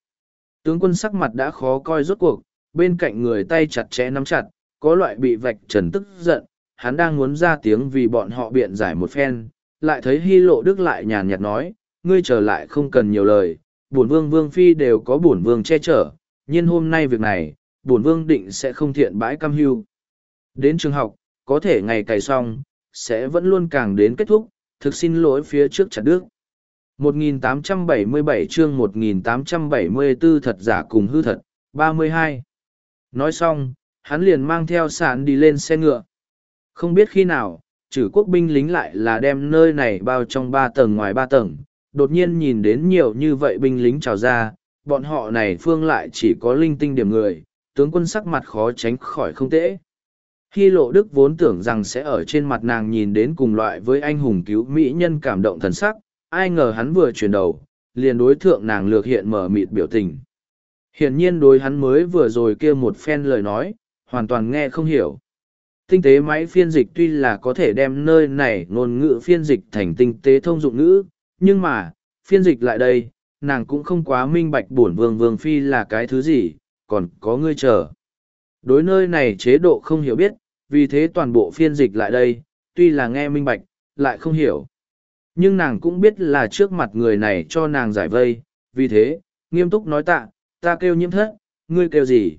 Tướng quân sắc mặt đã khó coi rốt cuộc, bên cạnh người tay chặt chẽ nắm chặt, có loại bị vạch trần tức giận, hắn đang muốn ra tiếng vì bọn họ biện giải một phen, lại thấy hy lộ đức lại nhàn nhạt nói, ngươi trở lại không cần nhiều lời, bổn vương vương phi đều có bổn vương che chở, nhưng hôm nay việc này, bổn vương định sẽ không thiện bãi cam hưu. Đến trường học, có thể ngày cày xong, sẽ vẫn luôn càng đến kết thúc, thực xin lỗi phía trước chặt đức. 1877 chương 1874 thật giả cùng hư thật, 32. Nói xong, hắn liền mang theo sạn đi lên xe ngựa. Không biết khi nào, chử quốc binh lính lại là đem nơi này bao trong ba tầng ngoài ba tầng. Đột nhiên nhìn đến nhiều như vậy binh lính trào ra, bọn họ này phương lại chỉ có linh tinh điểm người, tướng quân sắc mặt khó tránh khỏi không tễ. Khi lộ đức vốn tưởng rằng sẽ ở trên mặt nàng nhìn đến cùng loại với anh hùng cứu mỹ nhân cảm động thần sắc, ai ngờ hắn vừa chuyển đầu, liền đối thượng nàng lược hiện mở mịt biểu tình. Hiển nhiên đối hắn mới vừa rồi kia một phen lời nói, hoàn toàn nghe không hiểu. Tinh tế máy phiên dịch tuy là có thể đem nơi này ngôn ngữ phiên dịch thành tinh tế thông dụng ngữ, nhưng mà, phiên dịch lại đây, nàng cũng không quá minh bạch bổn vương vương phi là cái thứ gì, còn có ngươi chờ. Đối nơi này chế độ không hiểu biết, vì thế toàn bộ phiên dịch lại đây, tuy là nghe minh bạch, lại không hiểu. Nhưng nàng cũng biết là trước mặt người này cho nàng giải vây, vì thế, nghiêm túc nói tạ, ta kêu nhiễm thất, ngươi kêu gì?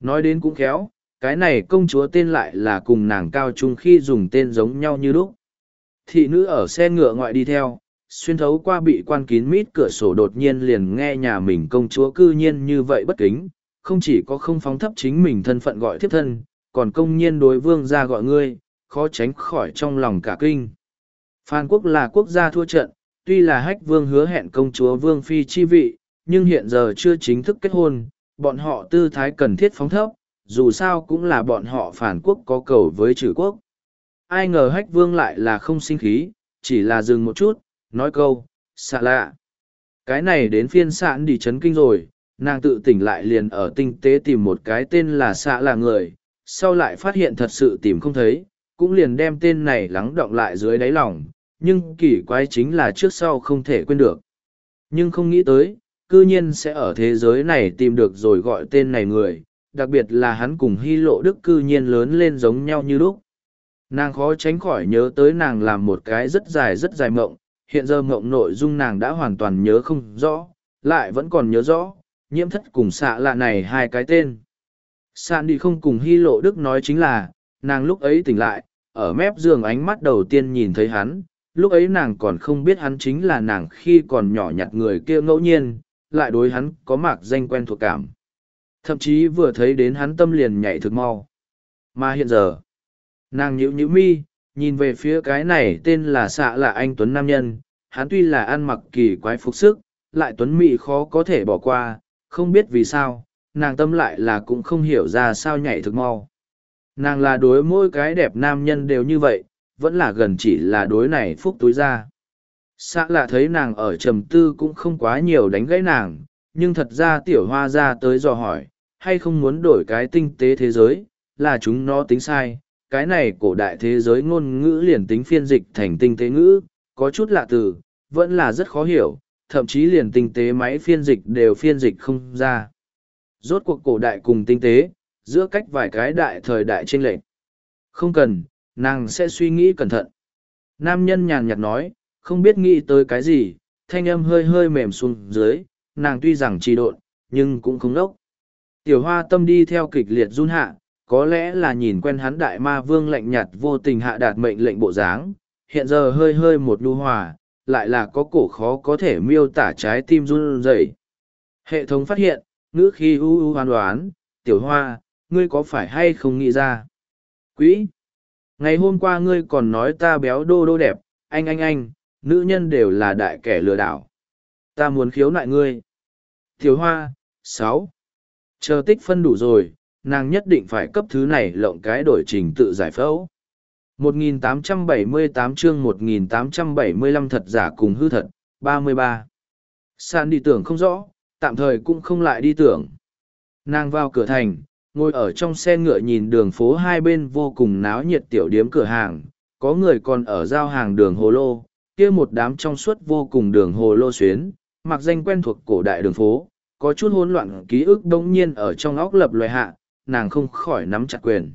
Nói đến cũng khéo, cái này công chúa tên lại là cùng nàng cao trung khi dùng tên giống nhau như lúc. Thị nữ ở xe ngựa ngoại đi theo, xuyên thấu qua bị quan kín mít cửa sổ đột nhiên liền nghe nhà mình công chúa cư nhiên như vậy bất kính, không chỉ có không phóng thấp chính mình thân phận gọi thiếp thân, còn công nhiên đối vương ra gọi ngươi, khó tránh khỏi trong lòng cả kinh. Phan quốc là quốc gia thua trận, tuy là hách vương hứa hẹn công chúa vương phi chi vị, nhưng hiện giờ chưa chính thức kết hôn, bọn họ tư thái cần thiết phóng thấp, dù sao cũng là bọn họ phản quốc có cầu với trừ quốc. Ai ngờ hách vương lại là không sinh khí, chỉ là dừng một chút, nói câu, xạ lạ. Cái này đến phiên sạn đi chấn kinh rồi, nàng tự tỉnh lại liền ở tinh tế tìm một cái tên là xạ là người, sau lại phát hiện thật sự tìm không thấy, cũng liền đem tên này lắng động lại dưới đáy lòng, nhưng kỳ quái chính là trước sau không thể quên được. Nhưng không nghĩ tới, cư nhiên sẽ ở thế giới này tìm được rồi gọi tên này người, đặc biệt là hắn cùng hy lộ đức cư nhiên lớn lên giống nhau như lúc. Nàng khó tránh khỏi nhớ tới nàng làm một cái rất dài rất dài mộng, hiện giờ mộng nội dung nàng đã hoàn toàn nhớ không rõ, lại vẫn còn nhớ rõ, nhiễm thất cùng xạ lạ này hai cái tên. Sạn đi không cùng hy lộ đức nói chính là, nàng lúc ấy tỉnh lại, ở mép giường ánh mắt đầu tiên nhìn thấy hắn, lúc ấy nàng còn không biết hắn chính là nàng khi còn nhỏ nhặt người kia ngẫu nhiên, lại đối hắn có mạc danh quen thuộc cảm. Thậm chí vừa thấy đến hắn tâm liền nhảy thực mau. Mà hiện giờ, nàng nhữ nhữ mi, nhìn về phía cái này tên là xạ là anh Tuấn Nam Nhân, hắn tuy là ăn mặc kỳ quái phục sức, lại Tuấn Mỹ khó có thể bỏ qua, không biết vì sao, nàng tâm lại là cũng không hiểu ra sao nhảy thực mau. nàng là đối mỗi cái đẹp nam nhân đều như vậy vẫn là gần chỉ là đối này phúc túi ra xã lạ thấy nàng ở trầm tư cũng không quá nhiều đánh gãy nàng, nhưng thật ra tiểu hoa ra tới dò hỏi, hay không muốn đổi cái tinh tế thế giới, là chúng nó tính sai, cái này cổ đại thế giới ngôn ngữ liền tính phiên dịch thành tinh tế ngữ, có chút lạ từ, vẫn là rất khó hiểu, thậm chí liền tinh tế máy phiên dịch đều phiên dịch không ra. Rốt cuộc cổ đại cùng tinh tế, giữa cách vài cái đại thời đại tranh lệch. Không cần, nàng sẽ suy nghĩ cẩn thận. Nam nhân nhàn nhạt nói không biết nghĩ tới cái gì, thanh âm hơi hơi mềm xuống dưới, nàng tuy rằng trì độn, nhưng cũng không đốc tiểu hoa tâm đi theo kịch liệt run hạ, có lẽ là nhìn quen hắn đại ma vương lạnh nhạt vô tình hạ đạt mệnh lệnh bộ dáng, hiện giờ hơi hơi một nhu hòa, lại là có cổ khó có thể miêu tả trái tim run rẩy. Hệ thống phát hiện, ngữ khi u u hoan đoán tiểu hoa, ngươi có phải hay không nghĩ ra? Quỹ ngày hôm qua ngươi còn nói ta béo đô đô đẹp, anh anh anh nữ nhân đều là đại kẻ lừa đảo. Ta muốn khiếu nại ngươi. Tiểu hoa sáu. Chờ tích phân đủ rồi nàng nhất định phải cấp thứ này lộng cái đổi trình tự giải phẫu. 1878 chương 1875 thật giả cùng hư thật 33. San đi tưởng không rõ, tạm thời cũng không lại đi tưởng. Nàng vào cửa thành, ngồi ở trong xe ngựa nhìn đường phố hai bên vô cùng náo nhiệt tiểu điếm cửa hàng, có người còn ở giao hàng đường hồ lô, kia một đám trong suốt vô cùng đường hồ lô xuyến, mặc danh quen thuộc cổ đại đường phố, có chút hỗn loạn ký ức đông nhiên ở trong óc lập loài hạ, nàng không khỏi nắm chặt quyền.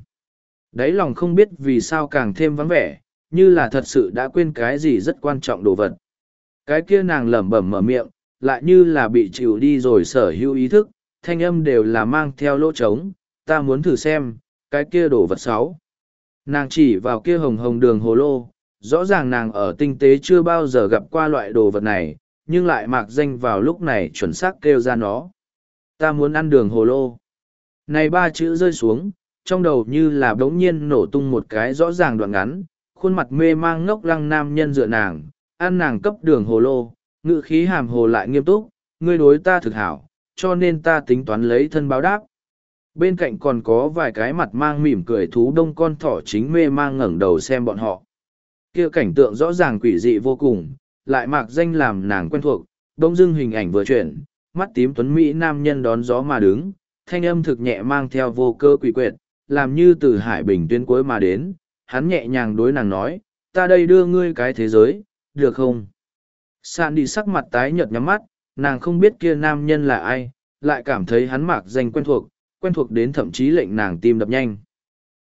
Đấy lòng không biết vì sao càng thêm vắng vẻ, như là thật sự đã quên cái gì rất quan trọng đồ vật. Cái kia nàng lẩm bẩm mở miệng, lại như là bị chịu đi rồi sở hữu ý thức, thanh âm đều là mang theo lỗ trống, ta muốn thử xem, cái kia đồ vật sáu. Nàng chỉ vào kia hồng hồng đường hồ lô, rõ ràng nàng ở tinh tế chưa bao giờ gặp qua loại đồ vật này, nhưng lại mạc danh vào lúc này chuẩn xác kêu ra nó. Ta muốn ăn đường hồ lô. Này ba chữ rơi xuống, trong đầu như là đống nhiên nổ tung một cái rõ ràng đoạn ngắn, khuôn mặt mê mang ngốc lăng nam nhân dựa nàng, ăn nàng cấp đường hồ lô, ngự khí hàm hồ lại nghiêm túc, ngươi đối ta thực hảo, cho nên ta tính toán lấy thân báo đáp. Bên cạnh còn có vài cái mặt mang mỉm cười thú đông con thỏ chính mê mang ngẩng đầu xem bọn họ. Kia cảnh tượng rõ ràng quỷ dị vô cùng, lại mạc danh làm nàng quen thuộc, đông dưng hình ảnh vừa chuyển, mắt tím tuấn Mỹ nam nhân đón gió mà đứng, thanh âm thực nhẹ mang theo vô cơ quỷ quyệt, làm như từ hải bình tuyến cuối mà đến, hắn nhẹ nhàng đối nàng nói, ta đây đưa ngươi cái thế giới, được không? Sạn đi sắc mặt tái nhợt nhắm mắt, nàng không biết kia nam nhân là ai, lại cảm thấy hắn mạc danh quen thuộc, quen thuộc đến thậm chí lệnh nàng tim đập nhanh.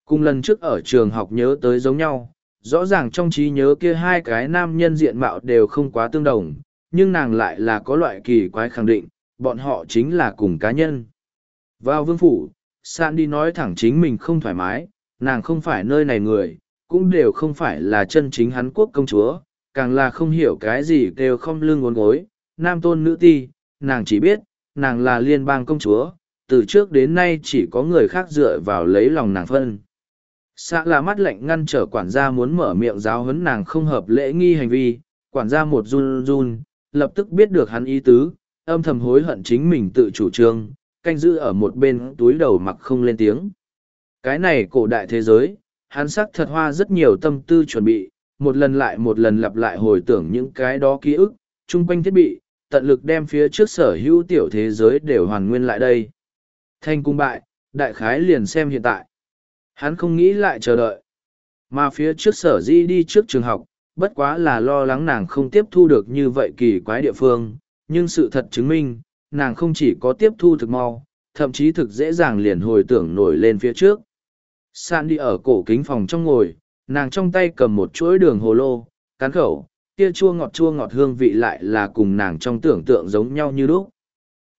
Cùng lần trước ở trường học nhớ tới giống nhau, rõ ràng trong trí nhớ kia hai cái nam nhân diện mạo đều không quá tương đồng, nhưng nàng lại là có loại kỳ quái khẳng định, bọn họ chính là cùng cá nhân. Vào vương phủ, San đi nói thẳng chính mình không thoải mái, nàng không phải nơi này người, cũng đều không phải là chân chính hắn quốc công chúa, càng là không hiểu cái gì đều không lương ngốn gối, nam tôn nữ ti, nàng chỉ biết, nàng là liên bang công chúa, từ trước đến nay chỉ có người khác dựa vào lấy lòng nàng phân xạ là mắt lạnh ngăn trở quản gia muốn mở miệng giáo huấn nàng không hợp lễ nghi hành vi, quản gia một run run, lập tức biết được hắn ý tứ, âm thầm hối hận chính mình tự chủ trương, canh giữ ở một bên túi đầu mặc không lên tiếng. Cái này cổ đại thế giới, hắn sắc thật hoa rất nhiều tâm tư chuẩn bị, một lần lại một lần lặp lại hồi tưởng những cái đó ký ức, chung quanh thiết bị, tận lực đem phía trước sở hữu tiểu thế giới đều hoàn nguyên lại đây. Thanh cung bại, đại khái liền xem hiện tại. Hắn không nghĩ lại chờ đợi. Mà phía trước sở di đi trước trường học, bất quá là lo lắng nàng không tiếp thu được như vậy kỳ quái địa phương, nhưng sự thật chứng minh, nàng không chỉ có tiếp thu thực mau, thậm chí thực dễ dàng liền hồi tưởng nổi lên phía trước. San đi ở cổ kính phòng trong ngồi, nàng trong tay cầm một chuỗi đường hồ lô, cán khẩu, kia chua ngọt chua ngọt hương vị lại là cùng nàng trong tưởng tượng giống nhau như lúc.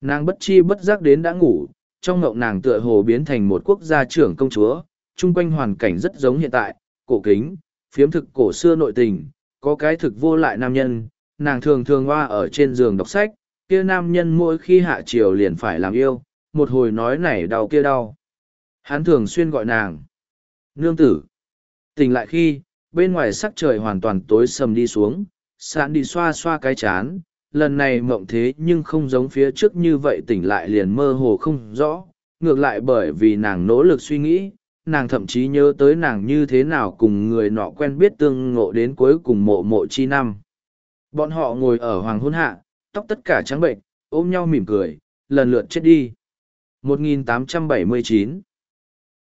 Nàng bất chi bất giác đến đã ngủ, trong ngộng nàng tựa hồ biến thành một quốc gia trưởng công chúa, chung quanh hoàn cảnh rất giống hiện tại, cổ kính, phiếm thực cổ xưa nội tình, có cái thực vô lại nam nhân, nàng thường thường hoa ở trên giường đọc sách, kia nam nhân mỗi khi hạ chiều liền phải làm yêu, một hồi nói này đau kia đau. Hắn thường xuyên gọi nàng. Nương tử. Tỉnh lại khi, bên ngoài sắc trời hoàn toàn tối sầm đi xuống, sạn đi xoa xoa cái chán, lần này mộng thế nhưng không giống phía trước như vậy tỉnh lại liền mơ hồ không rõ, ngược lại bởi vì nàng nỗ lực suy nghĩ, nàng thậm chí nhớ tới nàng như thế nào cùng người nọ quen biết tương ngộ đến cuối cùng mộ mộ chi năm. Bọn họ ngồi ở hoàng hôn hạ, tóc tất cả trắng bệnh, ôm nhau mỉm cười, lần lượt chết đi. 1879